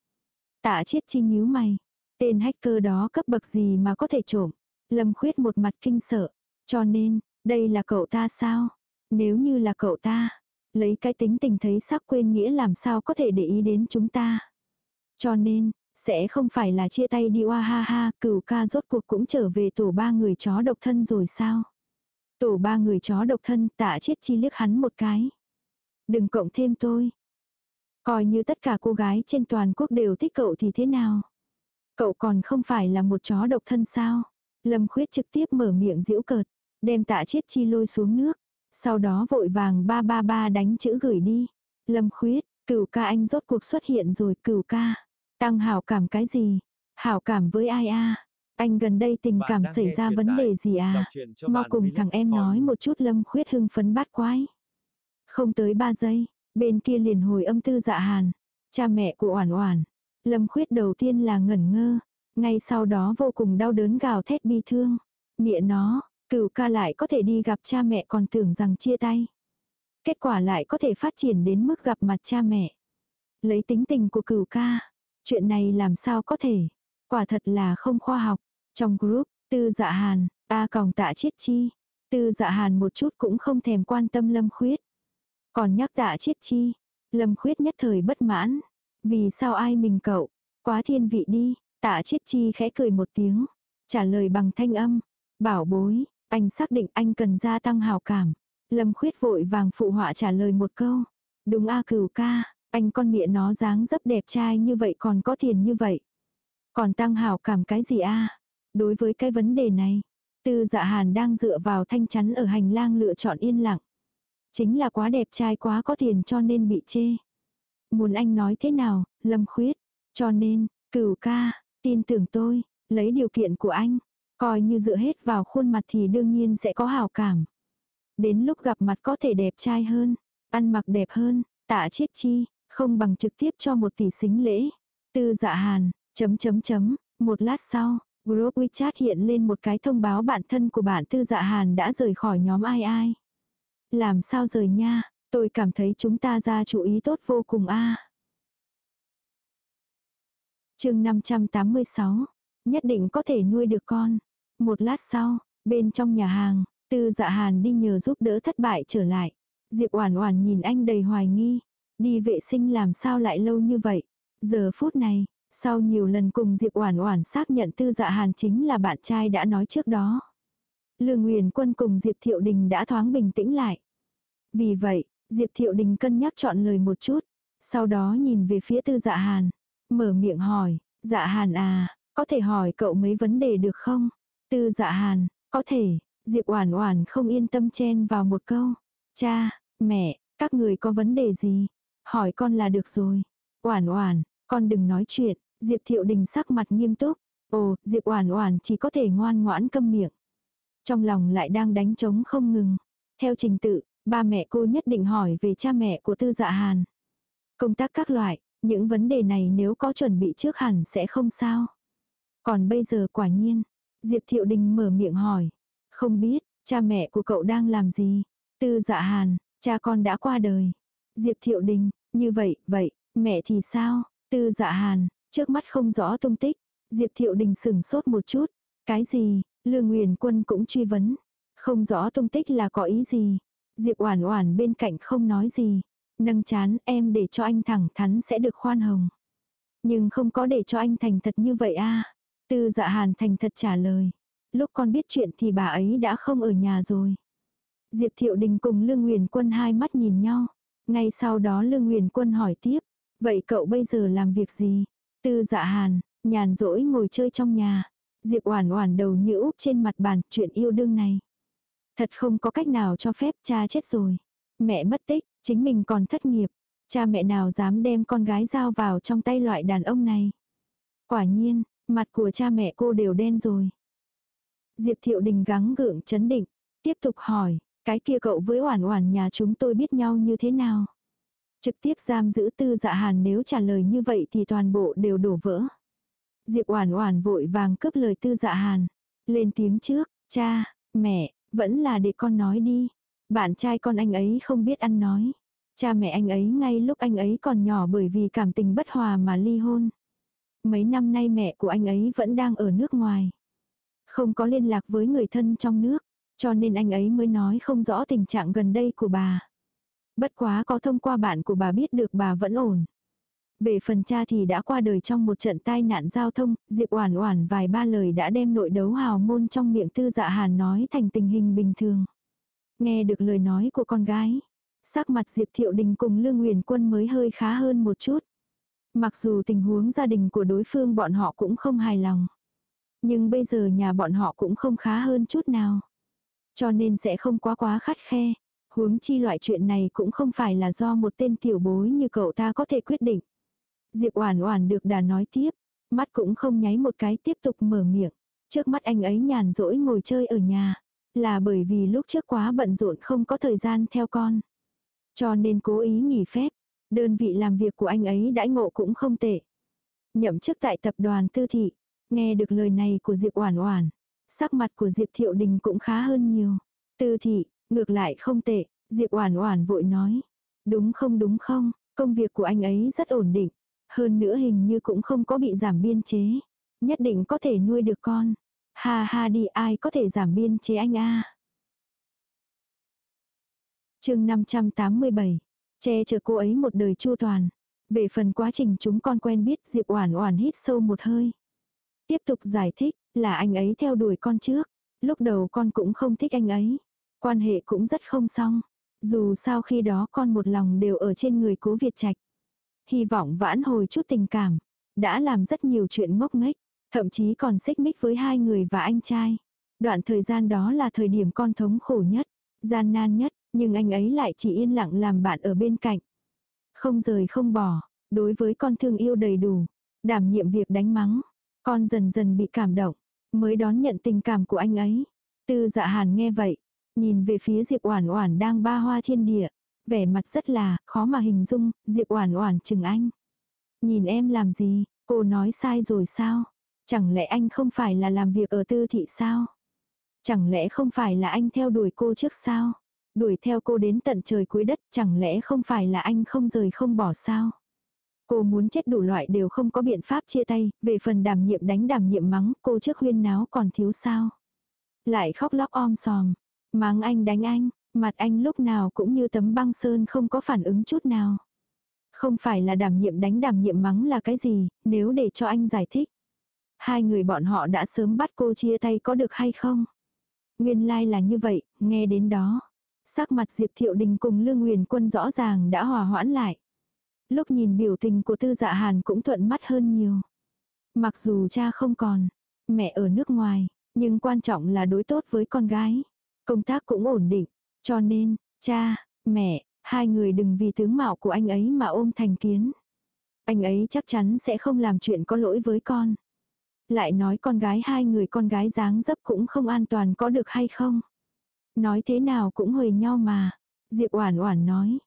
S1: Tạ chiết chi nhíu mày. Tên hacker đó cấp bậc gì mà có thể trộm? Lâm khuyết một mặt kinh sợ. Cho nên, đây là cậu ta sao? Nếu như là cậu ta, lấy cái tính tình thấy sắc quên nghĩa làm sao có thể để ý đến chúng ta. Cho nên, sẽ không phải là chia tay đi oa ha ha, cửu ca rốt cuộc cũng trở về tổ ba người chó độc thân rồi sao? Tổ ba người chó độc thân tạ chết chi liếc hắn một cái. Đừng cộng thêm tôi. Coi như tất cả cô gái trên toàn quốc đều thích cậu thì thế nào? Cậu còn không phải là một chó độc thân sao? Lâm khuyết trực tiếp mở miệng giễu cợt đem tạ chết chi lôi xuống nước. Sau đó vội vàng ba ba ba đánh chữ gửi đi. Lâm khuyết, cửu ca anh rốt cuộc xuất hiện rồi cửu ca. Tăng hảo cảm cái gì? Hảo cảm với ai a? Anh gần đây tình cảm xảy ra vấn đề gì à? Mau cùng thằng em nói một chút lâm khuyết hưng phấn bát quái. Không tới ba giây, bên kia liền hồi âm tư dạ hàn. Cha mẹ của Oản Oản. Lâm khuyết đầu tiên là ngẩn ngơ. Ngay sau đó vô cùng đau đớn gào thét bi thương. Mẹ nó, Cửu ca lại có thể đi gặp cha mẹ còn tưởng rằng chia tay. Kết quả lại có thể phát triển đến mức gặp mặt cha mẹ. Lấy tính tình của cửu ca. Chuyện này làm sao có thể. Quả thật là không khoa học. Trong group, tư dạ hàn, A còng tạ chiết chi. Tư dạ hàn một chút cũng không thèm quan tâm lâm khuyết. Còn nhắc tạ chiết chi. Lâm khuyết nhất thời bất mãn. Vì sao ai mình cậu. Quá thiên vị đi. Tạ chiết chi khẽ cười một tiếng. Trả lời bằng thanh âm. Bảo bối, anh xác định anh cần gia tăng hào cảm. Lâm khuyết vội vàng phụ họa trả lời một câu. Đúng a cửu ca, anh con mẹ nó dáng dấp đẹp trai như vậy còn có tiền như vậy. Còn tăng hảo cảm cái gì a Đối với cái vấn đề này, tư dạ hàn đang dựa vào thanh chắn ở hành lang lựa chọn yên lặng. Chính là quá đẹp trai quá có tiền cho nên bị chê. Muốn anh nói thế nào, lâm khuyết. Cho nên, cửu ca, tin tưởng tôi, lấy điều kiện của anh. Coi như dựa hết vào khuôn mặt thì đương nhiên sẽ có hảo cảm. Đến lúc gặp mặt có thể đẹp trai hơn, ăn mặc đẹp hơn, tạ chiết chi, không bằng trực tiếp cho một tỷ xính lễ. Tư dạ hàn, chấm chấm chấm, một lát sau, group WeChat hiện lên một cái thông báo bạn thân của bạn tư dạ hàn đã rời khỏi nhóm ai ai. Làm sao rời nha, tôi cảm thấy chúng ta ra chú ý tốt vô cùng a à. chương 586, nhất định có thể nuôi được con. Một lát sau, bên trong nhà hàng, tư dạ hàn đi nhờ giúp đỡ thất bại trở lại. Diệp Oản Oản nhìn anh đầy hoài nghi, đi vệ sinh làm sao lại lâu như vậy? Giờ phút này, sau nhiều lần cùng Diệp Oản Oản xác nhận Tư Dạ Hàn chính là bạn trai đã nói trước đó. Lương Nguyền Quân cùng Diệp Thiệu Đình đã thoáng bình tĩnh lại. Vì vậy, Diệp Thiệu Đình cân nhắc chọn lời một chút, sau đó nhìn về phía Tư Dạ Hàn, mở miệng hỏi, "Dạ Hàn à, có thể hỏi cậu mấy vấn đề được không?" Tư Dạ Hàn, "Có thể." Diệp Oản Oản không yên tâm chen vào một câu, "Cha, mẹ, các người có vấn đề gì? Hỏi con là được rồi." Oản Oản, con đừng nói chuyện, Diệp Thiệu Đình sắc mặt nghiêm túc. Ồ, Diệp Oản Oản chỉ có thể ngoan ngoãn câm miệng. Trong lòng lại đang đánh trống không ngừng. Theo trình tự, ba mẹ cô nhất định hỏi về cha mẹ của Tư Dạ Hàn. Công tác các loại, những vấn đề này nếu có chuẩn bị trước hẳn sẽ không sao. Còn bây giờ quả nhiên, Diệp Thiệu Đình mở miệng hỏi. Không biết, cha mẹ của cậu đang làm gì? Tư Dạ Hàn, cha con đã qua đời. Diệp Thiệu Đình, như vậy, vậy, mẹ thì sao? Tư dạ hàn, trước mắt không rõ tung tích. Diệp Thiệu Đình sửng sốt một chút. Cái gì? Lương Nguyền Quân cũng truy vấn. Không rõ tung tích là có ý gì? Diệp Oản Oản bên cạnh không nói gì. Nâng chán em để cho anh thẳng thắn sẽ được khoan hồng. Nhưng không có để cho anh thành thật như vậy a Tư dạ hàn thành thật trả lời. Lúc con biết chuyện thì bà ấy đã không ở nhà rồi. Diệp Thiệu Đình cùng Lương Nguyền Quân hai mắt nhìn nhau. Ngay sau đó Lương Nguyền Quân hỏi tiếp. Vậy cậu bây giờ làm việc gì? Tư dạ hàn, nhàn rỗi ngồi chơi trong nhà. Diệp Oản Oản đầu như úp trên mặt bàn, chuyện yêu đương này. Thật không có cách nào cho phép cha chết rồi. Mẹ mất tích, chính mình còn thất nghiệp. Cha mẹ nào dám đem con gái giao vào trong tay loại đàn ông này. Quả nhiên, mặt của cha mẹ cô đều đen rồi. Diệp Thiệu Đình gắng gượng chấn định, tiếp tục hỏi, cái kia cậu với Oản Oản nhà chúng tôi biết nhau như thế nào? Trực tiếp giam giữ tư dạ hàn nếu trả lời như vậy thì toàn bộ đều đổ vỡ. Diệp Oản Oản vội vàng cướp lời tư dạ hàn. Lên tiếng trước, cha, mẹ, vẫn là để con nói đi. Bạn trai con anh ấy không biết ăn nói. Cha mẹ anh ấy ngay lúc anh ấy còn nhỏ bởi vì cảm tình bất hòa mà ly hôn. Mấy năm nay mẹ của anh ấy vẫn đang ở nước ngoài. Không có liên lạc với người thân trong nước, cho nên anh ấy mới nói không rõ tình trạng gần đây của bà. Bất quá có thông qua bạn của bà biết được bà vẫn ổn. Về phần cha thì đã qua đời trong một trận tai nạn giao thông, Diệp Oản Oản vài ba lời đã đem nội đấu hào môn trong miệng Tư Dạ Hàn nói thành tình hình bình thường. Nghe được lời nói của con gái, sắc mặt Diệp Thiệu Đình cùng Lương uyển Quân mới hơi khá hơn một chút. Mặc dù tình huống gia đình của đối phương bọn họ cũng không hài lòng, nhưng bây giờ nhà bọn họ cũng không khá hơn chút nào. Cho nên sẽ không quá quá khắt khe. Huống chi loại chuyện này cũng không phải là do một tên tiểu bối như cậu ta có thể quyết định. Diệp Oản Oản được đà nói tiếp, mắt cũng không nháy một cái tiếp tục mở miệng. Trước mắt anh ấy nhàn rỗi ngồi chơi ở nhà, là bởi vì lúc trước quá bận rộn không có thời gian theo con. Cho nên cố ý nghỉ phép, đơn vị làm việc của anh ấy đãi ngộ cũng không tệ. Nhậm chức tại tập đoàn Tư thị, nghe được lời này của Diệp Oản Oản, sắc mặt của Diệp Thiệu Đình cũng khá hơn nhiều. Tư thị, Ngược lại không tệ, Diệp Oản Oản vội nói. Đúng không đúng không, công việc của anh ấy rất ổn định. Hơn nữa hình như cũng không có bị giảm biên chế. Nhất định có thể nuôi được con. Ha ha đi ai có thể giảm biên chế anh a à. chương 587. Che chở cô ấy một đời chu toàn. Về phần quá trình chúng con quen biết Diệp Oản Oản hít sâu một hơi. Tiếp tục giải thích là anh ấy theo đuổi con trước. Lúc đầu con cũng không thích anh ấy. Quan hệ cũng rất không xong. Dù sao khi đó con một lòng đều ở trên người cố Việt Trạch. hy vọng vãn hồi chút tình cảm. Đã làm rất nhiều chuyện ngốc nghếch, thậm chí còn xích mích với hai người và anh trai. Đoạn thời gian đó là thời điểm con thống khổ nhất, gian nan nhất, nhưng anh ấy lại chỉ yên lặng làm bạn ở bên cạnh. Không rời không bỏ, đối với con thương yêu đầy đủ, đảm nhiệm việc đánh mắng. Con dần dần bị cảm động, mới đón nhận tình cảm của anh ấy. Tư dạ hàn nghe vậy, nhìn về phía Diệp Oản Oản đang ba hoa thiên địa, vẻ mặt rất là khó mà hình dung, Diệp Oản Oản chừng anh. Nhìn em làm gì, cô nói sai rồi sao? Chẳng lẽ anh không phải là làm việc ở tư thị sao? Chẳng lẽ không phải là anh theo đuổi cô trước sao? Đuổi theo cô đến tận trời cuối đất chẳng lẽ không phải là anh không rời không bỏ sao? Cô muốn chết đủ loại đều không có biện pháp chia tay, về phần đảm nhiệm đánh đảm nhiệm mắng cô trước huyên náo còn thiếu sao? Lại khóc lóc om sòm, mắng anh đánh anh, mặt anh lúc nào cũng như tấm băng sơn không có phản ứng chút nào. Không phải là đảm nhiệm đánh đảm nhiệm mắng là cái gì, nếu để cho anh giải thích. Hai người bọn họ đã sớm bắt cô chia tay có được hay không? Nguyên lai like là như vậy, nghe đến đó. Sắc mặt Diệp Thiệu Đình cùng Lương Nguyền Quân rõ ràng đã hòa hoãn lại. Lúc nhìn biểu tình của Tư Dạ Hàn cũng thuận mắt hơn nhiều. Mặc dù cha không còn, mẹ ở nước ngoài, nhưng quan trọng là đối tốt với con gái. Công tác cũng ổn định, cho nên, cha, mẹ, hai người đừng vì tướng mạo của anh ấy mà ôm thành kiến. Anh ấy chắc chắn sẽ không làm chuyện có lỗi với con. Lại nói con gái hai người con gái dáng dấp cũng không an toàn có được hay không. Nói thế nào cũng hồi nhau mà. Diệp Oản Oản nói.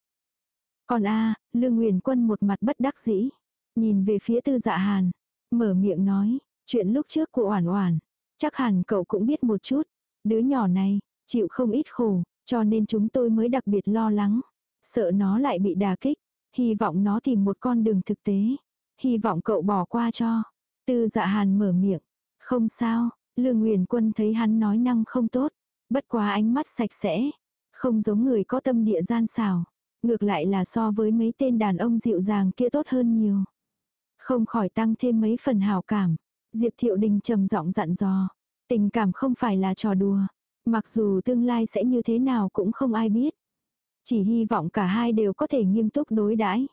S1: Còn a, Lương Nguyền Quân một mặt bất đắc dĩ, nhìn về phía Tư Dạ Hàn, mở miệng nói, chuyện lúc trước của Oản Oản, chắc hẳn cậu cũng biết một chút, đứa nhỏ này chịu không ít khổ, cho nên chúng tôi mới đặc biệt lo lắng, sợ nó lại bị đả kích, hy vọng nó tìm một con đường thực tế, hy vọng cậu bỏ qua cho. Tư Dạ Hàn mở miệng, không sao, Lương Nguyền Quân thấy hắn nói năng không tốt, bất quá ánh mắt sạch sẽ, không giống người có tâm địa gian xào Ngược lại là so với mấy tên đàn ông dịu dàng kia tốt hơn nhiều. Không khỏi tăng thêm mấy phần hào cảm. Diệp Thiệu Đình trầm giọng dặn dò. Tình cảm không phải là trò đùa. Mặc dù tương lai sẽ như thế nào cũng không ai biết. Chỉ hy vọng cả hai đều có thể nghiêm túc đối đãi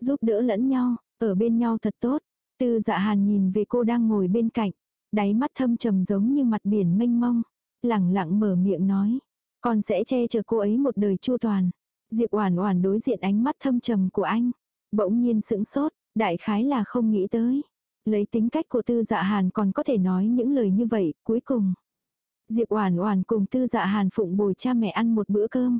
S1: Giúp đỡ lẫn nhau, ở bên nhau thật tốt. Tư dạ hàn nhìn về cô đang ngồi bên cạnh. Đáy mắt thâm trầm giống như mặt biển mênh mông. Lẳng lặng mở miệng nói. Con sẽ che chở cô ấy một đời chu toàn. Diệp Oản Oản đối diện ánh mắt thâm trầm của anh, bỗng nhiên sững sốt, đại khái là không nghĩ tới. Lấy tính cách của Tư Dạ Hàn còn có thể nói những lời như vậy, cuối cùng Diệp Oản Oản cùng Tư Dạ Hàn phụng bồi cha mẹ ăn một bữa cơm.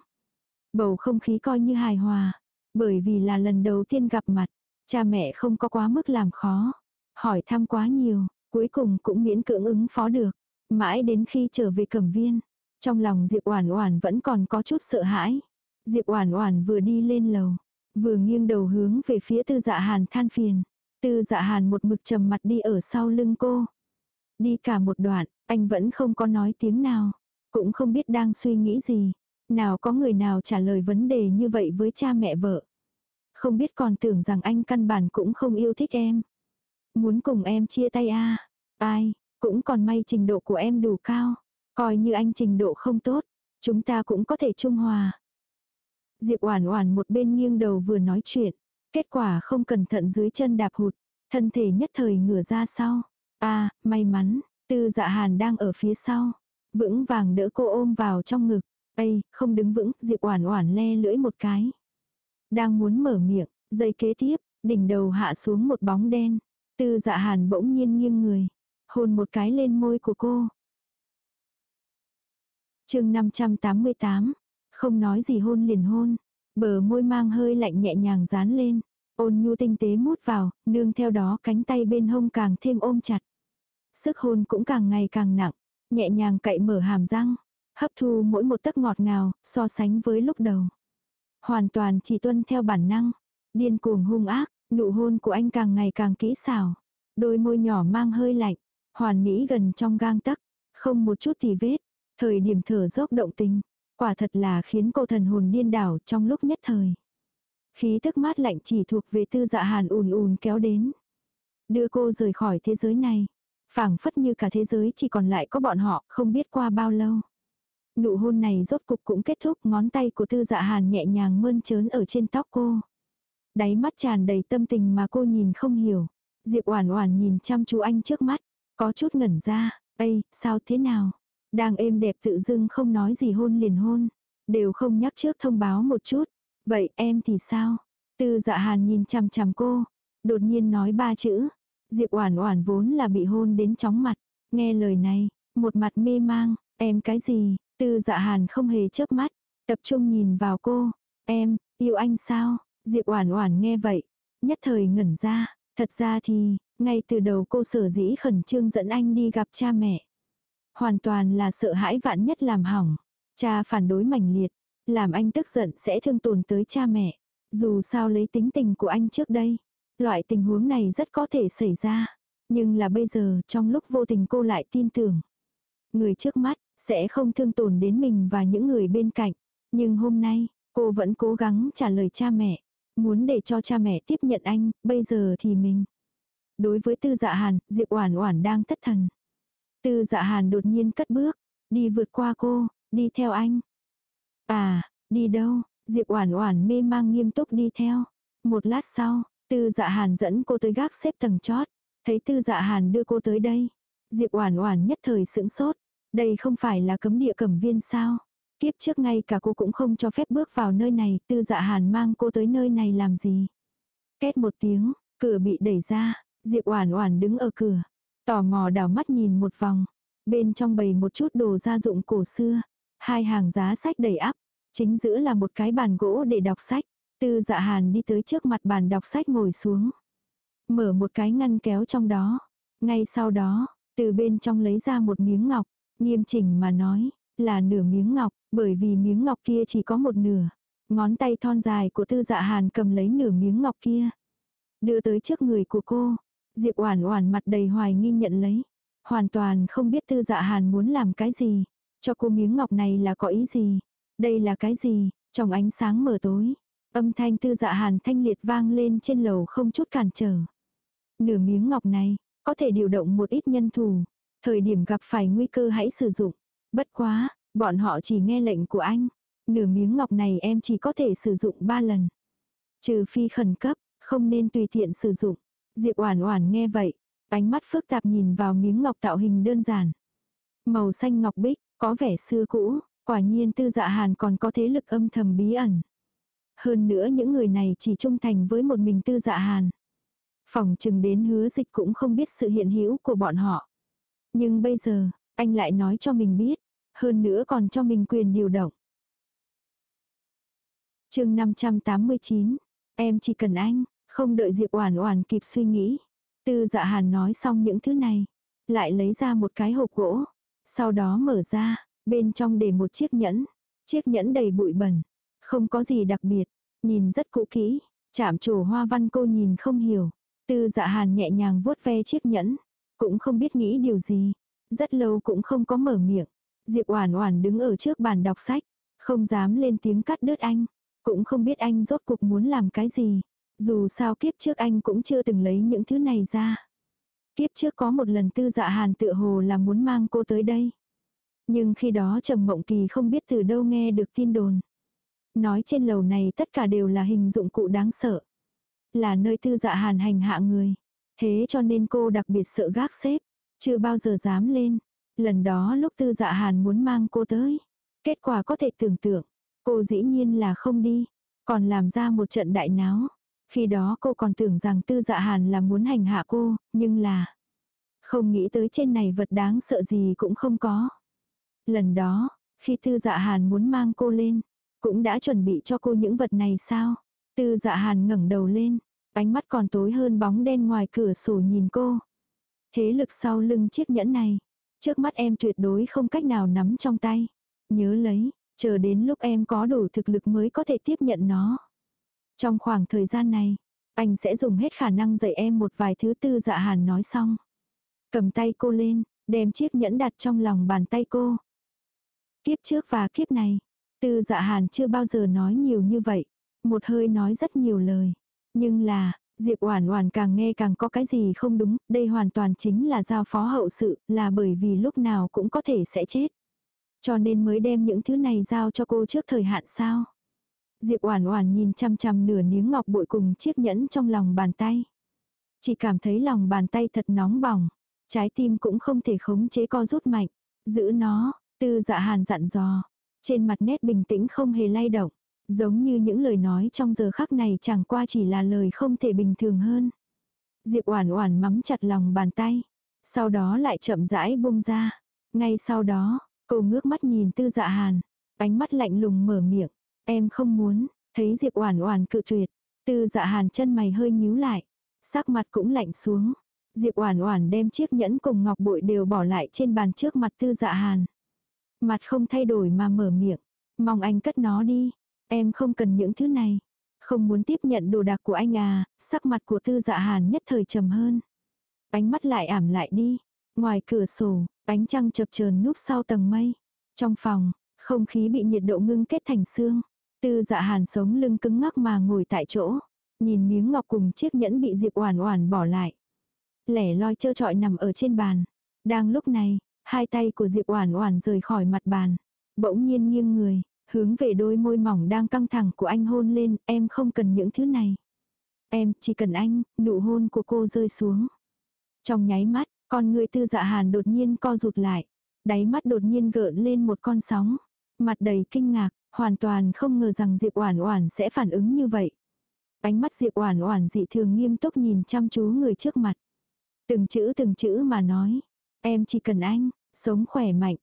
S1: Bầu không khí coi như hài hòa, bởi vì là lần đầu tiên gặp mặt, cha mẹ không có quá mức làm khó, hỏi thăm quá nhiều, cuối cùng cũng miễn cưỡng ứng phó được. Mãi đến khi trở về Cẩm Viên, trong lòng Diệp Oản Oản vẫn còn có chút sợ hãi. Diệp Oản Oản vừa đi lên lầu, vừa nghiêng đầu hướng về phía Tư Dạ Hàn than phiền. Tư Dạ Hàn một mực trầm mặt đi ở sau lưng cô. Đi cả một đoạn, anh vẫn không có nói tiếng nào, cũng không biết đang suy nghĩ gì. Nào có người nào trả lời vấn đề như vậy với cha mẹ vợ. Không biết còn tưởng rằng anh căn bản cũng không yêu thích em. Muốn cùng em chia tay a à? Ai, cũng còn may trình độ của em đủ cao. Coi như anh trình độ không tốt, chúng ta cũng có thể trung hòa. Diệp Oản Oản một bên nghiêng đầu vừa nói chuyện, kết quả không cẩn thận dưới chân đạp hụt, thân thể nhất thời ngửa ra sau. A, may mắn, Tư Dạ Hàn đang ở phía sau, vững vàng đỡ cô ôm vào trong ngực. "Ây, không đứng vững." Diệp Oản Oản le lưỡi một cái. Đang muốn mở miệng, giây kế tiếp, đỉnh đầu hạ xuống một bóng đen. Tư Dạ Hàn bỗng nhiên nghiêng người, hôn một cái lên môi của cô. Chương 588 không nói gì hôn liền hôn. Bờ môi mang hơi lạnh nhẹ nhàng dán lên. Ôn nhu tinh tế mút vào, nương theo đó cánh tay bên hông càng thêm ôm chặt. Sức hôn cũng càng ngày càng nặng, nhẹ nhàng cậy mở hàm răng, hấp thu mỗi một tấc ngọt ngào, so sánh với lúc đầu. Hoàn toàn chỉ tuân theo bản năng, điên cuồng hung ác, nụ hôn của anh càng ngày càng kỹ xảo. Đôi môi nhỏ mang hơi lạnh, hoàn mỹ gần trong gang tấc, không một chút thì vết. Thời điểm thở dốc động tình, Quả thật là khiến cô thần hồn điên đảo trong lúc nhất thời. Khí tức mát lạnh chỉ thuộc về tư dạ hàn ùn ùn kéo đến. Đưa cô rời khỏi thế giới này. phảng phất như cả thế giới chỉ còn lại có bọn họ không biết qua bao lâu. Nụ hôn này rốt cục cũng kết thúc ngón tay của tư dạ hàn nhẹ nhàng mơn trớn ở trên tóc cô. Đáy mắt tràn đầy tâm tình mà cô nhìn không hiểu. Diệp Oản Oản nhìn chăm chú anh trước mắt, có chút ngẩn ra, "Ây, sao thế nào?" Đang êm đẹp tự dưng không nói gì hôn liền hôn, đều không nhắc trước thông báo một chút. "Vậy em thì sao?" Tư Dạ Hàn nhìn chằm chằm cô, đột nhiên nói ba chữ. Diệp Oản Oản vốn là bị hôn đến chóng mặt, nghe lời này, một mặt mê mang, "Em cái gì?" Tư Dạ Hàn không hề chớp mắt, tập trung nhìn vào cô, "Em, yêu anh sao?" Diệp Oản Oản nghe vậy, nhất thời ngẩn ra, thật ra thì, ngay từ đầu cô sở dĩ khẩn trương dẫn anh đi gặp cha mẹ. Hoàn toàn là sợ hãi vạn nhất làm hỏng, cha phản đối mãnh liệt, làm anh tức giận sẽ thương tổn tới cha mẹ. Dù sao lấy tính tình của anh trước đây, loại tình huống này rất có thể xảy ra. Nhưng là bây giờ trong lúc vô tình cô lại tin tưởng. Người trước mắt sẽ không thương tổn đến mình và những người bên cạnh. Nhưng hôm nay, cô vẫn cố gắng trả lời cha mẹ. Muốn để cho cha mẹ tiếp nhận anh, bây giờ thì mình. Đối với tư dạ hàn, Diệp Oản Oản đang thất thần. Tư dạ hàn đột nhiên cất bước, đi vượt qua cô, đi theo anh. À, đi đâu? Diệp Oản Oản mê mang nghiêm túc đi theo. Một lát sau, Tư Dạ Hàn dẫn cô tới gác xếp tầng chót, thấy Tư Dạ Hàn đưa cô tới đây, Diệp Oản Oản nhất thời sững sốt, đây không phải là cấm địa cẩm viên sao? Kiếp trước ngay cả cô cũng không cho phép bước vào nơi này, Tư Dạ Hàn mang cô tới nơi này làm gì? Két một tiếng, cửa bị đẩy ra, Diệp Oản Oản đứng ở cửa, tò mò đảo mắt nhìn một vòng, bên trong bày một chút đồ gia dụng cổ xưa, hai hàng giá sách đầy ắp, Chính giữa là một cái bàn gỗ để đọc sách. Tư dạ hàn đi tới trước mặt bàn đọc sách ngồi xuống. Mở một cái ngăn kéo trong đó. Ngay sau đó, từ bên trong lấy ra một miếng ngọc. Nghiêm chỉnh mà nói, là nửa miếng ngọc, bởi vì miếng ngọc kia chỉ có một nửa. Ngón tay thon dài của tư dạ hàn cầm lấy nửa miếng ngọc kia. Đưa tới trước người của cô. Diệp Oản Oản mặt đầy hoài nghi nhận lấy. Hoàn toàn không biết tư dạ hàn muốn làm cái gì. Cho cô miếng ngọc này là có ý gì. Đây là cái gì? Trong ánh sáng mờ tối, âm thanh tư dạ hàn thanh liệt vang lên trên lầu không chút cản trở. Nửa miếng ngọc này, có thể điều động một ít nhân thủ. Thời điểm gặp phải nguy cơ hãy sử dụng. Bất quá, bọn họ chỉ nghe lệnh của anh. Nửa miếng ngọc này em chỉ có thể sử dụng ba lần. Trừ phi khẩn cấp, không nên tùy tiện sử dụng. Diệp Oản Oản nghe vậy, ánh mắt phức tạp nhìn vào miếng ngọc tạo hình đơn giản. Màu xanh ngọc bích, có vẻ xưa cũ, Quả nhiên tư dạ hàn còn có thế lực âm thầm bí ẩn. Hơn nữa những người này chỉ trung thành với một mình tư dạ hàn. Phòng chừng đến hứa dịch cũng không biết sự hiện hữu của bọn họ. Nhưng bây giờ, anh lại nói cho mình biết. Hơn nữa còn cho mình quyền điều động. chương 589. Em chỉ cần anh, không đợi Diệp Oản Oản kịp suy nghĩ. Tư Dạ Hàn nói xong những thứ này, lại lấy ra một cái hộp gỗ, sau đó mở ra, Bên trong để một chiếc nhẫn. Chiếc nhẫn đầy bụi bẩn. Không có gì đặc biệt. Nhìn rất cũ kỹ. Chạm trổ hoa văn cô nhìn không hiểu. Tư dạ hàn nhẹ nhàng vuốt ve chiếc nhẫn. Cũng không biết nghĩ điều gì. Rất lâu cũng không có mở miệng. Diệp Oản Oản đứng ở trước bàn đọc sách, không dám lên tiếng cắt đứt anh, cũng không biết anh rốt cuộc muốn làm cái gì. Dù sao kiếp trước anh cũng chưa từng lấy những thứ này ra. Kiếp trước có một lần Tư Dạ Hàn tựa hồ là muốn mang cô tới đây. Nhưng khi đó Trầm Mộng Kỳ không biết từ đâu nghe được tin đồn. Nói trên lầu này tất cả đều là hình dụng cụ đáng sợ. Là nơi tư dạ hàn hành hạ người. Thế cho nên cô đặc biệt sợ gác xếp. Chưa bao giờ dám lên. Lần đó lúc tư dạ hàn muốn mang cô tới. Kết quả có thể tưởng tượng. Cô dĩ nhiên là không đi. Còn làm ra một trận đại náo. Khi đó cô còn tưởng rằng tư dạ hàn là muốn hành hạ cô. Nhưng là. Không nghĩ tới trên này vật đáng sợ gì cũng không có. Lần đó, khi tư dạ hàn muốn mang cô lên, cũng đã chuẩn bị cho cô những vật này sao? Tư dạ hàn ngẩng đầu lên, ánh mắt còn tối hơn bóng đen ngoài cửa sổ nhìn cô. Thế lực sau lưng chiếc nhẫn này, trước mắt em tuyệt đối không cách nào nắm trong tay. Nhớ lấy, chờ đến lúc em có đủ thực lực mới có thể tiếp nhận nó. Trong khoảng thời gian này, anh sẽ dùng hết khả năng dạy em một vài thứ tư dạ hàn nói xong. Cầm tay cô lên, đem chiếc nhẫn đặt trong lòng bàn tay cô. Kiếp trước và kiếp này, tư dạ hàn chưa bao giờ nói nhiều như vậy. Một hơi nói rất nhiều lời. Nhưng là, Diệp Oản Oản càng nghe càng có cái gì không đúng, đây hoàn toàn chính là giao phó hậu sự, là bởi vì lúc nào cũng có thể sẽ chết. Cho nên mới đem những thứ này giao cho cô trước thời hạn sao? Diệp Oản Oản nhìn chăm chăm nửa miếng ngọc bội cùng chiếc nhẫn trong lòng bàn tay. Chỉ cảm thấy lòng bàn tay thật nóng bỏng, trái tim cũng không thể khống chế co rút mạnh. Giữ nó, Tư Dạ Hàn dặn dò, trên mặt nét bình tĩnh không hề lay động, giống như những lời nói trong giờ khắc này chẳng qua chỉ là lời không thể bình thường hơn. Diệp Oản Oản nắm chặt lòng bàn tay, sau đó lại chậm rãi buông ra. Ngay sau đó, cô ngước mắt nhìn Tư Dạ Hàn, ánh mắt lạnh lùng mở miệng, "Em không muốn." Thấy Diệp Oản Oản cự tuyệt, Tư Dạ Hàn chân mày hơi nhíu lại, sắc mặt cũng lạnh xuống. Diệp Oản Oản đem chiếc nhẫn cùng ngọc bội đều bỏ lại trên bàn trước mặt Tư Dạ Hàn. Mặt không thay đổi mà mở miệng, "Mong anh cất nó đi, em không cần những thứ này." Không muốn tiếp nhận đồ đạc của anh à, sắc mặt của Tư Dạ Hàn nhất thời trầm hơn. Ánh mắt lại ảm lại đi. Ngoài cửa sổ, ánh trăng chập chờn núp sau tầng mây. Trong phòng, không khí bị nhiệt độ ngưng kết thành xương. Tư dạ hàn sống lưng cứng ngắc mà ngồi tại chỗ. Nhìn miếng ngọc cùng chiếc nhẫn bị Diệp Oản Oản bỏ lại. Lẻ loi trơ trọi nằm ở trên bàn. Đang lúc này, hai tay của Diệp Oản Oản rời khỏi mặt bàn. Bỗng nhiên nghiêng người, hướng về đôi môi mỏng đang căng thẳng của anh hôn lên, em không cần những thứ này. Em chỉ cần anh, nụ hôn của cô rơi xuống. Trong nháy mắt, con người tư dạ hàn đột nhiên co rụt lại. Đáy mắt đột nhiên gợn lên một con sóng. Mặt đầy kinh ngạc, hoàn toàn không ngờ rằng Diệp Oản Oản sẽ phản ứng như vậy. Ánh mắt Diệp Oản Oản dị thường nghiêm túc nhìn chăm chú người trước mặt. Từng chữ từng chữ mà nói, em chỉ cần anh, sống khỏe mạnh.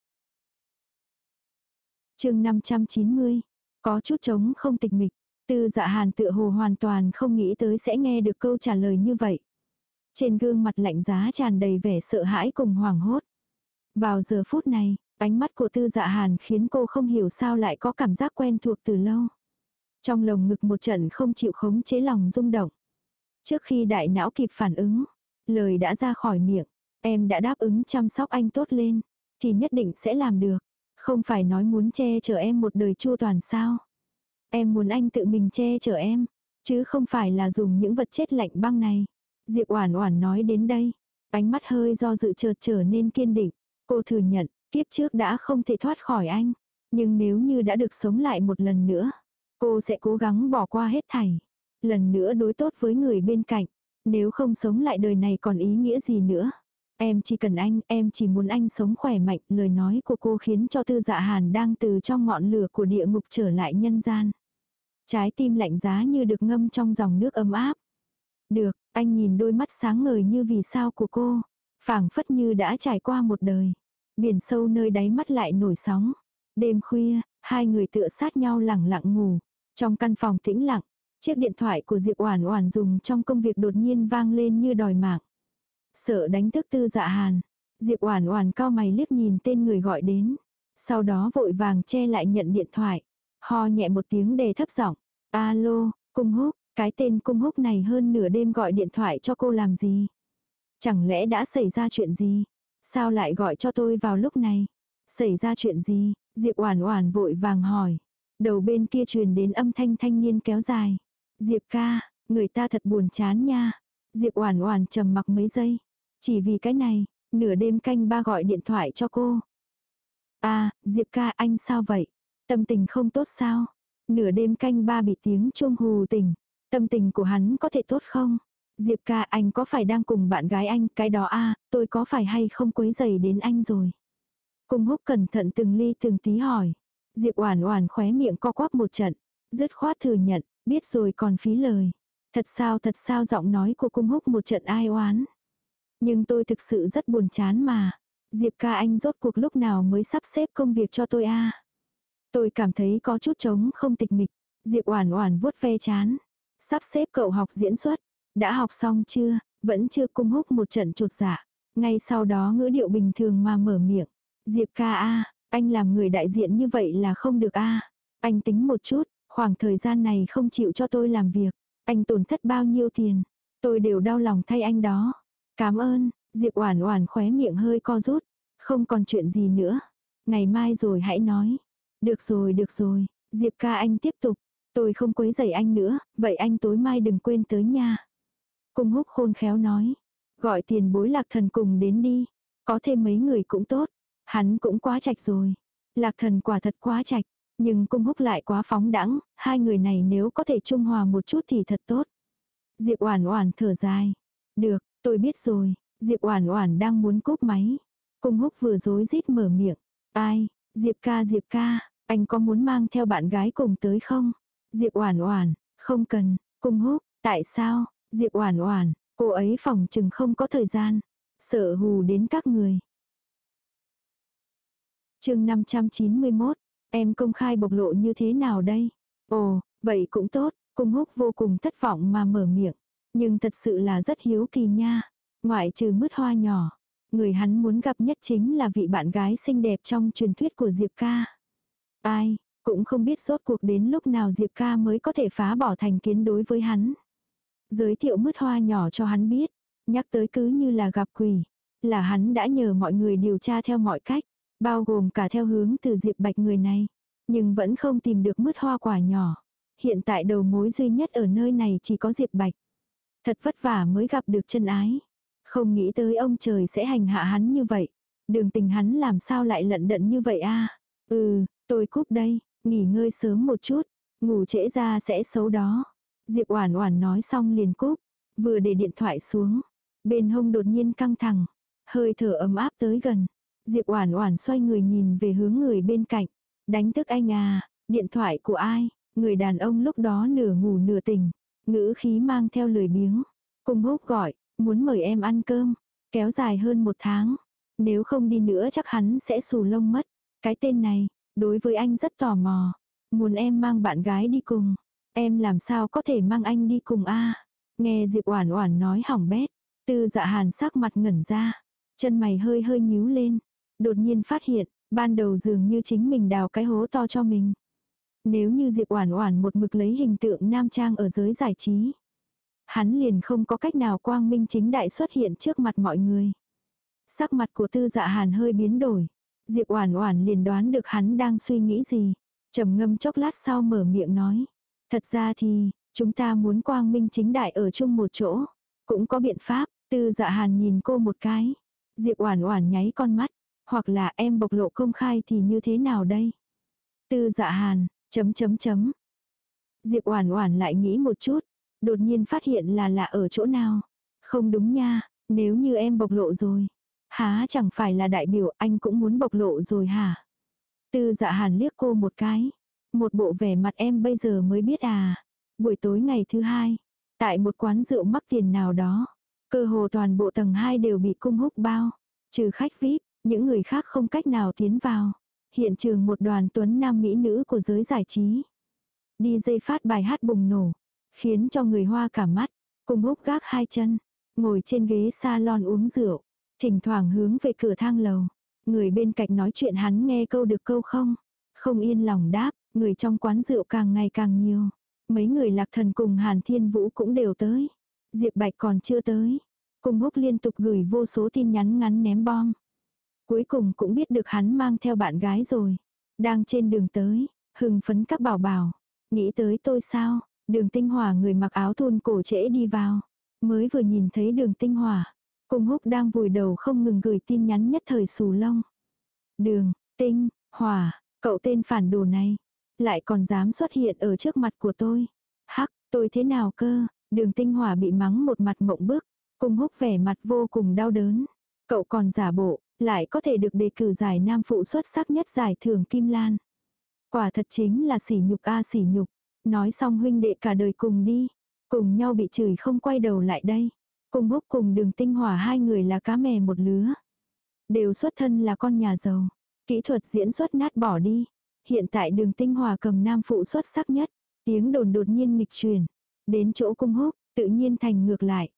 S1: Chương 590. Có chút trống không tịch mịch, Tư Dạ Hàn tựa hồ hoàn toàn không nghĩ tới sẽ nghe được câu trả lời như vậy. Trên gương mặt lạnh giá tràn đầy vẻ sợ hãi cùng hoảng hốt. Vào giờ phút này, ánh mắt của tư dạ hàn khiến cô không hiểu sao lại có cảm giác quen thuộc từ lâu. Trong lồng ngực một trận không chịu khống chế lòng rung động. Trước khi đại não kịp phản ứng, lời đã ra khỏi miệng, em đã đáp ứng chăm sóc anh tốt lên, thì nhất định sẽ làm được. Không phải nói muốn che chở em một đời chua toàn sao. Em muốn anh tự mình che chở em, chứ không phải là dùng những vật chết lạnh băng này. Diệp Oản Oản nói đến đây, ánh mắt hơi do dự chợt trở nên kiên định. Cô thừa nhận, kiếp trước đã không thể thoát khỏi anh, nhưng nếu như đã được sống lại một lần nữa, cô sẽ cố gắng bỏ qua hết thảy. Lần nữa đối tốt với người bên cạnh, nếu không sống lại đời này còn ý nghĩa gì nữa. Em chỉ cần anh, em chỉ muốn anh sống khỏe mạnh, lời nói của cô khiến cho tư dạ hàn đang từ trong ngọn lửa của địa ngục trở lại nhân gian. Trái tim lạnh giá như được ngâm trong dòng nước ấm áp. Được, anh nhìn đôi mắt sáng ngời như vì sao của cô, phảng phất như đã trải qua một đời. Biển sâu nơi đáy mắt lại nổi sóng. Đêm khuya, hai người tựa sát nhau lẳng lặng ngủ. Trong căn phòng tĩnh lặng, chiếc điện thoại của Diệp Oản Oản dùng trong công việc đột nhiên vang lên như đòi mạng. Sợ đánh thức Tư Dạ Hàn, Diệp Oản Oản cao mày liếc nhìn tên người gọi đến, sau đó vội vàng che lại nhận điện thoại, ho nhẹ một tiếng đề thấp giọng, "Alo, Cung Húc, cái tên cung húc này hơn nửa đêm gọi điện thoại cho cô làm gì? Chẳng lẽ đã xảy ra chuyện gì? Sao lại gọi cho tôi vào lúc này? Xảy ra chuyện gì? Diệp Oản Oản vội vàng hỏi. Đầu bên kia truyền đến âm thanh thanh niên kéo dài. Diệp ca, người ta thật buồn chán nha. Diệp Oản Oản trầm mặc mấy giây. Chỉ vì cái này, nửa đêm canh ba gọi điện thoại cho cô. A, à, Diệp ca anh sao vậy? Tâm tình không tốt sao? Nửa đêm canh ba bị tiếng chuông hù tỉnh. Tâm tình của hắn có thể tốt không? Diệp ca anh có phải đang cùng bạn gái anh cái đó a à, tôi có phải hay không quấy dày đến anh rồi? Cung húc cẩn thận từng ly từng tí hỏi. Diệp oản oản khóe miệng co quắp một trận. Dứt khoát thừa nhận, biết rồi còn phí lời. Thật sao thật sao giọng nói của cung húc một trận ai oán. Nhưng tôi thực sự rất buồn chán mà. Diệp ca anh rốt cuộc lúc nào mới sắp xếp công việc cho tôi a Tôi cảm thấy có chút trống không tịch mịch. Diệp oản oản vuốt ve chán. Sắp xếp cậu học diễn xuất. Đã học xong chưa? Vẫn chưa cung húc một trận trột dạ. Ngay sau đó ngữ điệu bình thường mà mở miệng. Diệp ca a anh làm người đại diện như vậy là không được a Anh tính một chút, khoảng thời gian này không chịu cho tôi làm việc. Anh tổn thất bao nhiêu tiền? Tôi đều đau lòng thay anh đó. Cảm ơn, Diệp Oản Oản khóe miệng hơi co rút, không còn chuyện gì nữa. Ngày mai rồi hãy nói. Được rồi, được rồi, Diệp ca anh tiếp tục, Tôi không quấy rầy anh nữa, vậy anh tối mai đừng quên tới nha. Cung húc khôn khéo nói. Gọi tiền bối lạc thần cùng đến đi. Có thêm mấy người cũng tốt. Hắn cũng quá trạch rồi. Lạc thần quả thật quá trạch. Nhưng cung húc lại quá phóng đãng, hai người này nếu có thể trung hòa một chút thì thật tốt. Diệp Oản Oản thở dài. "Được, tôi biết rồi." Diệp Oản Oản đang muốn cúp máy. Cung húc vừa rối rít mở miệng. "Ai? Diệp ca Diệp ca, anh có muốn mang theo bạn gái cùng tới không?" Diệp Oản Oản, "Không cần." Cung húc, "Tại sao?" Diệp Oản Oản, cô ấy phòng chừng không có thời gian, sợ hù đến các người. Chương 591, em công khai bộc lộ như thế nào đây? Ồ, vậy cũng tốt, Cung Húc vô cùng thất vọng mà mở miệng, nhưng thật sự là rất hiếu kỳ nha. Ngoại trừ mứt hoa nhỏ, người hắn muốn gặp nhất chính là vị bạn gái xinh đẹp trong truyền thuyết của Diệp ca. Ai, cũng không biết rốt cuộc đến lúc nào Diệp ca mới có thể phá bỏ thành kiến đối với hắn. Giới thiệu mứt hoa nhỏ cho hắn biết, nhắc tới cứ như là gặp quỷ, là hắn đã nhờ mọi người điều tra theo mọi cách, bao gồm cả theo hướng từ Diệp Bạch người này, nhưng vẫn không tìm được mứt hoa quả nhỏ. Hiện tại đầu mối duy nhất ở nơi này chỉ có Diệp Bạch. Thật vất vả mới gặp được chân ái. Không nghĩ tới ông trời sẽ hành hạ hắn như vậy. Đường tình hắn làm sao lại lận đận như vậy a Ừ, tôi cúp đây, nghỉ ngơi sớm một chút, ngủ trễ ra sẽ xấu đó. Diệp Oản Oản nói xong liền cúp, vừa để điện thoại xuống, bên hông đột nhiên căng thẳng, hơi thở ấm áp tới gần. Diệp Oản Oản xoay người nhìn về hướng người bên cạnh, đánh thức anh à, điện thoại của ai? Người đàn ông lúc đó nửa ngủ nửa tỉnh, ngữ khí mang theo lười biếng. Cùng húc gọi, muốn mời em ăn cơm, kéo dài hơn một tháng. Nếu không đi nữa chắc hắn sẽ xù lông mất. Cái tên này, đối với anh rất tò mò. Muốn em mang bạn gái đi cùng. Em làm sao có thể mang anh đi cùng a Nghe Diệp Oản Oản nói hỏng bét. Tư dạ hàn sắc mặt ngẩn ra. Chân mày hơi hơi nhíu lên. Đột nhiên phát hiện, ban đầu dường như chính mình đào cái hố to cho mình. Nếu như Diệp Oản Oản một mực lấy hình tượng nam trang ở giới giải trí, hắn liền không có cách nào quang minh chính đại xuất hiện trước mặt mọi người. Sắc mặt của Tư Dạ Hàn hơi biến đổi, Diệp Oản Oản liền đoán được hắn đang suy nghĩ gì, trầm ngâm chốc lát sau mở miệng nói, thật ra thì, chúng ta muốn quang minh chính đại ở chung một chỗ, cũng có biện pháp. Tư Dạ Hàn nhìn cô một cái, Diệp Oản Oản nháy con mắt, hoặc là em bộc lộ công khai thì như thế nào đây? Tư Dạ Hàn, Chấm chấm chấm. Diệp Oản Oản lại nghĩ một chút, đột nhiên phát hiện là lạ ở chỗ nào. Không đúng nha, nếu như em bộc lộ rồi, há chẳng phải là đại biểu anh cũng muốn bộc lộ rồi hả? Tư Dạ Hàn liếc cô một cái, một bộ vẻ mặt em bây giờ mới biết à. Buổi tối ngày thứ hai, tại một quán rượu mắc tiền nào đó, cơ hồ toàn bộ tầng 2 đều bị cung húc bao, trừ khách VIP, những người khác không cách nào tiến vào. Hiện trường một đoàn tuấn nam mỹ nữ của giới giải trí. Đi dây phát bài hát bùng nổ, khiến cho người hoa cả mắt, cung húc gác hai chân, ngồi trên ghế salon uống rượu, thỉnh thoảng hướng về cửa thang lầu. Người bên cạnh nói chuyện hắn nghe câu được câu không, không yên lòng đáp, người trong quán rượu càng ngày càng nhiều. Mấy người lạc thần cùng Hàn Thiên Vũ cũng đều tới. Diệp Bạch còn chưa tới. Cùng húc liên tục gửi vô số tin nhắn ngắn ném bom. Cuối cùng cũng biết được hắn mang theo bạn gái rồi. Đang trên đường tới, hừng phấn các bảo bảo. Nghĩ tới tôi sao, đường tinh hỏa người mặc áo thun cổ trễ đi vào. Mới vừa nhìn thấy đường tinh hỏa. Cùng húc đang vùi đầu không ngừng gửi tin nhắn nhất thời xù lông. Đường, tinh, hỏa, cậu tên phản đồ này. Lại còn dám xuất hiện ở trước mặt của tôi. Hắc, tôi thế nào cơ, đường tinh hỏa bị mắng một mặt mộng bức. Cùng húc vẻ mặt vô cùng đau đớn. Cậu còn giả bộ, lại có thể được đề cử giải nam phụ xuất sắc nhất giải thưởng Kim Lan. Quả thật chính là sỉ nhục a sỉ nhục. Nói xong huynh đệ cả đời cùng đi. Cùng nhau bị chửi không quay đầu lại đây. Cùng húc cùng đường tinh hỏa hai người là cá mè một lứa. Đều xuất thân là con nhà giàu. Kỹ thuật diễn xuất nát bỏ đi. Hiện tại đường tinh hòa cầm nam phụ xuất sắc nhất. Tiếng đồn đột nhiên nghịch truyền. Đến chỗ cung húc, tự nhiên thành ngược lại.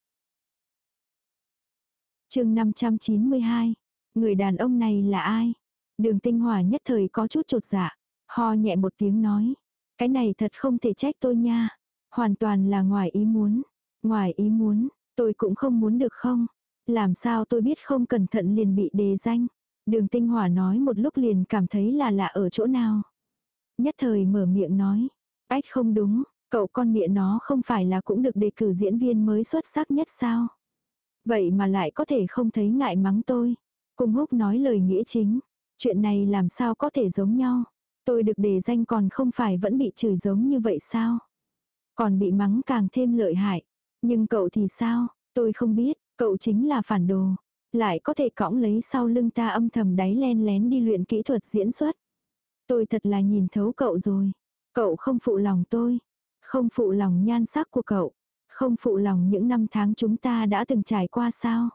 S1: chương 592 Người đàn ông này là ai? Đường tinh hòa nhất thời có chút trột dạ. Ho nhẹ một tiếng nói. Cái này thật không thể trách tôi nha. Hoàn toàn là ngoài ý muốn. Ngoài ý muốn, tôi cũng không muốn được không? Làm sao tôi biết không cẩn thận liền bị đề danh? Đường tinh hỏa nói một lúc liền cảm thấy là lạ ở chỗ nào. Nhất thời mở miệng nói. Ách không đúng, cậu con mẹ nó không phải là cũng được đề cử diễn viên mới xuất sắc nhất sao? Vậy mà lại có thể không thấy ngại mắng tôi. Cung húc nói lời nghĩa chính. Chuyện này làm sao có thể giống nhau. Tôi được đề danh còn không phải vẫn bị chửi giống như vậy sao? Còn bị mắng càng thêm lợi hại. Nhưng cậu thì sao? Tôi không biết, cậu chính là phản đồ. Lại có thể cõng lấy sau lưng ta âm thầm đáy len lén đi luyện kỹ thuật diễn xuất. Tôi thật là nhìn thấu cậu rồi. Cậu không phụ lòng tôi. Không phụ lòng nhan sắc của cậu. Không phụ lòng những năm tháng chúng ta đã từng trải qua sao.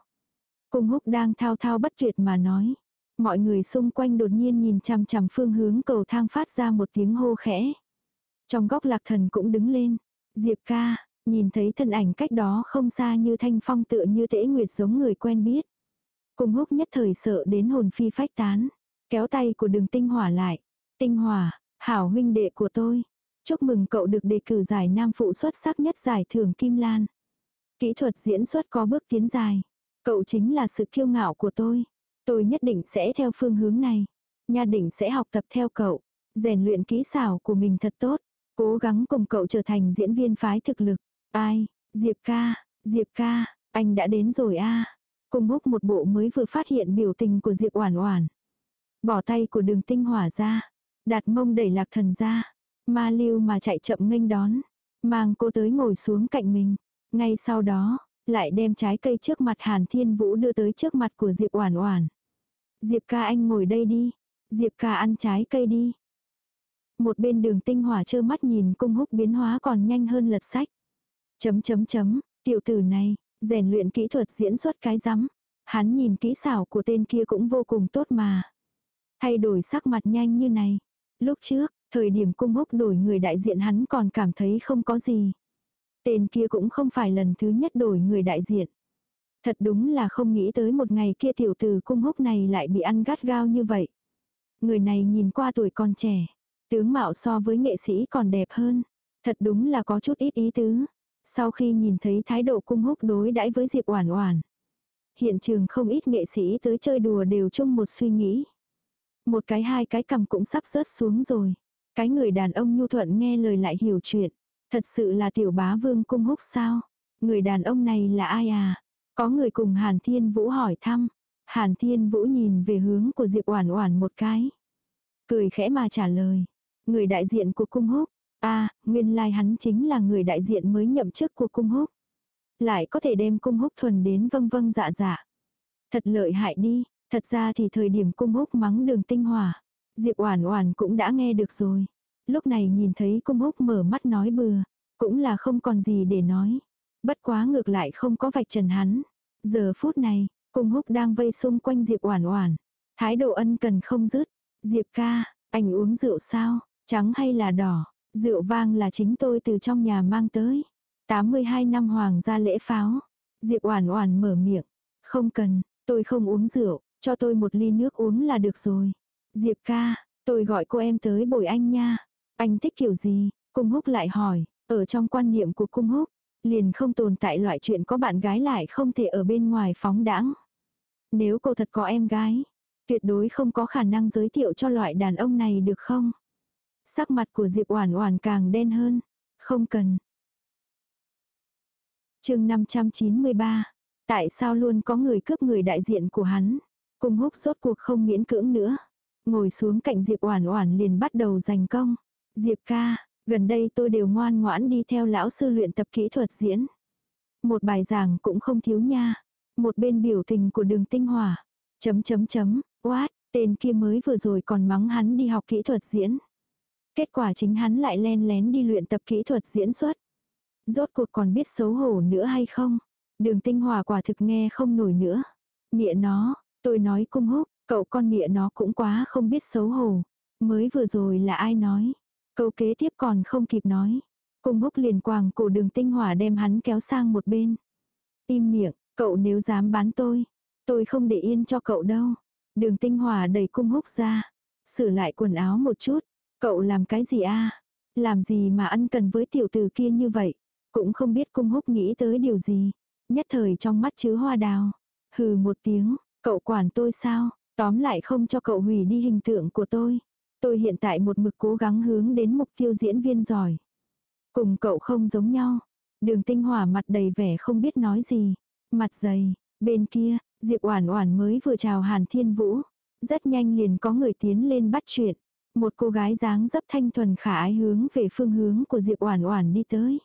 S1: Cung húc đang thao thao bất tuyệt mà nói. Mọi người xung quanh đột nhiên nhìn chằm chằm phương hướng cầu thang phát ra một tiếng hô khẽ. Trong góc lạc thần cũng đứng lên. Diệp ca, nhìn thấy thân ảnh cách đó không xa như thanh phong tựa như tễ nguyệt giống người quen biết. Cung húc nhất thời sợ đến hồn phi phách tán. Kéo tay của đường tinh hỏa lại. Tinh hỏa, hảo huynh đệ của tôi. Chúc mừng cậu được đề cử giải nam phụ xuất sắc nhất giải thưởng Kim Lan. Kỹ thuật diễn xuất có bước tiến dài. Cậu chính là sự kiêu ngạo của tôi. Tôi nhất định sẽ theo phương hướng này. Nha định sẽ học tập theo cậu. rèn luyện kỹ xảo của mình thật tốt. Cố gắng cùng cậu trở thành diễn viên phái thực lực. Ai, Diệp ca, Diệp ca, anh đã đến rồi a à. Cùng húc một bộ mới vừa phát hiện biểu tình của Diệp Oản Oản. Bỏ tay của đường tinh hỏa ra. Đặt mông đẩy lạc thần ra. Ma lưu mà chạy chậm nghênh đón. Mang cô tới ngồi xuống cạnh mình. Ngay sau đó, lại đem trái cây trước mặt Hàn Thiên Vũ đưa tới trước mặt của Diệp Oản Oản. Diệp ca anh ngồi đây đi. Diệp ca ăn trái cây đi. Một bên đường tinh hỏa trơ mắt nhìn cung húc biến hóa còn nhanh hơn lật sách. Chấm chấm chấm, tiểu tử này, rèn luyện kỹ thuật diễn xuất cái rắm. Hắn nhìn kỹ xảo của tên kia cũng vô cùng tốt mà. Thay đổi sắc mặt nhanh như này. Lúc trước, thời điểm cung húc đổi người đại diện hắn còn cảm thấy không có gì. Tên kia cũng không phải lần thứ nhất đổi người đại diện. Thật đúng là không nghĩ tới một ngày kia tiểu tử cung húc này lại bị ăn gắt gao như vậy. Người này nhìn qua tuổi còn trẻ. Tướng mạo so với nghệ sĩ còn đẹp hơn. Thật đúng là có chút ít ý tứ. Sau khi nhìn thấy thái độ cung húc đối đãi với Diệp Oản Oản, hiện trường không ít nghệ sĩ tới chơi đùa đều chung một suy nghĩ. Một cái hai cái cầm cũng sắp rớt xuống rồi. Cái người đàn ông nhu thuận nghe lời lại hiểu chuyện. Thật sự là tiểu bá vương cung húc sao? Người đàn ông này là ai à? Có người cùng Hàn Thiên Vũ hỏi thăm. Hàn Thiên Vũ nhìn về hướng của Diệp Oản Oản một cái. Cười khẽ mà trả lời. Người đại diện của cung húc a à, nguyên lai like hắn chính là người đại diện mới nhậm chức của cung húc. Lại có thể đem cung húc thuần đến vâng vâng dạ dạ. Thật lợi hại đi, thật ra thì thời điểm cung húc mắng đường tinh hỏa. Diệp Oản Oản cũng đã nghe được rồi. Lúc này nhìn thấy cung húc mở mắt nói bừa, cũng là không còn gì để nói. Bất quá ngược lại không có vạch trần hắn. Giờ phút này, cung húc đang vây xung quanh Diệp Oản Oản, thái độ ân cần không dứt. "Diệp ca, anh uống rượu sao? Trắng hay là đỏ?" Rượu vang là chính tôi từ trong nhà mang tới. 82 năm hoàng gia lễ pháo. Diệp Oản Oản mở miệng, "Không cần, tôi không uống rượu, cho tôi một ly nước uống là được rồi." Diệp ca, tôi gọi cô em tới bồi anh nha. Anh thích kiểu gì? Cung húc lại hỏi, ở trong quan niệm của cung húc, liền không tồn tại loại chuyện có bạn gái lại không thể ở bên ngoài phóng đãng. Nếu cô thật có em gái, tuyệt đối không có khả năng giới thiệu cho loại đàn ông này được không? Sắc mặt của Diệp Oản Oản càng đen hơn. Không cần. Chương 593. Tại sao luôn có người cướp người đại diện của hắn? Cung húc rốt cuộc không miễn cưỡng nữa. Ngồi xuống cạnh Diệp Oản Oản liền bắt đầu giành công. Diệp ca, gần đây tôi đều ngoan ngoãn đi theo lão sư luyện tập kỹ thuật diễn. Một bài giảng cũng không thiếu nha. Một bên biểu tình của đường tinh hỏa. Chấm chấm chấm, oát, tên kia mới vừa rồi còn mắng hắn đi học kỹ thuật diễn. Kết quả chính hắn lại len lén đi luyện tập kỹ thuật diễn xuất. Rốt cuộc còn biết xấu hổ nữa hay không? Đường tinh Hòa quả thực nghe không nổi nữa. mịa nó, tôi nói cung húc, cậu con mịa nó cũng quá không biết xấu hổ. Mới vừa rồi là ai nói? Câu kế tiếp còn không kịp nói. Cung húc liền quàng cổ đường tinh hỏa đem hắn kéo sang một bên. Im miệng, cậu nếu dám bán tôi, tôi không để yên cho cậu đâu. Đường tinh hỏa đẩy cung húc ra. Sửa lại quần áo một chút. Cậu làm cái gì a Làm gì mà ân cần với tiểu tử kia như vậy? Cũng không biết cung húc nghĩ tới điều gì. Nhất thời trong mắt chứa hoa đào. Hừ một tiếng, cậu quản tôi sao? Tóm lại không cho cậu hủy đi hình tượng của tôi. Tôi hiện tại một mực cố gắng hướng đến mục tiêu diễn viên giỏi. Cùng cậu không giống nhau. Đường tinh hỏa mặt đầy vẻ không biết nói gì. Mặt dày, bên kia, Diệp Oản Oản mới vừa chào Hàn Thiên Vũ. Rất nhanh liền có người tiến lên bắt chuyện. Một cô gái dáng dấp thanh thuần khả ái hướng về phương hướng của Diệp Oản Oản đi tới.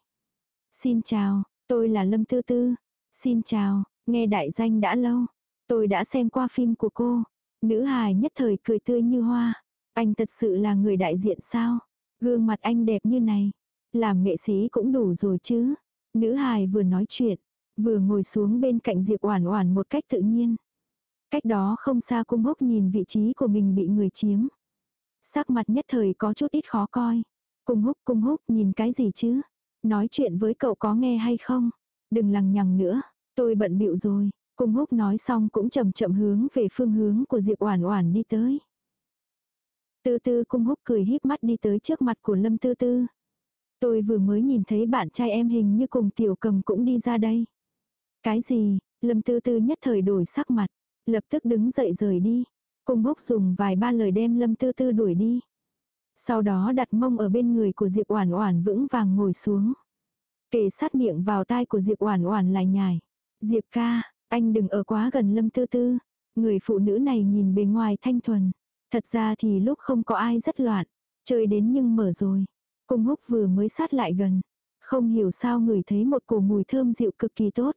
S1: "Xin chào, tôi là Lâm Tư Tư." "Xin chào, nghe đại danh đã lâu. Tôi đã xem qua phim của cô." Nữ hài nhất thời cười tươi như hoa. "Anh thật sự là người đại diện sao? Gương mặt anh đẹp như này, làm nghệ sĩ cũng đủ rồi chứ?" Nữ hài vừa nói chuyện, vừa ngồi xuống bên cạnh Diệp Oản Oản một cách tự nhiên. Cách đó không xa cung hốc nhìn vị trí của mình bị người chiếm. Sắc mặt nhất thời có chút ít khó coi. Cung húc cung húc nhìn cái gì chứ? Nói chuyện với cậu có nghe hay không? Đừng lằng nhằng nữa, tôi bận bịu rồi. Cung húc nói xong cũng chậm chậm hướng về phương hướng của Diệp Oản Oản đi tới. Tư tư cung húc cười híp mắt đi tới trước mặt của Lâm Tư Tư. Tôi vừa mới nhìn thấy bạn trai em hình như cùng tiểu cầm cũng đi ra đây. Cái gì, Lâm Tư Tư nhất thời đổi sắc mặt, lập tức đứng dậy rời đi. Cung húc dùng vài ba lời đem Lâm Tư Tư đuổi đi. Sau đó đặt mông ở bên người của Diệp Oản Oản vững vàng ngồi xuống. Kề sát miệng vào tai của Diệp Oản Oản lại nhải. "Diệp ca, anh đừng ở quá gần Lâm Tư Tư." Người phụ nữ này nhìn bề ngoài thanh thuần, thật ra thì lúc không có ai rất loạn, chơi đến nhưng mở rồi. Cung húc vừa mới sát lại gần, không hiểu sao người thấy một cổ mùi thơm dịu cực kỳ tốt.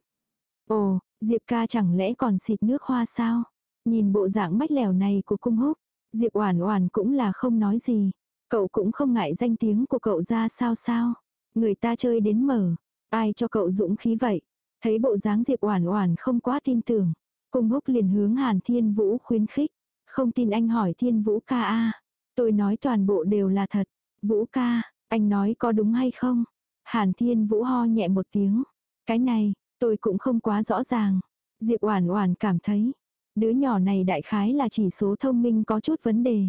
S1: Ồ, Diệp ca chẳng lẽ còn xịt nước hoa sao? Nhìn bộ dạng mách lẻo này của cung húc, Diệp Oản Oản cũng là không nói gì. Cậu cũng không ngại danh tiếng của cậu ra sao sao? Người ta chơi đến mở, ai cho cậu dũng khí vậy? Thấy bộ dáng Diệp Oản Oản không quá tin tưởng, Cung Húc liền hướng Hàn Thiên Vũ khuyến khích, "Không tin anh hỏi Thiên Vũ ca a, tôi nói toàn bộ đều là thật. Vũ ca, anh nói có đúng hay không?" Hàn Thiên Vũ ho nhẹ một tiếng, "Cái này, tôi cũng không quá rõ ràng." Diệp Oản Oản cảm thấy, đứa nhỏ này đại khái là chỉ số thông minh có chút vấn đề.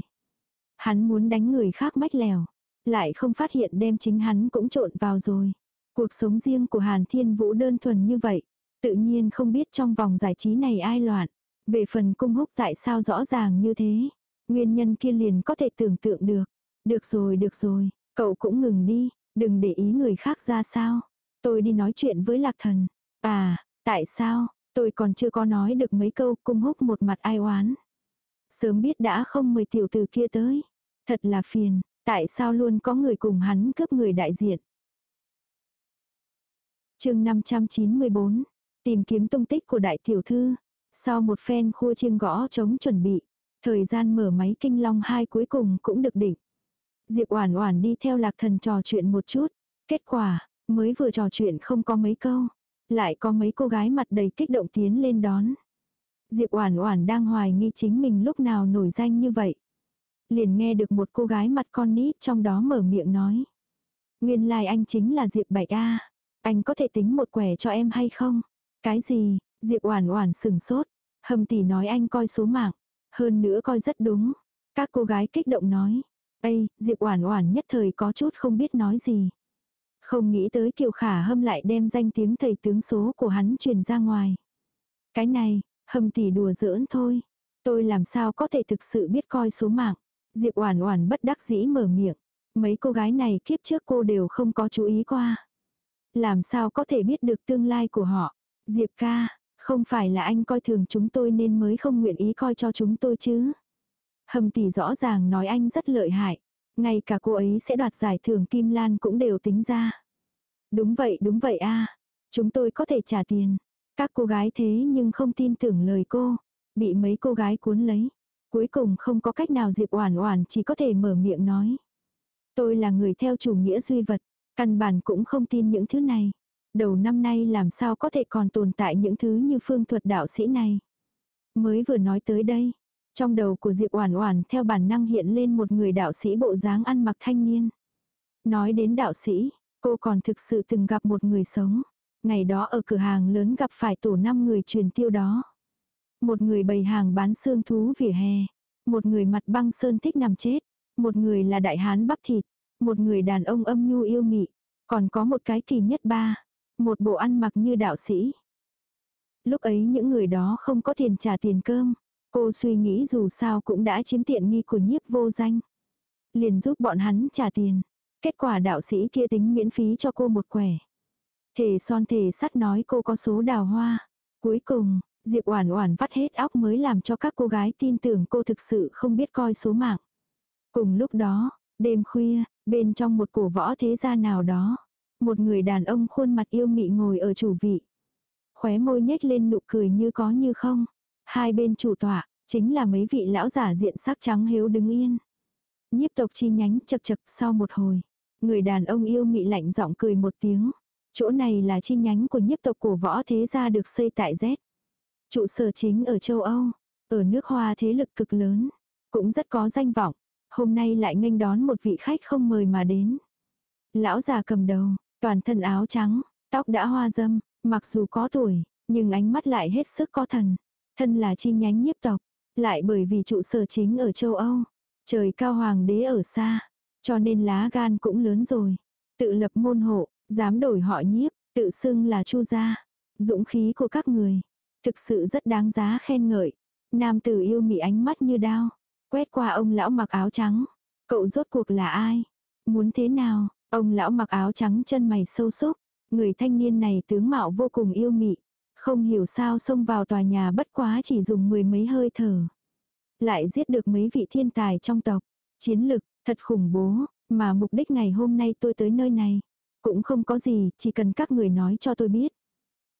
S1: Hắn muốn đánh người khác mách lèo, lại không phát hiện đem chính hắn cũng trộn vào rồi. Cuộc sống riêng của Hàn Thiên Vũ đơn thuần như vậy, tự nhiên không biết trong vòng giải trí này ai loạn. Về phần cung húc tại sao rõ ràng như thế, nguyên nhân kia liền có thể tưởng tượng được. Được rồi, được rồi, cậu cũng ngừng đi, đừng để ý người khác ra sao. Tôi đi nói chuyện với lạc thần. À, tại sao, tôi còn chưa có nói được mấy câu cung húc một mặt ai oán. Sớm biết đã không mời tiểu tử kia tới. Thật là phiền, tại sao luôn có người cùng hắn cướp người đại diện. chương 594, tìm kiếm tung tích của đại tiểu thư. Sau một phen khua chiêng gõ chống chuẩn bị, thời gian mở máy kinh long hai cuối cùng cũng được định. Diệp Oản Oản đi theo Lạc Thần trò chuyện một chút, kết quả, mới vừa trò chuyện không có mấy câu, lại có mấy cô gái mặt đầy kích động tiến lên đón. Diệp Oản Oản đang hoài nghi chính mình lúc nào nổi danh như vậy. Liền nghe được một cô gái mặt con nít trong đó mở miệng nói. Nguyên lai like anh chính là Diệp Bạch A. Anh có thể tính một quẻ cho em hay không? Cái gì? Diệp Oản Oản sừng sốt. Hầm tỷ nói anh coi số mạng. Hơn nữa coi rất đúng. Các cô gái kích động nói. Ây, Diệp Oản Oản nhất thời có chút không biết nói gì. Không nghĩ tới Kiều Khả Hâm lại đem danh tiếng thầy tướng số của hắn truyền ra ngoài. Cái này, Hâm tỷ đùa giỡn thôi. Tôi làm sao có thể thực sự biết coi số mạng. Diệp Oản Oản bất đắc dĩ mở miệng. Mấy cô gái này kiếp trước cô đều không có chú ý qua. Làm sao có thể biết được tương lai của họ. Diệp ca, không phải là anh coi thường chúng tôi nên mới không nguyện ý coi cho chúng tôi chứ. Hầm tỷ rõ ràng nói anh rất lợi hại. Ngay cả cô ấy sẽ đoạt giải thưởng Kim Lan cũng đều tính ra. Đúng vậy đúng vậy a Chúng tôi có thể trả tiền. Các cô gái thế nhưng không tin tưởng lời cô. Bị mấy cô gái cuốn lấy. Cuối cùng không có cách nào Diệp Oản Oản chỉ có thể mở miệng nói. Tôi là người theo chủ nghĩa duy vật, căn bản cũng không tin những thứ này. Đầu năm nay làm sao có thể còn tồn tại những thứ như phương thuật đạo sĩ này. Mới vừa nói tới đây, trong đầu của Diệp Oản Oản theo bản năng hiện lên một người đạo sĩ bộ dáng ăn mặc thanh niên. Nói đến đạo sĩ, cô còn thực sự từng gặp một người sống. Ngày đó ở cửa hàng lớn gặp phải tổ năm người truyền tiêu đó. Một người bày hàng bán xương thú vỉa hè. Một người mặt băng sơn thích nằm chết. Một người là đại hán bắp thịt. Một người đàn ông âm nhu yêu mị. Còn có một cái kỳ nhất ba. Một bộ ăn mặc như đạo sĩ. Lúc ấy những người đó không có tiền trả tiền cơm. Cô suy nghĩ dù sao cũng đã chiếm tiện nghi của nhiếp vô danh. Liền giúp bọn hắn trả tiền. Kết quả đạo sĩ kia tính miễn phí cho cô một quẻ. Thể son thể sắt nói cô có số đào hoa. Cuối cùng, Diệp Oản Oản vắt hết óc mới làm cho các cô gái tin tưởng cô thực sự không biết coi số mạng. Cùng lúc đó, đêm khuya, bên trong một cổ võ thế gia nào đó, một người đàn ông khuôn mặt yêu mị ngồi ở chủ vị. Khóe môi nhếch lên nụ cười như có như không. Hai bên chủ tọa, chính là mấy vị lão giả diện sắc trắng hiếu đứng yên. Nhiếp tộc chi nhánh chật chật sau một hồi. Người đàn ông yêu mị lạnh giọng cười một tiếng. Chỗ này là chi nhánh của nhiếp tộc cổ võ thế gia được xây tại Z. Trụ sở chính ở châu Âu, ở nước hoa thế lực cực lớn, cũng rất có danh vọng. Hôm nay lại nghênh đón một vị khách không mời mà đến. Lão già cầm đầu, toàn thân áo trắng, tóc đã hoa dâm, mặc dù có tuổi, nhưng ánh mắt lại hết sức có thần. Thân là chi nhánh nhiếp tộc, lại bởi vì trụ sở chính ở châu Âu, trời cao hoàng đế ở xa, cho nên lá gan cũng lớn rồi. Tự lập môn hộ, dám đổi họ nhiếp, tự xưng là chu gia. Dũng khí của các người, thực sự rất đáng giá khen ngợi. Nam tử yêu mị ánh mắt như đao, quét qua ông lão mặc áo trắng. Cậu rốt cuộc là ai? Muốn thế nào? Ông lão mặc áo trắng chân mày sâu xúc. Người thanh niên này tướng mạo vô cùng yêu mị. Không hiểu sao xông vào tòa nhà bất quá chỉ dùng mười mấy hơi thở. Lại giết được mấy vị thiên tài trong tộc. Chiến lực, thật khủng bố, mà mục đích ngày hôm nay tôi tới nơi này. Cũng không có gì, chỉ cần các người nói cho tôi biết.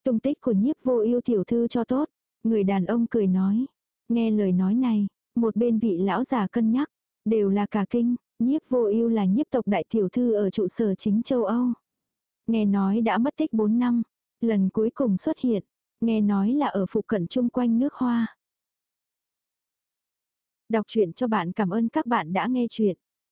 S1: Tung tích của nhiếp vô yêu tiểu thư cho tốt. Người đàn ông cười nói. Nghe lời nói này, một bên vị lão già cân nhắc. Đều là cả kinh, nhiếp vô yêu là nhiếp tộc đại tiểu thư ở trụ sở chính châu Âu. Nghe nói đã mất tích 4 năm. Lần cuối cùng xuất hiện, nghe nói là ở phụ cận chung quanh nước hoa. Đọc truyện cho bạn cảm ơn các bạn đã nghe chuyện.